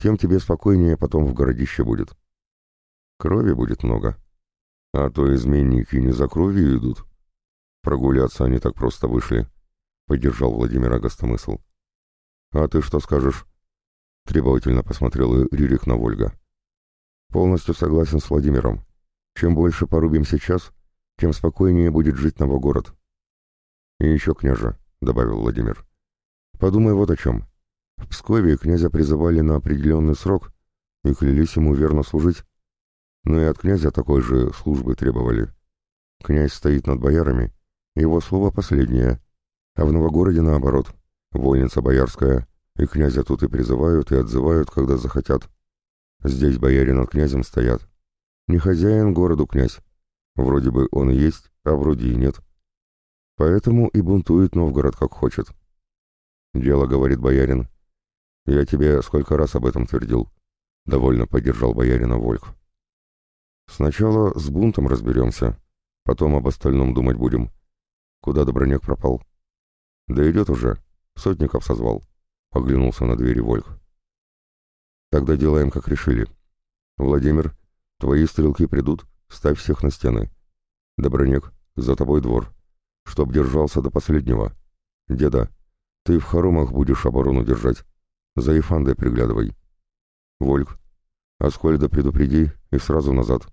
тем тебе спокойнее потом в городище будет. Крови будет много. А то изменники не за кровью идут. Прогуляться они так просто вышли, — поддержал Владимира гостомысл. А ты что скажешь? Требовательно посмотрел Рюрик на Вольга. Полностью согласен с Владимиром. Чем больше порубим сейчас, тем спокойнее будет жить Новогород. И еще, княже, — добавил Владимир, — подумай вот о чем. В Пскове князя призывали на определенный срок и клялись ему верно служить. Но и от князя такой же службы требовали. Князь стоит над боярами, его слово последнее, а в Новогороде наоборот, вольница боярская, и князя тут и призывают, и отзывают, когда захотят. Здесь бояре над князем стоят. Не хозяин городу князь, Вроде бы он есть, а вроде и нет. Поэтому и бунтует Новгород как хочет. Дело, говорит боярин. Я тебе сколько раз об этом твердил. Довольно поддержал боярина Вольх. Сначала с бунтом разберемся, потом об остальном думать будем. Куда Добронек пропал? Да идет уже. Сотников созвал. Оглянулся на двери Вольх. Тогда делаем, как решили. Владимир, твои стрелки придут, ставь всех на стены. Добронек, за тобой двор чтоб держался до последнего. Деда, ты в хоромах будешь оборону держать. За Ефандой приглядывай. Вольк, Аскольда предупреди и сразу назад.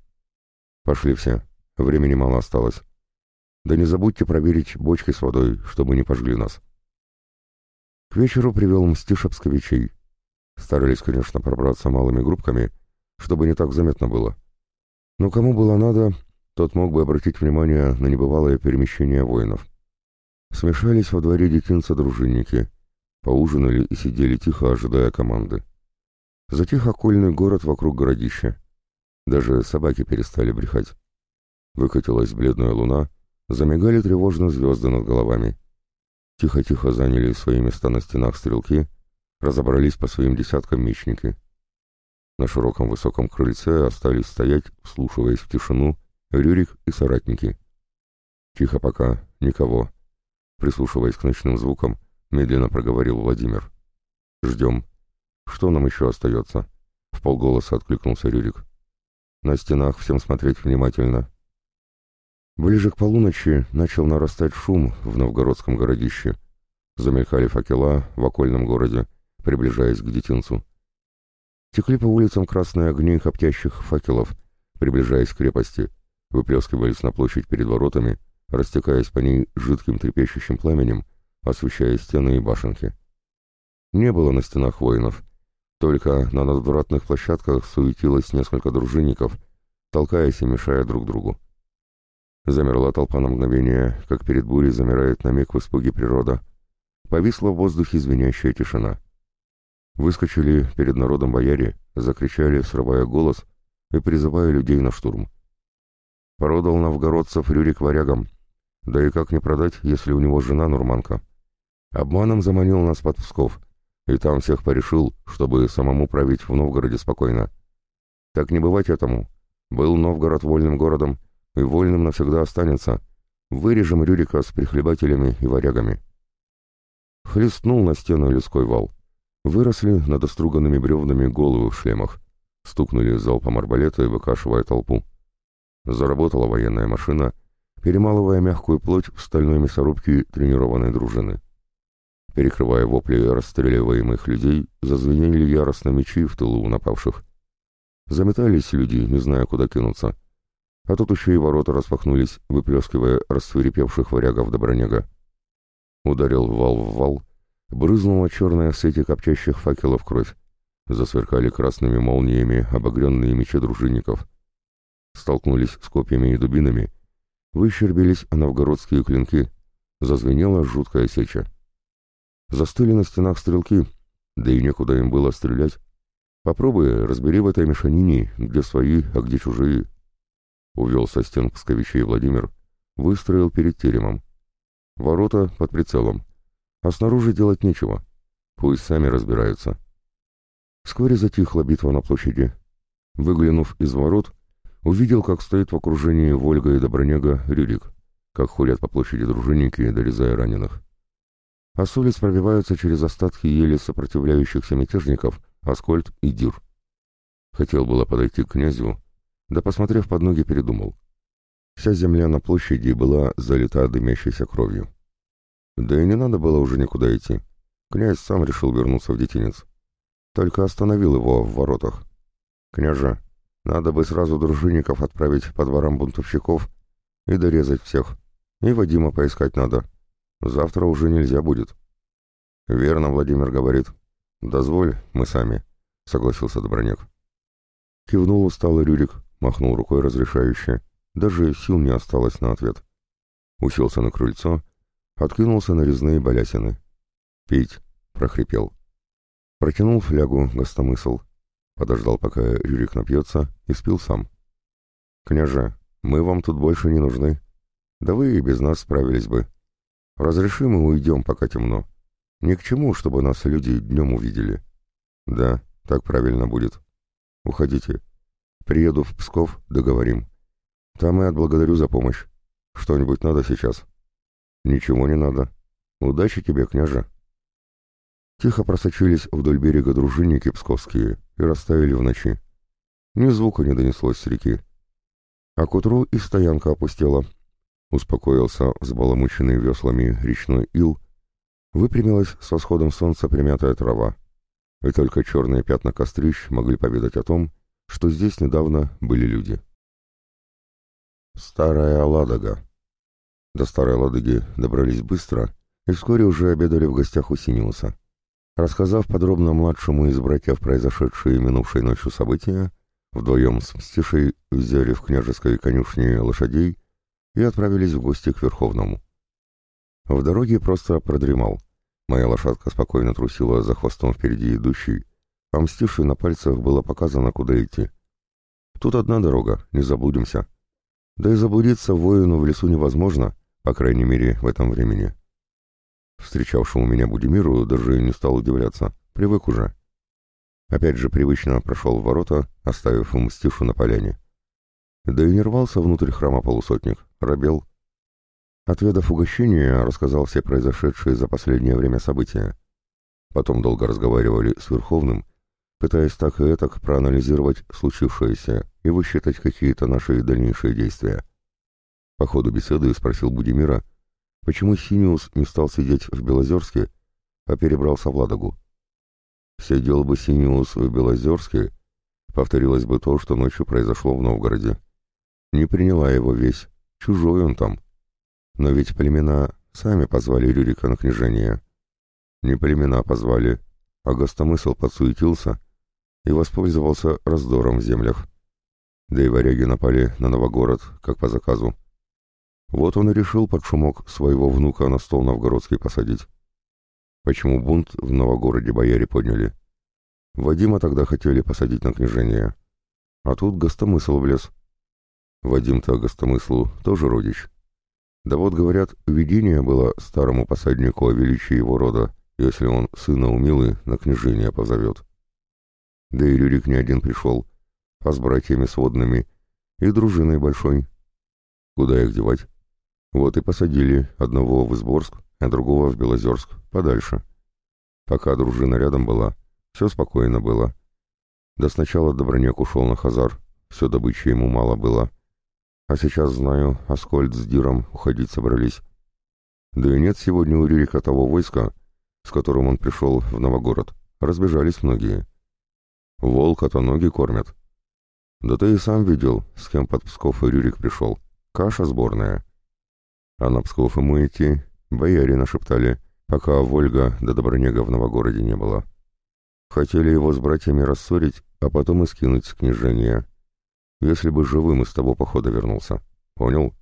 Пошли все, времени мало осталось. Да не забудьте проверить бочки с водой, чтобы не пожгли нас. К вечеру привел мстиш обсковичей. Старались, конечно, пробраться малыми группками, чтобы не так заметно было. Но кому было надо, тот мог бы обратить внимание на небывалое перемещение воинов. Смешались во дворе детинца-дружинники, поужинали и сидели тихо, ожидая команды. Затих окольный город вокруг городища. Даже собаки перестали брехать. Выкатилась бледная луна, замигали тревожно звезды над головами. Тихо-тихо заняли свои места на стенах стрелки, разобрались по своим десяткам мечники. На широком высоком крыльце остались стоять, вслушиваясь в тишину, Рюрик и соратники. «Тихо пока, никого», — прислушиваясь к ночным звукам, медленно проговорил Владимир. «Ждем. Что нам еще остается?» — в полголоса откликнулся Рюрик. «На стенах всем смотреть внимательно». Ближе к полуночи начал нарастать шум в новгородском городище. Замелькали факела в окольном городе, приближаясь к детинцу. Текли по улицам красные огни коптящих факелов, приближаясь к крепости — выплескивались на площадь перед воротами, растекаясь по ней жидким трепещущим пламенем, освещая стены и башенки. Не было на стенах воинов, только на надвратных площадках суетилось несколько дружинников, толкаясь и мешая друг другу. Замерла толпа на мгновение, как перед бурей замирает на миг в испуге природа. Повисла в воздухе звенящая тишина. Выскочили перед народом бояре, закричали, срывая голос и призывая людей на штурм. Продал новгородцев Рюрик варягам. Да и как не продать, если у него жена нурманка? Обманом заманил нас под Псков, и там всех порешил, чтобы самому править в Новгороде спокойно. Так не бывать этому. Был Новгород вольным городом, и вольным навсегда останется. Вырежем Рюрика с прихлебателями и варягами. Хлестнул на стену людской вал. Выросли над оструганными бревнами головы в шлемах. Стукнули залпом арбалета, выкашивая толпу. Заработала военная машина, перемалывая мягкую плоть в стальной мясорубке тренированной дружины. Перекрывая вопли расстреливаемых людей, зазвенели яростно мечи в тылу напавших. Заметались люди, не зная, куда кинуться. А тут еще и ворота распахнулись, выплескивая рассверепевших варягов Добронега. Ударил вал в вал, брызнула черная в свете коптящих факелов кровь. Засверкали красными молниями обогренные мечи дружинников столкнулись с копьями и дубинами, выщербились новгородские клинки, зазвенела жуткая сеча. Застыли на стенах стрелки, да и некуда им было стрелять. Попробуй, разбери в этой мешанине, где свои, а где чужие. Увел со стен псковичей Владимир, выстроил перед теремом. Ворота под прицелом, а снаружи делать нечего. Пусть сами разбираются. Вскоре затихла битва на площади. Выглянув из ворот, Увидел, как стоит в окружении Вольга и Добронега Рюрик, как ходят по площади дружинники, дорезая раненых. А с улиц пробиваются через остатки еле сопротивляющихся мятежников Аскольд и Дюр. Хотел было подойти к князю, да, посмотрев под ноги, передумал. Вся земля на площади была залита дымящейся кровью. Да и не надо было уже никуда идти. Князь сам решил вернуться в детинец. Только остановил его в воротах. «Княже, надо бы сразу дружинников отправить по дворам бунтовщиков и дорезать всех. И Вадима поискать надо. Завтра уже нельзя будет. Верно, Владимир говорит. Дозволь, мы сами, согласился Добронек. Кивнул усталый Рюрик, махнул рукой разрешающе. Даже сил не осталось на ответ. Уселся на крыльцо, откинулся на резные балясины. «Пить!» — прохрипел. Протянул флягу гостомысл. Подождал, пока Рюрик напьется, и спил сам. «Княже, Мы вам тут больше не нужны. Да вы и без нас справились бы. Разрешим и уйдем, пока темно. Ни к чему, чтобы нас люди днем увидели. Да, так правильно будет. Уходите. Приеду в Псков, договорим. Там и отблагодарю за помощь. Что-нибудь надо сейчас? Ничего не надо. Удачи тебе, княже. Тихо просочились вдоль берега дружинники псковские и растаяли в ночи. Ни звука не донеслось с реки. А к утру и стоянка опустела. Успокоился взбаламученный веслами речной ил. Выпрямилась с восходом солнца примятая трава. И только черные пятна кострищ могли поведать о том, что здесь недавно были люди. Старая Ладога. До Старой Ладоги добрались быстро и вскоре уже обедали в гостях у Синиуса. Рассказав подробно младшему из братьев произошедшие минувшей ночью события, вдвоем с Мстишей взяли в княжеской конюшне лошадей и отправились в гости к Верховному. В дороге просто продремал. Моя лошадка спокойно трусила за хвостом впереди идущей, а Мстишей на пальцах было показано, куда идти. Тут одна дорога, не заблудимся. Да и заблудиться воину в лесу невозможно, по крайней мере, в этом времени. Встречавшему меня Будимиру даже не стал удивляться, привык уже. Опять же привычно прошел в ворота, оставив ему стишу на поляне. Да и не рвался внутрь храма полусотник, робел. Отведав угощение, рассказал все произошедшие за последнее время события. Потом долго разговаривали с Верховным, пытаясь так и этак проанализировать случившееся и высчитать какие-то наши дальнейшие действия. По ходу беседы спросил Будимира, почему Синиус не стал сидеть в Белозерске, а перебрался в Ладогу. Сидел бы Синиус в Белозерске, повторилось бы то, что ночью произошло в Новгороде. Не приняла его весь, чужой он там. Но ведь племена сами позвали Рюрика на княжение. Не племена позвали, а гостомысл подсуетился и воспользовался раздором в землях. Да и варяги напали на Новогород, как по заказу. Вот он и решил под шумок своего внука на стол новгородский посадить. Почему бунт в Новогороде бояре подняли? Вадима тогда хотели посадить на княжение. А тут гостомысл влез. Вадим-то гостомыслу тоже родич. Да вот, говорят, видение было старому посаднику о величии его рода, если он сына умилы на княжение позовет. Да и Рюрик не один пришел, а с братьями сводными и дружиной большой. Куда их девать? Вот и посадили одного в Изборск, а другого в Белозерск, подальше. Пока дружина рядом была, все спокойно было. Да сначала Добронек ушел на Хазар, все добычи ему мало было. А сейчас, знаю, Аскольд с Диром уходить собрались. Да и нет сегодня у Рюрика того войска, с которым он пришел в Новогород. Разбежались многие. Волка-то ноги кормят. Да ты и сам видел, с кем под Псков и Рюрик пришел. Каша сборная. А на Псков ему идти бояре нашептали, пока Вольга до Добронега в Новогороде не было. Хотели его с братьями рассорить, а потом и скинуть с княжения. Если бы живым из того похода вернулся. Понял?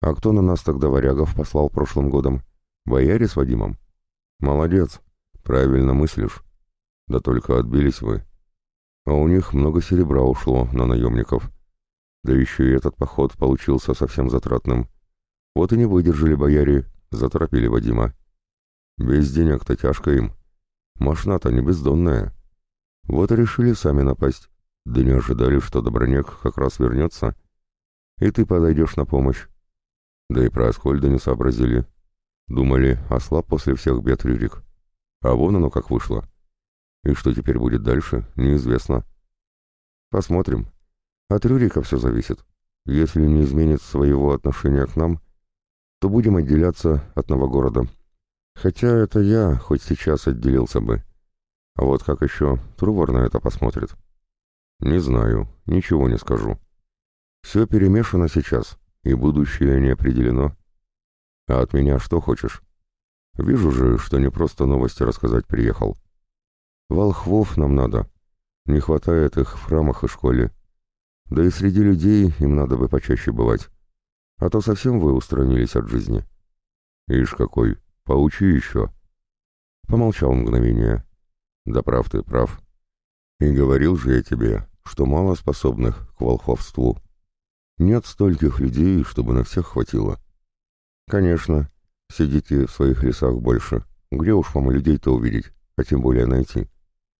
А кто на нас тогда варягов послал прошлым годом? Бояре с Вадимом? Молодец. Правильно мыслишь. Да только отбились вы. А у них много серебра ушло на наемников. Да еще и этот поход получился совсем затратным. Вот и не выдержали бояре, заторопили Вадима. Без денег-то тяжко им. Машина-то не бездонная. Вот и решили сами напасть. Да не ожидали, что Добронек как раз вернется. И ты подойдешь на помощь. Да и про Аскольда не сообразили. Думали, ослаб после всех бед Рюрик. А вон оно как вышло. И что теперь будет дальше, неизвестно. Посмотрим. От Рюрика все зависит. Если не изменит своего отношения к нам, то будем отделяться от Новогорода. Хотя это я хоть сейчас отделился бы. А вот как еще Трувор на это посмотрит? Не знаю, ничего не скажу. Все перемешано сейчас, и будущее не определено. А от меня что хочешь? Вижу же, что не просто новости рассказать приехал. Волхвов нам надо. Не хватает их в храмах и школе. Да и среди людей им надо бы почаще бывать а то совсем вы устранились от жизни. Ишь какой, поучи еще. Помолчал мгновение. Да прав ты, прав. И говорил же я тебе, что мало способных к волховству. Нет стольких людей, чтобы на всех хватило. Конечно, сидите в своих лесах больше. Где уж вам людей-то увидеть, а тем более найти?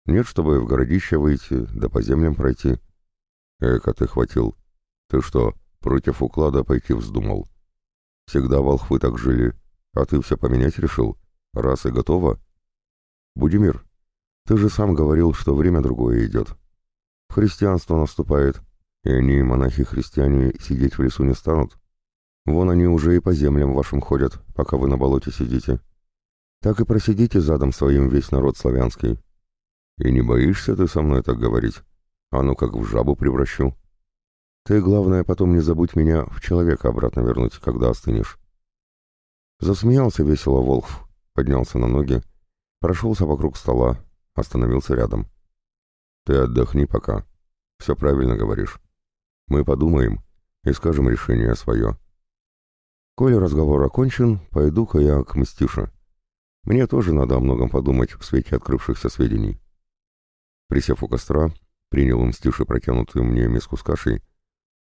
Нет, чтобы в городище выйти, да по землям пройти. Эка ты хватил. Ты что, против уклада пойти вздумал? Всегда волхвы так жили, а ты все поменять решил? Раз и готово? Будимир, ты же сам говорил, что время другое идет. Христианство наступает, и они, монахи-христиане, сидеть в лесу не станут. Вон они уже и по землям вашим ходят, пока вы на болоте сидите. Так и просидите задом своим весь народ славянский. И не боишься ты со мной так говорить? А ну как в жабу превращу. Ты, главное, потом не забудь меня в человека обратно вернуть, когда остынешь. Засмеялся весело Волхв, поднялся на ноги, прошелся вокруг стола, остановился рядом. Ты отдохни пока. Все правильно говоришь. Мы подумаем и скажем решение свое. Коли разговор окончен, пойду-ка я к Мстише. Мне тоже надо о многом подумать в свете открывшихся сведений. Присев у костра, принял Мстише протянутую мне миску с кашей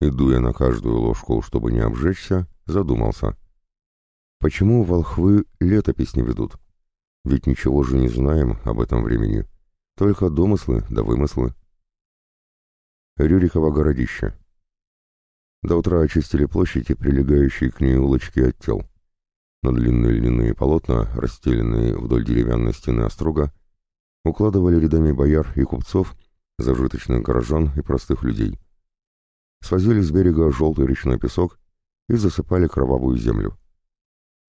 и, дуя на каждую ложку, чтобы не обжечься, задумался. Почему волхвы летопись не ведут? Ведь ничего же не знаем об этом времени. Только домыслы да вымыслы. Рюриково городище. До утра очистили площади, прилегающие к ней улочки от тел. На длинные льняные полотна, расстеленные вдоль деревянной стены острога, укладывали рядами бояр и купцов, зажиточных горожан и простых людей. Свозили с берега желтый речной песок и засыпали кровавую землю.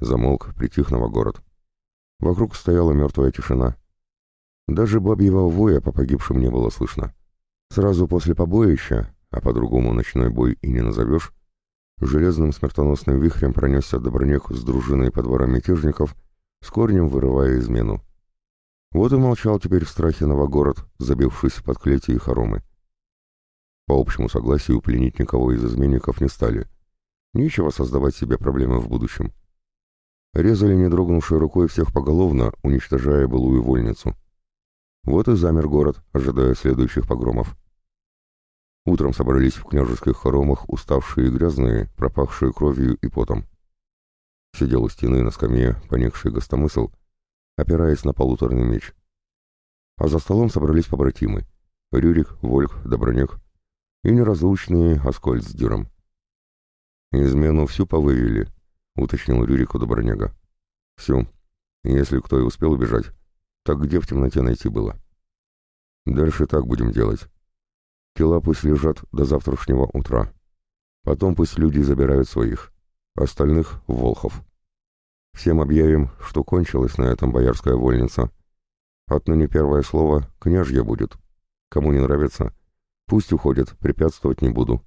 Замолк, притих город. Вокруг стояла мертвая тишина. Даже бабьего воя по погибшим не было слышно. Сразу после побоища а по-другому ночной бой и не назовешь, железным смертоносным вихрем пронесся Добрынек с дружиной по дворам мятежников, с корнем вырывая измену. Вот и молчал теперь в страхе Новогород, забившись под клети и хоромы. По общему согласию пленить никого из изменников не стали. Нечего создавать себе проблемы в будущем. Резали не дрогнувшей рукой всех поголовно, уничтожая былую вольницу. Вот и замер город, ожидая следующих погромов. Утром собрались в княжеских хоромах уставшие и грязные, пропахшие кровью и потом. Сидел у стены на скамье, поникший гостомысл, опираясь на полуторный меч. А за столом собрались побратимы — Рюрик, Вольк, Добронек и неразлучные Аскольд с Диром. «Измену всю повывели», — уточнил Рюрик у Добронега. «Всю. Если кто и успел убежать, так где в темноте найти было?» «Дальше так будем делать. Тела пусть лежат до завтрашнего утра. Потом пусть люди забирают своих. Остальных — Волхов. Всем объявим, что кончилась на этом боярская вольница. Отныне первое слово «княжье» будет. Кому не нравится, пусть уходят, препятствовать не буду.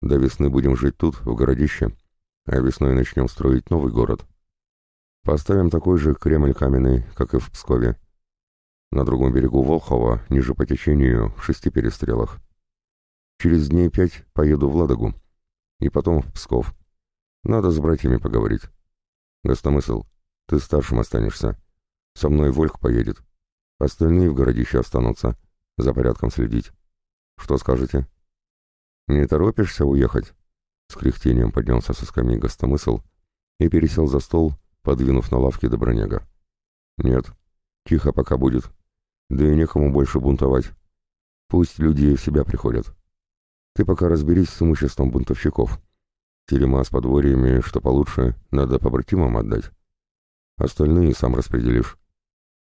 До весны будем жить тут, в городище, а весной начнем строить новый город. Поставим такой же Кремль каменный, как и в Пскове. На другом берегу Волхова, ниже по течению, в шести перестрелах. Через дней пять поеду в Ладогу. И потом в Псков. Надо с братьями поговорить. Гостомысл, ты старшим останешься. Со мной Вольх поедет. Остальные в городище останутся. За порядком следить. Что скажете? Не торопишься уехать? С кряхтением поднялся со скамьи гостомысл и пересел за стол, подвинув на лавке Добронега. Нет, тихо пока будет. Да и некому больше бунтовать. Пусть люди в себя приходят. Ты пока разберись с имуществом бунтовщиков. Терема с подворьями, что получше, надо побратимам отдать. Остальные сам распределишь.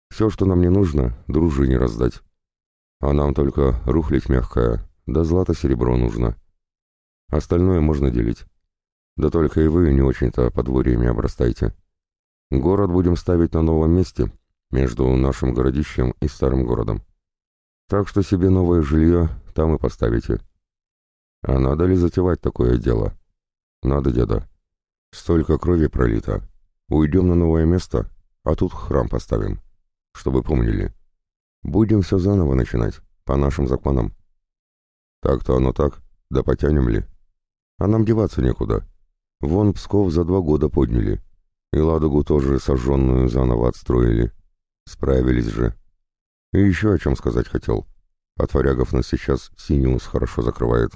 Все, что нам не нужно, дружине раздать. А нам только рухлить мягкая, да злато-серебро нужно. Остальное можно делить. Да только и вы не очень-то подворьями обрастайте. Город будем ставить на новом месте, между нашим городищем и старым городом. Так что себе новое жилье там и поставите. А надо ли затевать такое дело? Надо, деда. Столько крови пролито. Уйдем на новое место, а тут храм поставим. Чтобы помнили. Будем все заново начинать, по нашим законам. Так-то оно так, да потянем ли? А нам деваться некуда. Вон Псков за два года подняли. И Ладогу тоже сожженную заново отстроили. Справились же. И еще о чем сказать хотел. От варягов нас сейчас Синиус хорошо закрывает.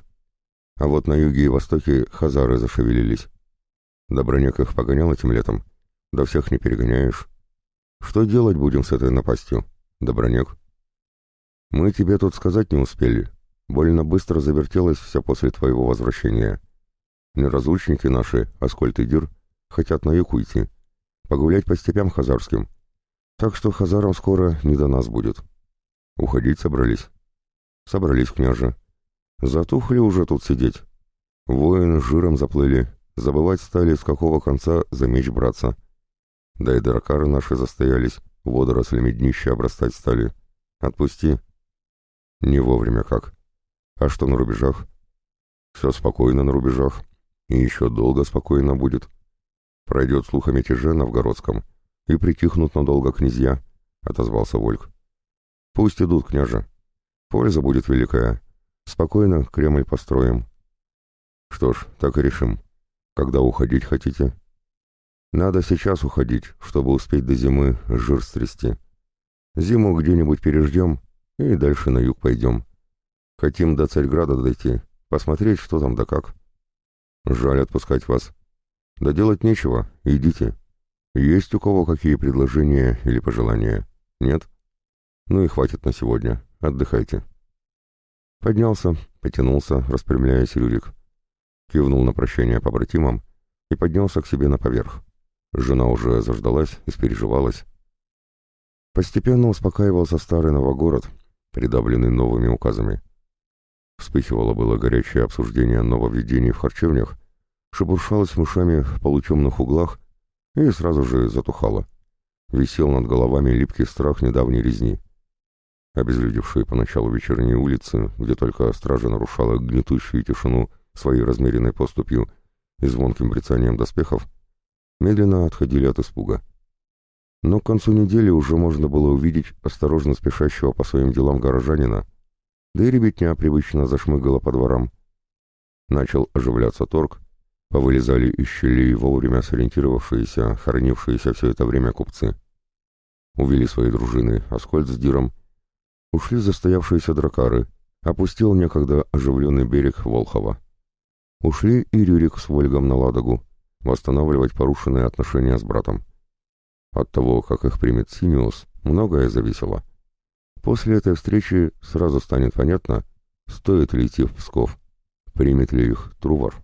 А вот на юге и востоке хазары зашевелились. Добронек их погонял этим летом. Да всех не перегоняешь. Что делать будем с этой напастью, Добронек? Мы тебе тут сказать не успели. Больно быстро завертелось все после твоего возвращения. Неразлучники наши, Аскольд и Дир, хотят на юг уйти. Погулять по степям хазарским. Так что хазарам скоро не до нас будет. Уходить собрались. Собрались, княже. Затухли уже тут сидеть. Воины жиром заплыли, забывать стали, с какого конца за меч браться. Да и дракары наши застоялись, водорослями днища обрастать стали. Отпусти. Не вовремя как. А что на рубежах? Все спокойно на рубежах. И еще долго спокойно будет. Пройдет слух о мятеже новгородском, и притихнут надолго князья, — отозвался Вольк. Пусть идут, княже. Польза будет великая. Спокойно Кремль построим. Что ж, так и решим. Когда уходить хотите? Надо сейчас уходить, чтобы успеть до зимы жир стрясти. Зиму где-нибудь переждем и дальше на юг пойдем. Хотим до Царьграда дойти, посмотреть, что там да как. Жаль отпускать вас. Да делать нечего, идите. Есть у кого какие предложения или пожелания? Нет? Ну и хватит на сегодня. Отдыхайте. Поднялся, потянулся, распрямляясь Рюрик. Кивнул на прощание побратимам и поднялся к себе на поверх. Жена уже заждалась, испереживалась. Постепенно успокаивался старый Новогород, придавленный новыми указами. Вспыхивало было горячее обсуждение нововведений в харчевнях, шебуршалось мышами в полутемных углах и сразу же затухало. Висел над головами липкий страх недавней резни. Обезлюдевшие поначалу вечерние улицы, где только стража нарушала гнетущую тишину своей размеренной поступью и звонким брецанием доспехов, медленно отходили от испуга. Но к концу недели уже можно было увидеть осторожно спешащего по своим делам горожанина, да и ребятня привычно зашмыгала по дворам. Начал оживляться торг, повылезали из щелей вовремя сориентировавшиеся, хоронившиеся все это время купцы. Увели свои дружины Аскольд с Диром, ушли застоявшиеся дракары, опустил некогда оживленный берег Волхова. Ушли и Рюрик с Вольгом на Ладогу, восстанавливать порушенные отношения с братом. От того, как их примет Синиус, многое зависело. После этой встречи сразу станет понятно, стоит ли идти в Псков, примет ли их Трувор.